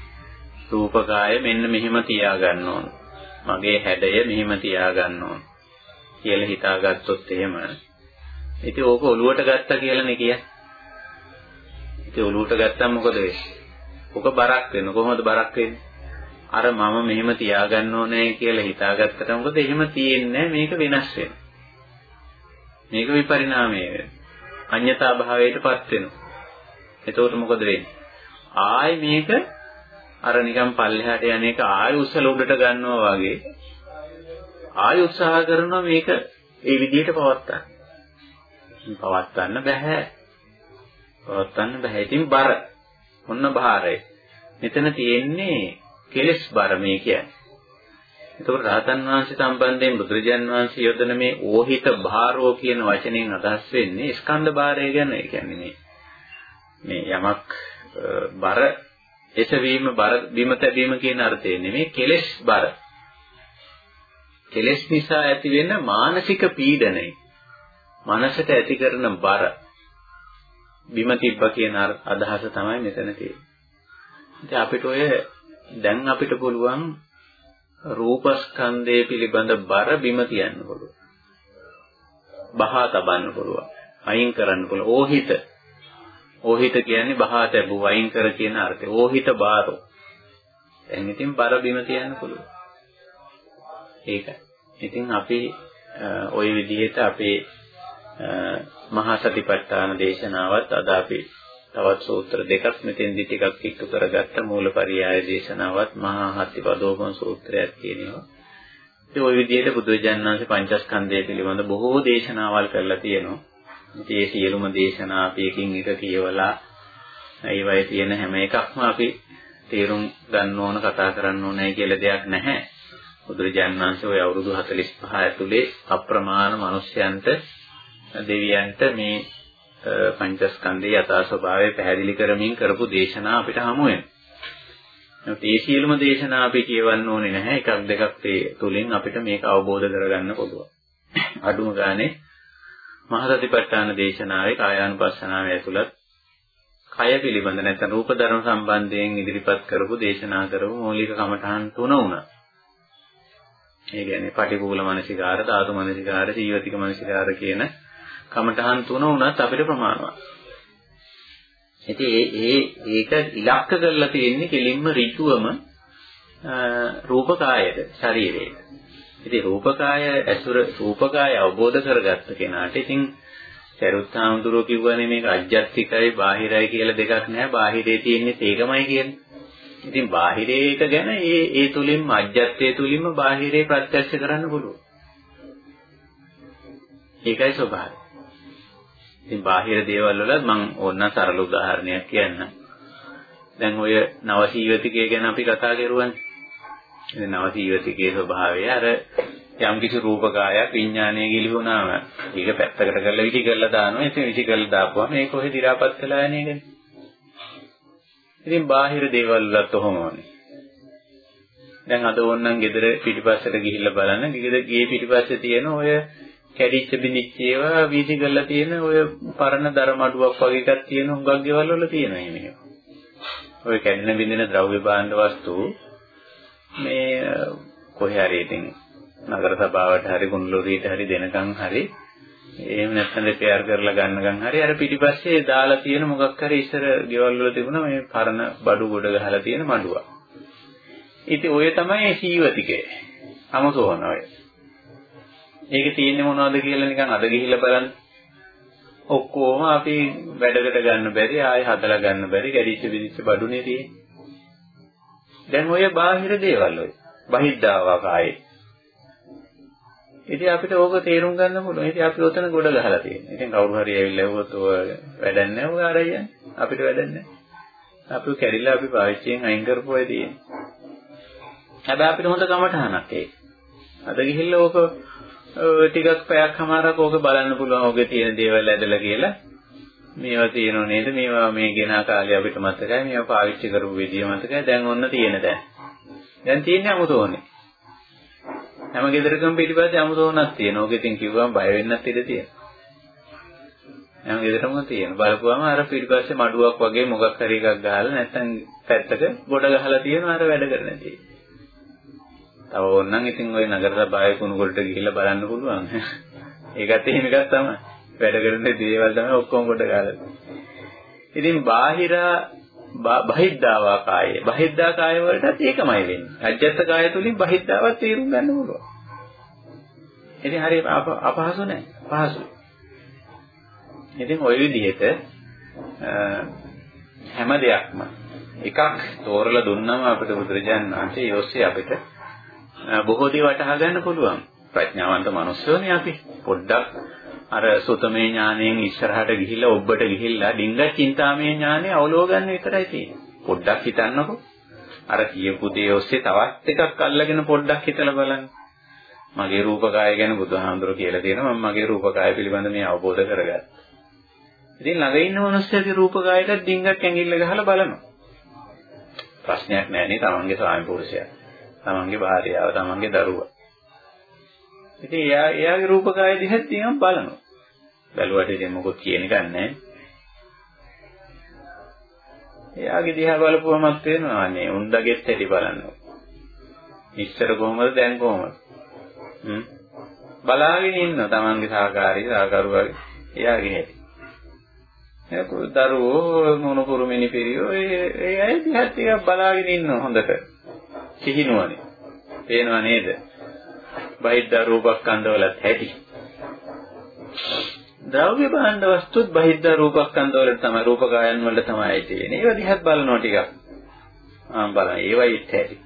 රූපකාය මෙන්න මෙහෙම තියාගන්න ඕන. මගේ හැඩය මෙහෙම තියාගන්න ඕන. කියලා හිතාගත්තොත් එහෙම ඉතින් ඕක ඔලුවට ගත්තා කියලානේ කියන්නේ. ඉතින් ඔලුවට ගත්තම මොකද වෙන්නේ? ඕක බරක් වෙන. කොහොමද බරක් වෙන්නේ? අර මම මෙහෙම තියාගන්න ඕනේ කියලා හිතාගත්තට මොකද එහෙම තියෙන්නේ මේක වෙනස් වෙනවා. මේක විපරිණාමය වෙනවා. අඤ්‍යතා භාවයටපත් වෙනවා. එතකොට මොකද වෙන්නේ? ආයි මේක අර නිකන් පල්ලෙහාට යන එක ආයි උස්සල උඩට ගන්නවා වගේ ආයි උත්සාහ කරනවා මේක ඒ විදිහට පවත්වා පවත්වන්න බෑ. පවත්වන්න බෑ. ඉතින් බර. ඔන්න භාරය. මෙතන තියෙන්නේ කෙලස් බර මේ කියන්නේ. එතකොට රහතන් වහන්සේ සම්බන්ධයෙන් බුදුරජාන් වහන්සේ යොදන මේ ඕහිත භාරෝ කියන වචනයෙන් අදහස් වෙන්නේ ස්කන්ධ භාරය ගැන. ඒ කියන්නේ මේ මේ යමක් බර එසවීම බර බිම තැබීම කියන අර්ථය නෙමෙයි කෙලෙස් බර. කෙලෙස් නිසා ඇතිවෙන මානසික පීඩනය. මනසට ඇති කරන බර. බිම තිබ්බ කියන අදහස තමයි මෙතන තියෙන්නේ. ඉතින් අපිට ඔය දැන් අපිට පුළුවන් රූපස්කන්ධය පිළිබඳ බර බිම තියන්න පුළුවන්. බහා තබන්න පුළුවන්. අයින් කරන්න පුළුවන්. ඕහිත. ඕහිත කියන්නේ බහා තැබූ අයින් කර කියන අර්ථය. ඕහිත බාරෝ. දැන් ඉතින් බර බිම තියන්න පුළුවන්. ඒකයි. ඉතින් අපි ওই විදිහට අපේ මහා සතිපට්ඨාන දේශනාවත් අද අපි තවත් සූත්‍ර දෙකක් මෙතෙන්දි ටිකක් කිට්ටු කරගත්ත මූලපරියාය දේශනාවත් මහා හත්තිපදෝපම සූත්‍රයක් කියනවා. ඉතින් ওই විදිහට බුදුරජාණන් වහන්සේ පංචස්කන්ධය පිළිබඳ බොහෝ දේශනාවල් කරලා තියෙනවා. ඉතින් මේ සියලුම දේශනා අපි එකින් එක කියවලා ඒවයේ තියෙන හැම එකක්ම අපි තේරුම් ගන්න ඕන කතා කරන්න ඕනයි කියලා දෙයක් නැහැ. බුදුරජාණන් වහන්සේ ওই අවුරුදු 45 ඇතුලේ අප්‍රමාණ මිනිස්යන්ට දෙවියන්ට මේ පංචස්කන්ධයේ යථා ස්වභාවය පැහැදිලි කරමින් කරපු දේශනා අපිට හමු වෙනවා. ඒ සියලුම දේශනා අපි කියවන්න ඕනේ නැහැ. එකක් දෙකක් ඒ තුලින් අපිට මේක අවබෝධ කරගන්න පුළුවන්. අඩුම ගානේ මහසතිපට්ඨාන දේශනාවේ කායානුපස්සනාවේ ඇතුළත් කය පිළිබඳ නැත්නම් රූප ධර්ම සම්බන්ධයෙන් ඉදිරිපත් කරපු දේශනා කරපු මৌলিক කමඨහන් තුන උනා. ඒ කියන්නේ පටිපූල මනසිකාර, ධාතු මනසිකාර, ජීවතික මනසිකාර කියන කමඨහන් තුන වුණත් අපිට ප්‍රමාණවත්. ඉතින් ඒ ඒ ඒක ඉලක්ක කරලා තියෙන්නේ කෙලින්ම ඍතුවම රූපකායයට ශරීරයට. ඉතින් රූපකාය ඇසුර රූපකාය අවබෝධ කරගත්ත කෙනාට ඉතින් සරුත්හාමුදුරුවෝ කිව්වනේ මේක අජ්ජත්තිකයි බාහිරයි කියලා දෙකක් නැහැ. බාහිරේ තියෙන්නේ ඒකමයි කියන්නේ. ඉතින් බාහිරේක ගැන ඒ ඒ තුලින්ම අජ්ජත්ත්වයේ තුලින්ම බාහිරේ ප්‍රත්‍යක්ෂ කරන්න පුළුවන්. ඒකයි ස්වභාවය. ඉතින් බාහිර දේවල් වල මම ඕන්න සරල උදාහරණයක් කියන්න. දැන් ඔය නවසීවතිකය ගැන අපි කතා කරුවානේ. ඉතින් නවසීවතිකයේ ස්වභාවය අර යම් කිසි රූපකායක් විඥානය ගිලිහුණාම ඒක පැත්තකට කරලා විසි කරලා දානවා. ඉතින් විසි කරලා දාපුවම ඒක කොහෙද ඉරාපත් වෙලා යන්නේ කියන්නේ. ඉතින් බාහිර දේවල් වලත් ඔහොමනේ. දැන් අද ඕන්නම් ගෙදර පිටිපස්සට ගිහිල්ලා බලන්න. ගෙදර ගියේ පිටිපස්සේ තියෙන ඔය කැඩිච්ච බිනිච්ච ඒවා වීදි කරලා තියෙන ඔය පරණ දරමඩුවක් වගේ එකක් තියෙන හුඟක් ගෙවල් වල තියෙනවා එහෙම. ඔය කැඩෙන බින්දින ද්‍රව්‍ය භාණ්ඩ වස්තු මේ කොහේ හරි ඉතින් නගර සභාවට හරි කුණුලෝරියට හරි දෙනකන් හරි එහෙම නැත්නම් රිපෙයාර් කරලා ගන්නකන් හරි අර පිටිපස්සේ දාලා තියෙන මොකක් හරි ඉස්සර ගෙවල් වල තිබුණ මේ පරණ බඩු ගොඩ ගහලා තියෙන මඩුවක්. ඉතින් ඔය තමයි සීවතිකේ. අමතෝන ඔය. ඒකේ තියෙන්නේ මොනවද කියලා නිකන් අද ගිහිල්ලා බලන්න. ඔක්කොම අපි වැඩකට ගන්න බැරි ආයෙ හදලා ගන්න බැරි ගැඩිච්ච විදිච්ච බඩුනේ තියෙන්නේ. දැන් ඔය බාහිර දේවල් ඔය. බහිද්ධාවා කායේ. ඉතින් අපිට ඕක තේරුම් ගන්න පුළුවන්. ඉතින් අපි ඔතන ගොඩ ගහලා තියෙනවා. ඉතින් කවුරු හරි ඇවිල්ලා ඇහුවොත් ඔය වැඩක් නැහැ ඔය අරයන්. අපිට වැඩක් නැහැ. අපි කැඩිලා අපි පාවිච්චියෙන් අයින් කරපුවා තියෙන්නේ. හැබැයි අපිට හොඳ කමටහනක් ඒක. අද ගිහිල්ලා ඕක ටිකක් පැයක් හමාරක් ඕක බලන්න පුළුවන් ඕකේ තියෙන දේවල් ඇදලා කියලා. මේවා තියෙනව නේද? මේවා මේ ගෙන කාලේ අපිට මතකයි. මේවා පාවිච්චි කරපු විදිය මතකයි. දැන් ඔන්න තියෙන දැන්. දැන් තියෙන්නේ අමුතෝනේ. හැම ගෙදරකම පිටිපස්සේ අමුතෝනක් තියෙනවා. ඕක ඉතින් කිව්වම බය වෙන්නත් ඉඩ තියෙනවා. එහෙනම් ගෙදරම තියෙන. බලපුවම අර පිටිපස්සේ මඩුවක් වගේ මොකක් හරි එකක් ගහලා නැත්නම් පැත්තක ගොඩ ගහලා තියෙනවා අර වැඩ කරන දේ. තව ඕනනම් ඉතින් ওই නගර සභාවේ කුණුගොඩට ගිහිල්ලා බලන්න පුළුවන්. ඒකත් එහෙම එකක් තමයි. වැඩ කරන දේවල් තමයි ඔක්කොම කොට ගහලා. ඉතින් බාහිරා බහිද්ධාවා කාය. බහිද්ධා කාය වලටත් ඒකමයි වෙන්නේ. අජ්ජත් කාය තුලින් බහිද්ධාවත් තේරුම් ගන්න පුළුවන්. ඉතින් හරි අපහසු නැහැ. පහසුයි. ඉතින් ওই විදිහට හැම දෙයක්ම එකක් තෝරලා දුන්නම අපිට බුදුරජාණන් වහන්සේ යොස්සේ අපිට බොහෝ දේ වටහා ගන්න පුළුවන්. ප්‍රඥාවන්ත මිනිස්සුනේ අපි. පොඩ්ඩක් අර සුතමේ ඥාණයෙන් ඉස්සරහට ගිහිල්ලා ඔබට ගිහිල්ලා ඩිංග චින්තාමේ ඥානෙ අවලෝක ගන්න විතරයි තියෙන්නේ. පොඩ්ඩක් හිතන්නකෝ. අර කියපු දේ ඔස්සේ තවත් එකක් අල්ලගෙන පොඩ්ඩක් හිතලා බලන්න. මගේ රූපකාය ගැන බුදුහාමුදුරුවෝ කියලා තියෙනවා මම මගේ රූපකාය පිළිබඳ මේ අවබෝධ කරගත්තා. ඉතින් ළඟ ඉන්න මිනිස්සුගේ රූපකායට ඩිංගක් ඇඟිල්ල ගහලා බලනවා. ප්‍රශ්නයක් නැහැ නේ තමන්ගේ ස්වාමි පුරුෂයා. තමන්ගේ භාර්යාව, තමන්ගේ දරුවා. ඉතින් එයා එයාගේ රූපකාය දිහා තියන් බලනවා. බැලුවට ඉතින් මොකොත් කියන එකක් නැහැ. එයාගේ දිහා බලපුවමත් වෙනවා අනේ උන්දගෙත් ඇටි බලනවා. ඉස්සර කොහමද දැන් කොහමද? හ්ම් බලාගෙන ඉන්න තමන්ගේ සහකාරී සහකරුවාගේ එයාගේ හැටි. ඒක දරුවෝ මොනකුරු මිනිපිරියෝ ඒ ඒ අය දිහා ටිකක් බලාගෙන ඉන්න හොඳට. සිහිනුවනේ. පේනව නේද? බහිද්ද රූපස්කන්ධවලත් ඇති. ද්‍රව්‍ය භාණ්ඩ වස්තුත් බහිද්ද රූපස්කන්ධවලට තමයි රූපකායන් වලට තමයි තියෙන්නේ. ඒව දිහත් බලනවා ටිකක්. ආ බලන්න ඒවයිත් ඇති.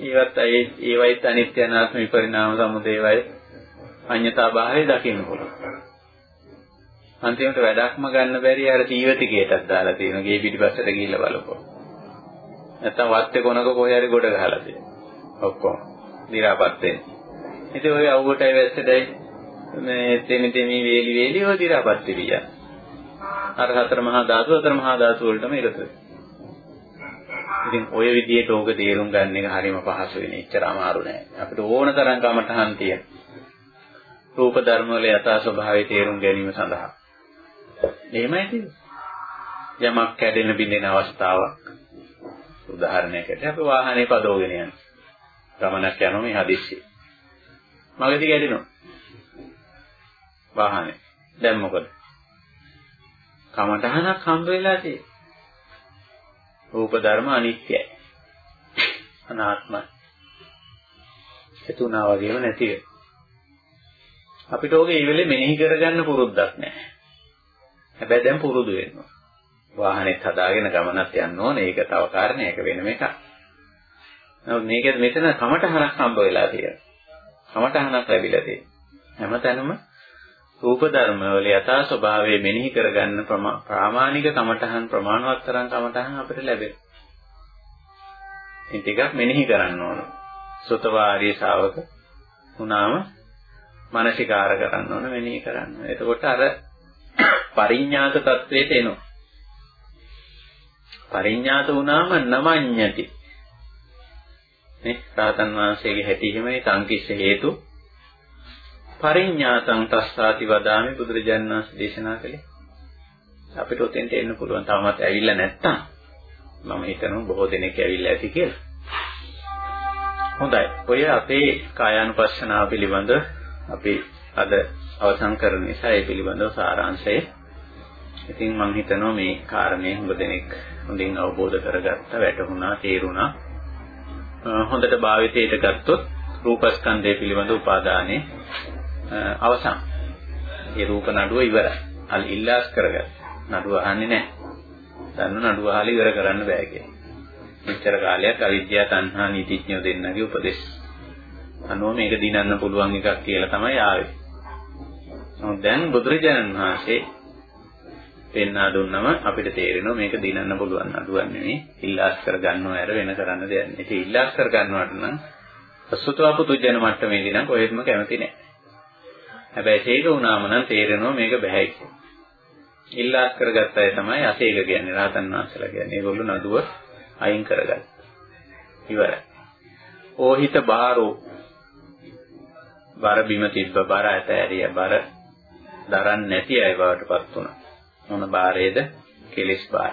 ඒවත් ඒ ඒවයිත් අනිත්‍ය අනාත්ම විපරිණාම සමුදේවයි අඤ්‍යතා භාවය දකින්න පුළුවන්. අන්තිමට වැඩක්ම ගන්න බැරි අර තීවතිකයටත් දාලා තියෙනවා. ගේ පිටිපස්සට ගිහිල්ලා බලපුවා. නැත්නම් වත්තේ කොනක කොහේ හරි ගොඩ ගහලා තියෙනවා. ඔක්කොම දිරාපත් වෙන්නේ. ඉතින් ඔය අවුවටයි වැස්සටයි මේ තෙමි තෙමි වේලි වේලි ඔය දිරාපත් වෙලිය. අර හතර මහා ධාතු හතර මහා ධාතු වලටම ඉරතයි. ඉතින් ඔය විදිහට ඕක තේරුම් ගන්න එක හරිම පහසු වෙන. එච්චර අමාරු නෑ. අපිට ඕන තරම් කමටහන් තියෙන. රූප ධර්ම වල යථා ස්වභාවය තේරුම් ගැනීම සඳහා. එහෙමයි තියෙන්නේ. යමක් කැඩෙන බින්දෙන අවස්ථාවක් උදාහරණයකට අපි වාහනේ පදවගෙන යනවා. ගමනක් යනවා මේ හදිස්සිය. මගදී කැඩෙනවා. වාහනේ. දැන් මොකද? කමටහනක් හම්බ වෙලා තියෙන්නේ. රූප ධර්ම අනිත්‍යයි. අනාත්මයි. එතුණා වගේම නැති වෙයි. අපිට ඕක ඒ වෙලේ මෙනෙහි කරගන්න පුරුද්දක් නැහැ. හැබැයි දැන් පුරුදු වෙනවා. වාහනේත් හදාගෙන ගමනක් යන්න ඕනේ. ඒක තව කාරණයක් වෙනම එකක්. නමුත් මේක මෙතන කමටහනක් හම්බ වෙලා තියෙනවා. කමටහනක් ලැබිලා තියෙනවා. හැමතැනම රූප ධර්ම වල යථා ස්වභාවය මෙනෙහි කරගන්න ප්‍රාමාණික කමඨහන් ප්‍රමාණවත් තරම් කමඨහන් අපිට ලැබෙනවා. ඉතින් ටිකක් මෙනෙහි කරන්න ඕන. සුතවාරී ශාවක වුණාම මානසිකාර කරන්න ඕන මෙනෙහි කරන්න. එතකොට අර පරිඥාත තත්වයට එනවා. පරිඥාත වුණාම නමඤ්ඤති. මේ සාතන් වහන්සේගේ හැටි හිමනේ සංකිස්ස හේතු පරිඥාතං තස්සාති වදාමි බුදුරජාණන් වහන්සේ දේශනා කළේ. අපිට උතෙන්ට එන්න පුළුවන්. තාමත් ඇවිල්ලා නැත්තම් මම හිතනවා බොහෝ දෙනෙක් ඇවිල්ලා ඇති කියලා. හොඳයි. ඔය අපේ කායානුපස්සනාව පිළිබඳ අපි අද අවසන් කරන නිසා ඒ පිළිබඳව සාරාංශය. ඉතින් මම හිතනවා මේ කාරණේ හොඟ දෙනෙක් හොඳින් අවබෝධ කරගත්ත, වැටහුණා, තේරුණා. හොඳට භාවිතයට ගත්තොත් රූපස්කන්ධය පිළිබඳ උපාදානයේ අවසන්. ඒ රූප නඩුව ඉවරයි. අල් ඉල්ලාස් කරගත්ත. නඩුව අහන්නේ නැහැ. දන්න නඩුව අහලා ඉවර කරන්න බෑ කියලා. මෙච්චර කාලයක් අවිද්‍යාව තණ්හා නීතිඥයෝ දෙන්නගේ උපදෙස්. අනෝ මේක දිනන්න පුළුවන් එකක් කියලා තමයි ආවේ. නමුත් දැන් බුදුරජාණන් වහන්සේ පෙන්වා දුන්නම අපිට තේරෙනවා මේක දිනන්න පුළුවන් නඩුවක් නෙමෙයි. ඉල්ලාස් කර ගන්නව ඇර වෙන කරන්න දෙයක් නෑ. ඒක ඉල්ලාස් කර ගන්නවට නම් සුතවා පුදුජන මට්ටමේදී නම් කොහෙත්ම කැමති නෑ. හැබැයි ඒක වුණාම නම් තේරෙනවා මේක බෑ කියලා. ඉල්ලාස් කරගත්ත අය තමයි අසේක කියන්නේ රහතන් වහන්සේලා කියන්නේ. ඒගොල්ලෝ නඩුව අයින් කරගත්තා. ඉවරයි. ඕහිත බාරෝ බර බිම තිබ්බ බර ඇතෑරිය බර දරන්නේ නැති අය බවට පත් වුණා. මොන බාරේද? කෙලෙස් බාර.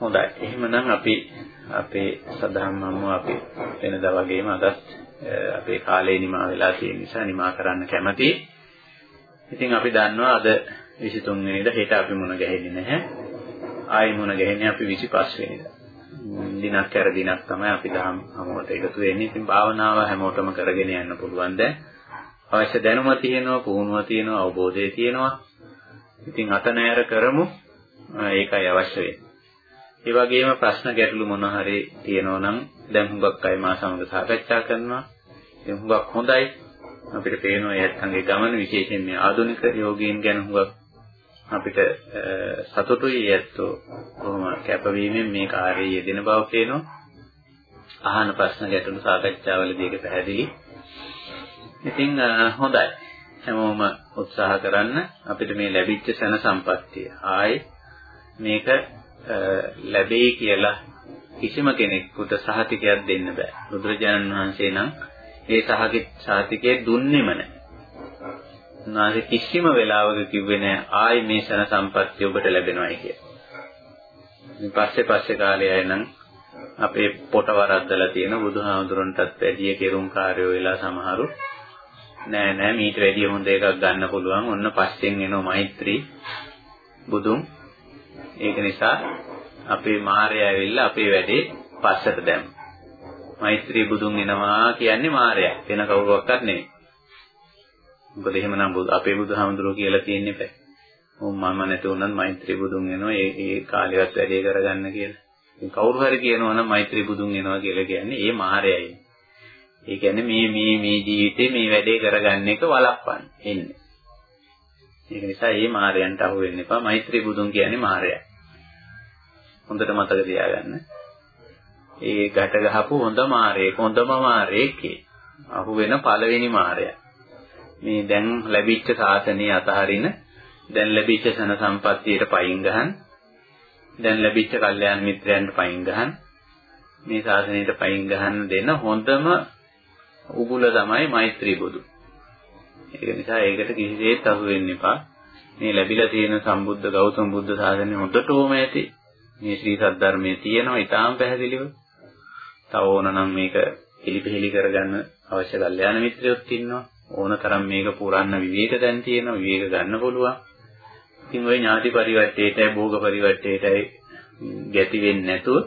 හොඳයි. එහෙමනම් අපි අපේ සදාම්මම අපි වෙනදා වගේම අදත් අපේ කාලේ නිමා වෙලා තියෙන නිසා නිමා කරන්න කැමතියි. ඉතින් අපි දන්නවා අද 23 වෙනිදා හෙට අපි මුණ ගැහෙන්නේ නැහැ. ආයි මුණ ගැහෙන්නේ අපි 25 වෙනිදා. දිනක් කර දිනක් තමයි අපි දහම් හැමෝට එකතු වෙන්නේ. ඉතින් භාවනාව හැමෝටම කරගෙන යන්න පුළුවන් දැන්. අවශ්‍ය දැනුම තියෙනවා, පුහුණුව තියෙනවා, අවබෝධය තියෙනවා. ඉතින් අත නෑර කරමු. ඒකයි අවශ්‍ය වෙන්නේ. ඒ වගේම ප්‍රශ්න ගැටලු මොන හරි තියෙනවා නම් දැන් හුඟක් අය මා සමග සාකච්ඡා කරනවා. ඒ හුඟක් හොඳයි. අපිට පේනවා යත්තන්ගේ ගමන විශේෂයෙන් මේ ආධුනික යෝගීන් ගැන හුඟක් අපිට සතුටුයි යැත්තෝ කොහොම කැපවීමෙන් මේ කාර්යයේ යෙදෙන බව පේනවා. අහන ප්‍රශ්න ගැටලු සාකච්ඡාවලදී ඒක පැහැදිලි. ඉතින් හොඳයි. හැමෝම උත්සාහ කරන්න අපිට මේ ලැබිච්ච සන සම්පත්තිය ආයේ මේක ලැබෙයි කියලා කිසිම කෙනෙකුට සහතිකයක් දෙන්න බෑ. බුදුරජාණන් වහන්සේ නම් ඒ සහතිකය දුන්නෙම නැහැ. උන්වහන්සේ කිසිම වෙලාවක කිව්වේ නැහැ ආයි මේ සන සම්පත්තිය ඔබට ලැබෙනවායි කියලා. ඉතින් පස්සේ පස්සේ කාලේ අය නම් අපේ පොට වරද්දලා තියෙන බුදුහාමුදුරන්ටත් වැඩිය කෙරුම් කාර්යෝ වෙලා සමහරු නෑ නෑ මීට වැඩිය හොඳ එකක් ගන්න පුළුවන් ඔන්න පස්සෙන් එනවා මෛත්‍රී බුදුන් ඒක නිසා අපේ මායя ඇවිල්ලා අපේ වැඩේ පස්සට දැම්ම මෛත්‍රී බුදුන් එනවා කියන්නේ මායя වෙන කවුරුවක්වත් නෙවෙයි මොකද එහෙමනම් අපේ බුදුහාමුදුරුවෝ කියලා තියෙන්නේ බෑ. උන් මම නැති වුණත් මෛත්‍රී බුදුන් එනවා ඒ ඒ කාලෙවත් වැඩේ කරගන්න කියලා. ඉතින් කවුරු හරි කියනවා නම් මෛත්‍රී බුදුන් එනවා කියලා කියන්නේ ඒ මායයයි. ඒ කියන්නේ මේ මේ මේ ජීවිතේ මේ වැඩේ කරගන්න එක වළක්වන්න එන්නේ. ඒක නිසා මේ මායයන්ට අහු වෙන්න එපා. මෛත්‍රී බුදුන් කියන්නේ මායයයි. හොඳට මතක තියාගන්න. ඒ ගැට ගහපු හොඳ මාරේක හොඳම මාරේකේ අහු වෙන පළවෙනි මාරයා. මේ දැන් ලැබිච්ච සාසනය අතහරින දැන් ලැබිච්ච සන සම්පත්තියට පයින් ගහන් දැන් ලැබිච්ච කල්යාණ මිත්‍රයන්ට පයින් ගහන් මේ සාසනයට පයින් ගහන්න දෙන හොඳම උගුල තමයි මෛත්‍රී බුදු. ඒක නිසා ඒකට කිසිසේත් අහු වෙන්න එපා. මේ ලැබිලා තියෙන සම්බුද්ධ ගෞතම බුද්ධ ශාසනය හොඳටම ඇති. මේ ශ්‍රී සද්ධර්මයේ තියෙනවා ඊටාම් පැහැදිලිව. තව ඕන නම් මේක පිළිපෙහෙලි කරගන්න අවශ්‍ය කල්යාණ මිත්‍රයොත් ඉන්නවා. ඕනතරම් මේක පුරන්න විවේක දැන් තියෙනවා විවේක ගන්න පුළුවන්. ඉතින් ওই ඥාති පරිවර්තයටයි භෝග පරිවර්තයටයි ගැති වෙන්නේ නැතුව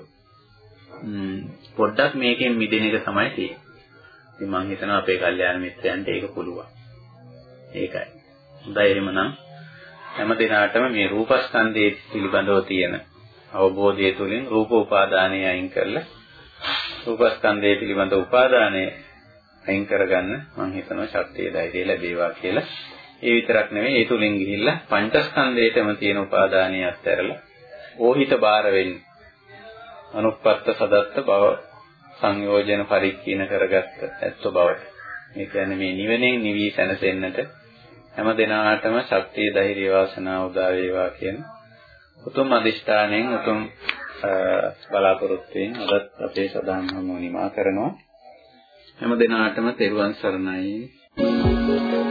පොඩ්ඩක් මේකෙන් මිදෙන එක තමයි තියෙන්නේ. ඉතින් මම හිතනවා අපේ කල්යාණ මිත්‍රයන්ට ඒක පුළුවන්. ඒකයි. හොඳයි එහෙමනම් හැම දිනාටම මේ රූපස්කන්ධයේ පිළිබඳව තියෙන අවබෝධය තුළින් රූප උපාදානය අයින් කරලා රූපස්කන්ධය පිළිබඳ උපාදානය අයින් කරගන්න මම හිතනවා ශක්තිය ධෛර්යය ලැබේවා කියලා. ඒ විතරක් නෙවෙයි ඒ තුලින් ගිහිල්ලා පංචස්කන්ධයටම තියෙන උපාදානිය අත්හැරලා ඕහිත බාර වෙන්න. අනුප්පත්ත සදත්ත බව සංයෝජන පරික්කීන කරගත්ත ඇත්ත බවට. මේ කියන්නේ මේ නිවනෙන් නිවි සැනසෙන්නට හැම දිනාටම ශක්තිය ධෛර්ය වාසනාව උදා වේවා කියන උතුම් අදිෂ්ඨානයෙන් උතුම් බලාපොරොත්තු වෙන අදත් අපේ සදාන් හමුව නිමා කරනවා හැම දිනාටම තෙරුවන් සරණයි. Thank you.